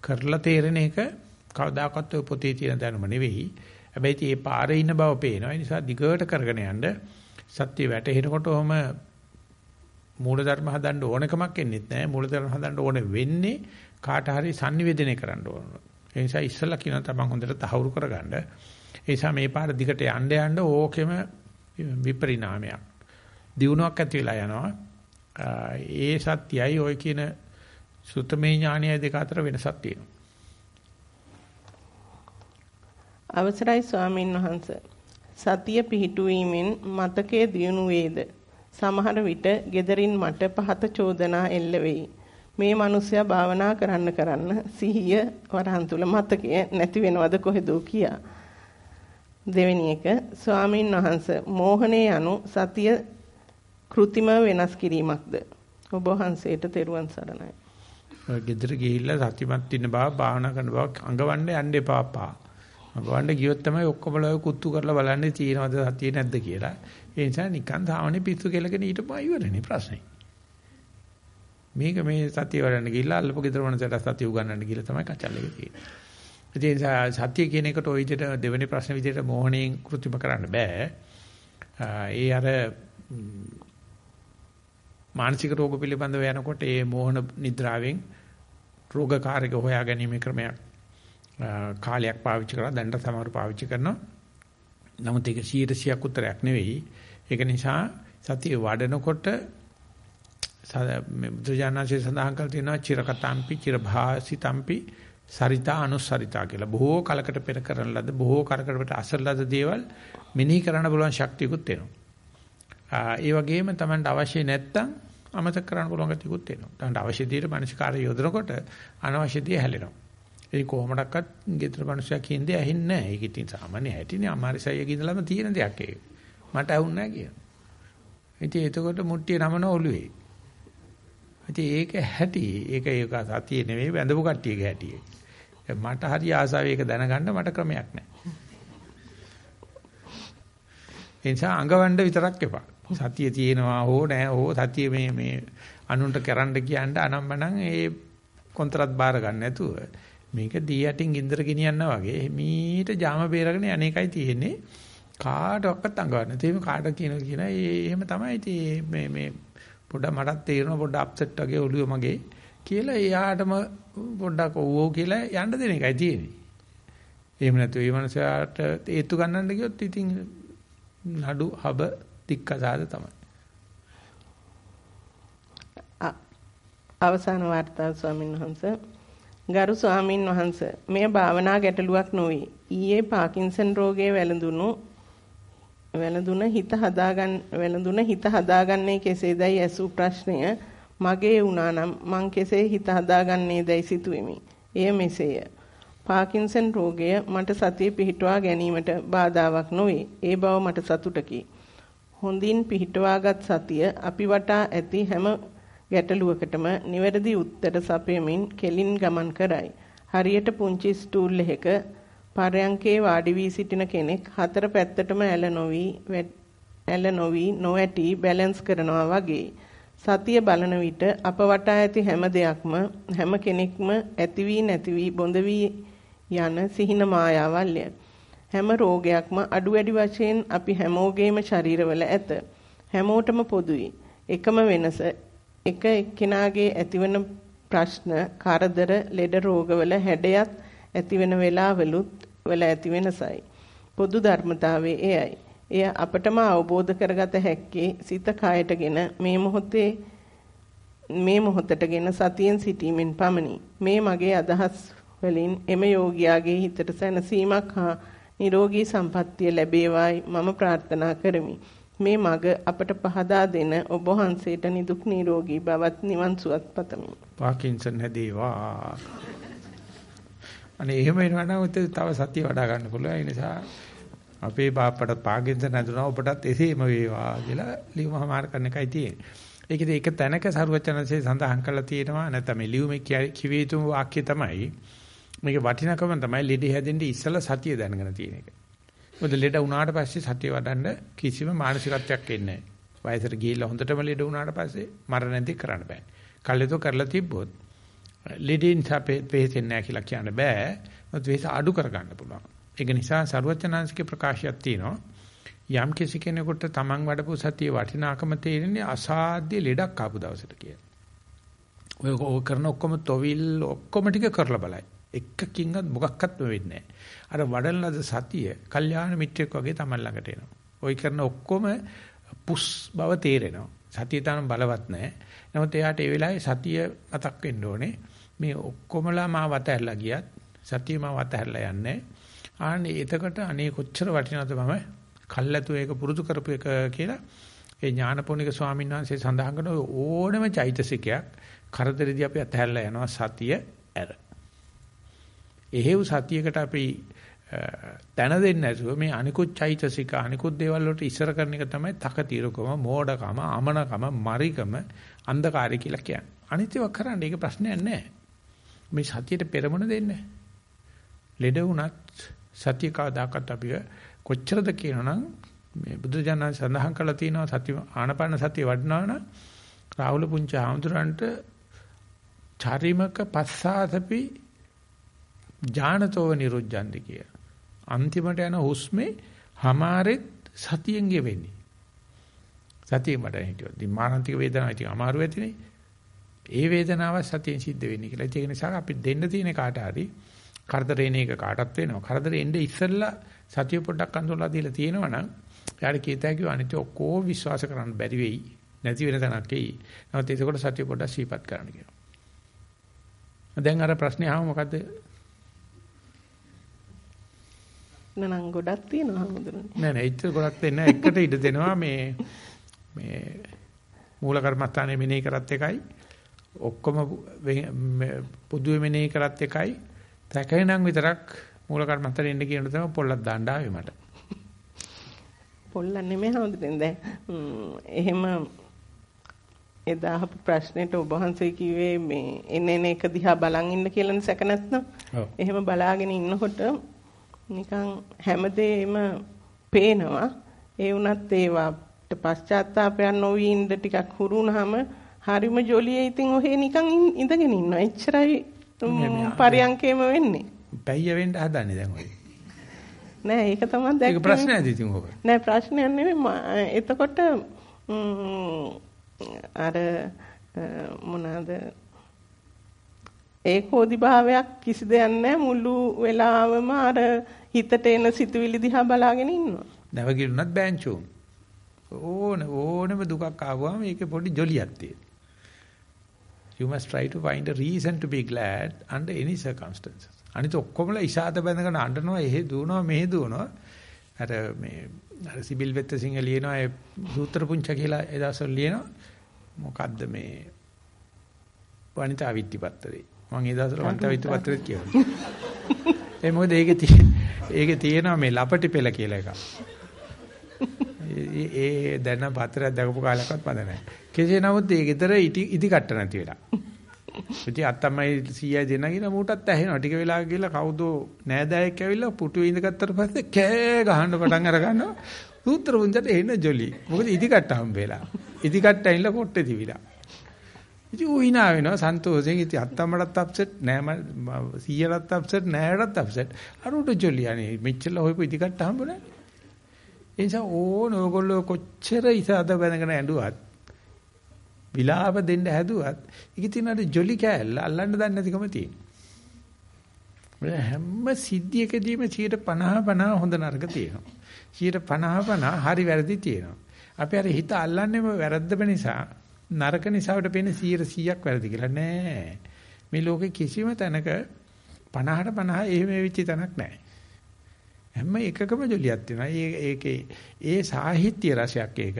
කරලා තේරෙන එක කවදාකවත් ඔය පොතේ තියෙන දැනුම නෙවෙයි. හැබැයි මේ පාරේ ඉන්න බව පේනවා. ඒ නිසා දිගට කරගෙන යන්න සත්‍ය වැටහෙනකොට ඔහම මූලධර්ම හදන්න ඕනකමක් එන්නේ නැහැ. මූලධර්ම හදන්න ඕනේ වෙන්නේ කාට හරි sannivedana කරන්න ඕන. ඒ නිසා ඉස්සලා කියනවා තමන් හොඳට තහවුරු කරගන්න. ඒ නිසා මේ පාර දිගට යන්න යන්න ඕකෙම විපරිණාමයක්. දියුණුවක් ඇති වෙලා යනවා. ඒ සත්‍යයි ඔය කියන සුතමේ ඥානයයි දෙක අතර වෙනසක් තියෙනවා. අවසරයි ස්වාමින් වහන්සේ. සතිය පිහිටුවීමෙන් මතකයේ දියුණු වේද? සමහර විට gederin මට පහත චෝදනා එල්ල වෙයි. මේ මිනිසයා භාවනා කරන්න කරන්න සිහිය වරහන් තුල මතකය නැති වෙනවද කොහෙදෝ කියා. දෙවෙනි එක ස්වාමින් වහන්සේ මෝහණේ යනු සතිය કૃතිම වෙනස් කිරීමක්ද ඔබ වහන්සේට තෙරුවන් සරණයි. ඔය ගෙදර ගිහිල්ලා සතිමත් ඉන්න බව භාවනා කරන බව අඟවන්න යන්න එපාපා. අඟවන්න ගියොත් තමයි ඔක්කොම ලව කුත්තු කරලා බලන්නේ තියෙනවද සතිය නැද්ද කියලා. ඒ නිසා නිකන් සාමාන්‍ය පිස්සු කෙලගෙන ඊටපස්සේ ඉවරනේ ප්‍රශ්නේ. මේක මේ සතිය වඩන්න ගිහිල්ලා අල්ලපු ගෙදර මනසට සතිය උගන්නන්න ගිහිල්ලා තමයි කචල් එක තියෙන්නේ. ඒ සතිය කියන එකට ওই විදිහට දෙවෙනි ප්‍රශ්න විදිහට මෝහණයෙන් කෘත්‍රිම කරන්න බෑ. ඒ අර මානසික රෝග පිළිබඳව යනකොට ඒ මෝහන නිද්‍රාවෙන් රෝගකාරක හොයා ගැනීම ක්‍රමයක් කාලයක් පාවිච්චි කරලා දැන්ට සමහර පාවිච්චි කරනවා. නමුත් ඒක 100%ක් උත්තරයක් නෙවෙයි. ඒක නිසා සතිය වඩනකොට මේ බුදුජානනාංශය සඳහන් කර තියෙනවා චිරකතම්පි චිරභාසිතම්පි සරිතා අනුසරිතා කියලා. බොහෝ කලකට පෙර කරන ලද බොහෝ කරකට අසර ලද දේවල් මෙනෙහි කරන්න පුළුවන් ශක්තියකුත් එනවා. ඒ වගේම Tamanට අවශ්‍ය නැත්තම් අමතක කරන්න පුළුවන් ගතියකුත් එනවා. Tamanට අවශ්‍ය දේට මානසික කාර්ය යොදනකොට අනවශ්‍ය දේ හැලෙනවා. ඒ කොහොමඩක්වත් ගෙදර මිනිස්සුයා කියන්නේ ඇහෙන්නේ නැහැ. ඒක ඉතින් සාමාන්‍ය හැටිනේ අමාරිසයිය කියනලම තියෙන දෙයක් ඒක. මට ඇහුන්නේ නැහැ කියන. ඉතින් එතකොට මුට්ටිය නමන ඔළුවේ. ඉතින් ඒක හැටි ඒක ඒක සතිය නෙවෙයි වැඳපු කට්ටියගේ හැටි. මට හරි ආසාව ඒක දැනගන්න මට ක්‍රමයක් නැහැ. ඒ නිසා අඟවන්න විතරක් එපා. සතිය තියෙනවා හෝ නැහැ හෝ සතිය මේ මේ අනුන්ට කරන්න කියන්න අනම්මනම් ඒ කොන්ත්‍රාත් බාර ගන්න නැතුව මේක දී යටින් ගින්දර ගෙනියනවා වගේ මීට ජාම බේරගෙන අනේකයි තියෙන්නේ කාටවත් අඟවන්න. ඒ කාට කියන කියන ඒ එහෙම තමයි මේ මේ පොඩ්ඩක් මටත් තේරෙනවා පොඩ්ඩක් අප්සෙට් වගේ ඔළුව මගේ කියලා එයාටම පොඩ්ඩක් ඕවෝ කියලා යන්න දෙන එකයි තියෙන්නේ. එහෙම නැත්නම් මේ මනසට ඒත්තු ගන්නන්න ගියොත් ඉතින් නඩු හබ තික්කසාද තමයි. අවසාන වර්තාව ස්වාමීන් වහන්සේ ගරු ස්වාමින් වහන්සේ මෙය භාවනා ගැටලුවක් නොවේ. ඊයේ පාකින්සන් රෝගයේ වැළඳුණු වැළඳුන හිත හදාගන්න වැළඳුන හිත හදාගන්නේ කෙසේදයි ඇසූ ප්‍රශ්නය මගේ වුණා නම් මං කෙසේ හිත හදාගන්නේදයි සිතුවෙමි. එය මෙසේය. පාකින්සන් රෝගය මට සතිය පිහිටුවා ගැනීමට බාධාවක් නොවේ. ඒ බව මට සතුටකි. හොඳින් පිහිටුවාගත් සතිය අපි වටා ඇති හැම ගැටලුවකටම නිවැරදි උත්තර සපයමින් කෙලින් ගමන් කරයි. හරියට පුංචි ස්ටූල් එකක පරයන්කේ වාඩි වී සිටින කෙනෙක් හතර පැත්තටම ඇල නොවි ඇල නොවි නොඇටි බැලන්ස් කරනවා වගේ. සතිය බලන විට අප වටා ඇති හැම දෙයක්ම හැම කෙනෙක්ම ඇති වී නැති වී බොඳ වී යන සිහින මායාවල්ය. හැම රෝගයක්ම අඩු වැඩි වශයෙන් අපි හැමෝගේම ශරීරවල ඇත. හැමෝටම පොදුයි. එකම වෙනස එක එක්කෙනාගේ ඇතිවන ප්‍රශ්න, කරදර, ලෙඩ රෝගවල හැඩයත් ඇතිවෙන වෙලාවලුත් වල ඇති වෙනසයි. පොදු ධර්මතාවයේ එයයි. එය අපටම අවබෝධ කරගත හැක්කේ සිත කායටගෙන මේ මොහොතේ මේ මොහොතටගෙන සතියෙන් සිටීමෙන් පමණි. මේ මගේ අදහස් වලින් එම යෝගියාගේ හිතට සැනසීමක් හා නිරෝගී සම්පන්නිය ලැබේවායි මම ප්‍රාර්ථනා කරමි. මේ මග අපට පහදා දෙන ඔබ වහන්සේට නිදුක් නිරෝගී බවත් නිවන් සුවත් පතමි. පාකින්සන් හැදේවා. අනේ එහෙම වෙනවා නම් තව සතිය වඩා ගන්න පුළුවන්. ඒ නිසා අපේ බාප්පට පාකින්සන් හැදුනා ඔබටත් එසේම වේවා කියලා ලියුමමාර කරන එකයි තියෙන්නේ. ඒකද ඒක තැනක සරුවචනසේ සඳහන් කරලා තියෙනවා නැත්නම් මේ ලියුමේ කිව්වේ යුතු වාක්‍ය තමයි මේක වටිනකම තමයි ලෙඩ හැදෙන්න ඉස්සලා සතිය දැනගෙන තියෙන එක. මොකද ලෙඩ වුණාට පස්සේ සතිය වඩන්න කිසිම මානසිකත්වයක් එන්නේ නැහැ. වයසට ගිහිල්ලා හොඳටම ලෙඩ වුණාට පස්සේ මරණ නැති කරන්න බෑ. කල්යතෝ කරලා තිබ්බොත් ලෙඩින් සපේ වෙහෙසෙන්නේ නැහැ කියලා කියන්න බෑ. මොකද වෙහෙස අඩු කරගන්න පුළුවන්. ඒක නිසා සරුවචනාංශිකේ ප්‍රකාශයක් තියෙනවා. යම් කිසි කෙනෙකුට තමන් වඩපු සතිය වටිනාකම තේරෙන්නේ අසාධ්‍ය ලෙඩක් ආපු දවසට කියලා. ඔය කරන ඔක්කොම තොවිල් ඔක්කොම ටික කරලා බලයි. එකකින්වත් මොකක්වත් වෙන්නේ අර වඩන ලද සතිය, කල්යාණ මිත්‍රෙක් වගේ තමයි ළඟට එනවා. ওই කරන ඔක්කොම පුස් බව තේරෙනවා. සතිය තරම් බලවත් නැහැ. නමුත් එයාට ඒ වෙලාවේ සතිය මතක් වෙන්න ඕනේ. මේ ඔක්කොමලා මාව අතහැරලා ගියත් සතිය මාව අතහැරලා යන්නේ. ආන්නේ එතකොට අනේ කොච්චර වටිනවද මම කල්ැතු ඒක පුරුදු කරපු එක කියලා ඒ ඥානපෝනික ස්වාමීන් වහන්සේ සඳහන් කරන ඕනම චෛතසිකයක් කරදරදී අපි අතහැරලා යනවා සතිය ඇර. එහෙව් සතියකට අපි තන දෙන්නේ නැතුව මේ අනිකුත් චෛතසික අනිකුත් දේවල් වලට ඉස්සර කරන එක තමයි තකතිරකම මෝඩකම අමනකම මරිකම අන්ධකාරය කියලා කියන්නේ. අනිත් ඒවා කරන්න ඒක ප්‍රශ්නයක් නැහැ. මේ සතියට පෙරමුණ දෙන්නේ. ලෙඩ වුණත් සතිය කවදාකවත් අපි කොච්චරද කියනනම් මේ බුදුජානක සඳහන් කරලා තියෙනවා සති ආනපාන සතිය වඩනවනම් රාහුල පුංචි ආමතුරන්ට චරිමක පස්සාතපි ඥානතෝව නිරුද්ධන්ති කිය. අන්තිමට යන හුස්මේ හමාරෙත් සතියෙන් ගෙවෙන්නේ. සතිය මට හිටියොත් ඉතින් මානසික වේදනාව ඉතින් අමාරු වෙතිනේ. ඒ වේදනාව සතියෙන් සිද්ධ වෙන්නේ කියලා. ඒක නිසා අපි දෙන්න තියෙන කාට හරි කරදරේන එක කාටත් වෙනවා. කරදරේ එන්නේ ඉස්සෙල්ලා සතිය පොඩ්ඩක් අඳුරලා දීලා තියෙනවා නම් එයාට කීත හැකිව අනිත් ඔක්කොම විශ්වාස කරන්න බැරි වෙයි. නැති වෙන තැනක් එයි. නමුත් ඒකකොට සතිය පොඩ්ඩක් සීපත් කරන්න කියනවා. දැන් අර ප්‍රශ්නේ ආව මොකද්ද? නනම් ගොඩක් තියෙනවා හමුදුනේ. නෑ නෑ ඉතින් ගොඩක් දෙන්න එකට ඉඩ දෙනවා මේ මේ මූල කර්මස්ථානයේ මෙනෙහි කරත් එකයි ඔක්කොම පුදුවේ මෙනෙහි කරත් එකයි තැකේනම් විතරක් මූල කර්මස්ථානේ ඉන්න කියන තමයි පොල්ලක් දාන්න ආවේ මට. පොල්ලක් නෙමෙයි හමුදුනේ දැන් එහෙම එදා අහපු ප්‍රශ්නෙට ඔබ වහන්සේ කිව්වේ මේ එන එන එක දිහා බලන් ඉන්න කියලානේ සැක නැත්නම්. එහෙම බලාගෙන ඉන්නකොට නිකන් හැමදේම පේනවා. ඒ වුණත් ඒවාට පශ්චාත්තාපයක් නොවි ඉන්න ටිකක් හුරු වුණාම හරිම ජොලියේ ඉතින් ඔහේ නිකන් ඉඳගෙන ඉන්නවා. එච්චරයි පරියන්කේම වෙන්නේ. පැయ్య වෙන්න හදන්නේ දැන් ඔය. නෑ ඒක තමයි දැක්කේ. ඒක ප්‍රශ්නයක්ද ඉතින් ඔබ? නෑ ප්‍රශ්නයක් නෙමෙයි. එතකොට අර මොනවාද ඒකෝදි භාවයක් කිසි දෙයක් නැහැ මුළු වෙලාවම අර හිතට එන සිතුවිලි දිහා බලාගෙන ඉන්නවා. නැවගිරුණත් බෑන්චුම්. ඕන ඕනම දුකක් ආවම ඒකේ පොඩි ජොලියක් තියෙනවා. You must try to find a reason to be glad under any circumstances. අනිත ඔක්කොමලා ඉෂාත බැඳගෙන අඬනවා, එහෙ දුවනවා, මෙහෙ දුවනවා. අර මේ අර සිබිල් වෙත්ත සිංහ ලියනවා ඒ සූත්‍ර පුංච කියලා ඒ දවස්වල ලියනවා. මොකද්ද මේ වනිතා විත්තිපත්තරේ. මම ඒ දවස්වල වනිතා විත්තිපත්තරේ කියවනවා. ඒ මොකද ඒකේ තියෙන ඒකේ තියෙනවා මේ ලපටි පෙළ කියලා එකක්. ඒ දැන පත්‍රයක් දැකපු කාලයක්වත් මම නැහැ. කෙසේ නමුත් ඒ ගෙදර ඉදි ඉදි කට්ට නැති වෙලා. ඉතින් අත්තම්මයි සීයයි දෙනගෙන මූටත් ඇහෙනවා. ටික වෙලාවක ගිහලා කවුද නෑදෑයෙක් ඇවිල්ලා පුටුවේ ඉඳගත්තට පස්සේ කෑ ගහන්න පටන් අර ගන්නවා. සූත්‍ර වුන්දට එන ජොලි. මොකද ඉදි කට්ට හම්බ වෙලා. ඉදි කට්ට ඇවිල්ලා කොට්ටේ තිබිලා. ඉතින් ඌ hina වෙනවා සන්තෝෂයෙන්. ඉතින් අත්තම්මටත් අප්සෙට් නෑ සීයලත් අප්සෙට් නෑයටත් අප්සෙට්. අර උඩ ජොලි අනේ මෙච්චර හොයපු ඉදි කට්ට හම්බුනේ. ඒ නිසා ඕන ඕගොල්ලෝ කොච්චර ඉසాత බැඳගෙන ඇඬුවත් විලාප දෙන්න හැදුවත් ඒක තියෙන අර ජොලි කෑල්ල අල්ලන්න දන්නේ නැතිකම තියෙනවා. හැම සිද්ධියකදීම 50 50 හොඳ නරක තියෙනවා. 50 50 හරි වැරදි තියෙනවා. අපි අර හිත අල්ලන්නේම වැරද්දම නිසා නරක නිසාවට පේන්නේ 100ක් වැරදි කියලා නෑ. මේ ලෝකේ කිසිම තැනක 50ට 50 එහෙම වෙච්ච තැනක් නෑ. හැම එකකම ජොලියක් තියෙනවා. ඒකේ ඒ සාහිත්‍ය රසයක් ඒක.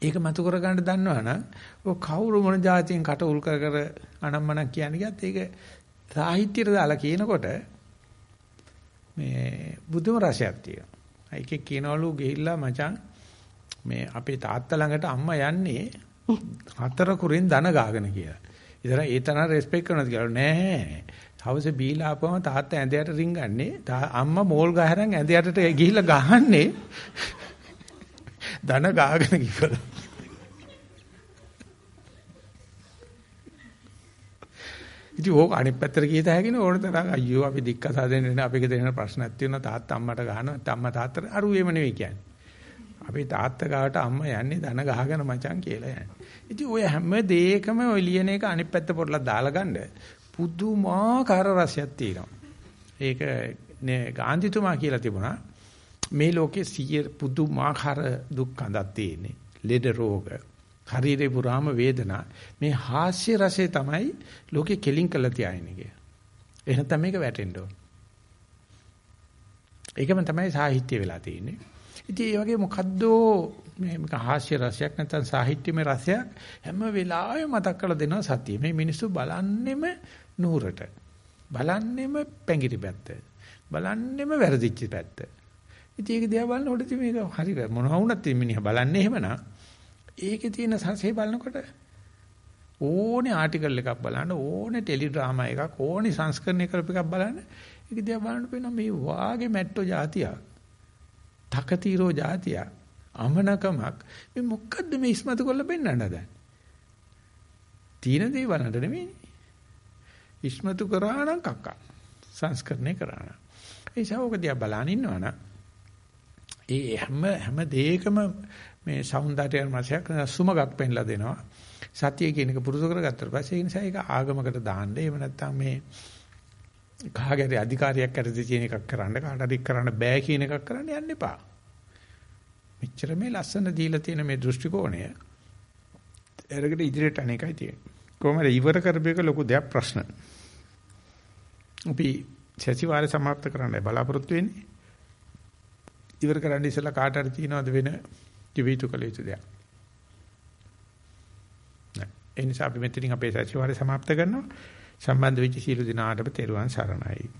ඒක මතු කර ගන්න දන්නවනම් ඔය කවුරු මොන જાතියෙන් කට උල් කර කර අනම්මනක් කියන්නේ ගියත් ඒක සාහිත්‍යයට දාලා කියනකොට මේ බුදුම රසයක් තියෙනවා. ඒකේ කියනවලු ගිහිල්ලා මචං මේ අපේ තාත්තා ළඟට අම්මා යන්නේ හතර කුරින් දන ගාගෙන කියලා. ඉතින් ඒ තරම් රෙස්පෙක්ට් කරනවාද කියලා නෑ. හවසේ බීලා ආපුවම තාත්තා ඇඳයට රින්ගන්නේ අම්මා මෝල් ගහරන් ඇඳයටට ගිහිල්ලා ගහන්නේ. ධන ගාගෙන කිව්වල. ඉතින් ඕක අනිත් පැත්තට ගියත හැකිනේ ඕන තරම් අයියෝ අපි දික්කසා දෙන්නේ නැහැ අපිට දෙන ප්‍රශ්නක් තියෙනවා. තාත්තා අම්මට ගහනවා. අම්මා තාත්තට අරුවේම නෙවෙයි කියන්නේ. අපි තාත්තා ගාවට අම්මා යන්නේ ධන ගහගෙන මචං කියලා යන්නේ. ඉතින් ඔය හැම දෙයකම ඔය ලියන එක අනිත් පැත්ත පොඩ්ඩක් දාලා ගන්න. පුදුමාකාර රසයක් තියෙනවා. ඒක නේ ගාන්ධිතුමා කියලා තිබුණා. මේ ලෝකේ සිය පුදුමාකාර දුක් කඳක් තියෙන්නේ. ලෙඩ රෝග, ශරීරේ පුරාම වේදනා. මේ හාස්‍ය රසය තමයි ලෝකේ කෙලින් කළ තියාගෙන ගිය. එහෙනම් තමයි මේක වැටෙන්න ඕන. ඒකම තමයි සාහිත්‍ය වෙලා තියෙන්නේ. ඉතින් ඒ වගේ මොකද්ද මේක හාස්‍ය රසයක් නැත්නම් සාහිත්‍යමය රසයක් හැම වෙලාවෙම මතක් කරලා දෙනවා සතිය. මේ මිනිස්සු බලන්නෙම නూరుට. බලන්නෙම පැංගිරි පැත්ත. බලන්නෙම වැරදිච්ච පැත්ත. ඉතින් ඒක දිහා බලන කොට මේක හරි මොනවා වුණත් මිනිහා බලන්නේ එහෙමනම් ඒකේ තියෙන සංසේ බලනකොට ඕනේ ආටිකල් එකක් බලන්න ඕනේ ටෙලි ඩ්‍රාමා එකක් ඕනේ සංස්කරණය කරපු එකක් බලන්න ඒක දිහා බලනකොට පේනවා මේ වාගේ මැට්ටෝ જાතියක් තකතිරෝ જાතියක් අමනකමක් මේ මොකද්ද මේ ඉස්මතු කරලා පෙන්වන්න හදන්නේ තියෙන දේ බලන්න නෙමෙයි ඉස්මතු කරා නම් කක්කා. සංස්කරණය කරා නම්. ඒ ශාවක දිහා බලන ඉන්නවනම් ඒ හැම හැම දෙයකම මේ సౌందර්ය මාසයක් සුමගක් පෙන්ලා දෙනවා. සතිය කියන එක පුරුදු කරගත්තට පස්සේ ඒ නිසා ඒක ආගමකට දාන්න. එහෙම නැත්නම් මේ කාගේරි අධිකාරියක් ඇරදී තියෙන එකක් කරන්න කාට හරි කරන්න බෑ කියන එකක් කරන්න යන්න එපා. මෙච්චර මේ ලස්සන දීලා තියෙන මේ දෘෂ්ටි කෝණය එරකට ඉදිරියට අනේකයි තියෙන්නේ. කොහමද ඉවර කරපේක ලොකු දෙයක් ප්‍රශ්න. අපි සතිವಾರේ સમાપ્ત කරන්නයි බලාපොරොත්තු වෙන්නේ. ඉවර කරන්න ඉස්සලා කාට හරි තියනවද වෙන ජීවිතු කළ යුතු දෙයක්. ඒ නිසා අපි මෙතනින් අපේ සතිವಾರේ સમાપ્ત කරනවා. සම්බන්ධ වෙච්ච සීල දිනාටම තෙරුවන් සරණයි.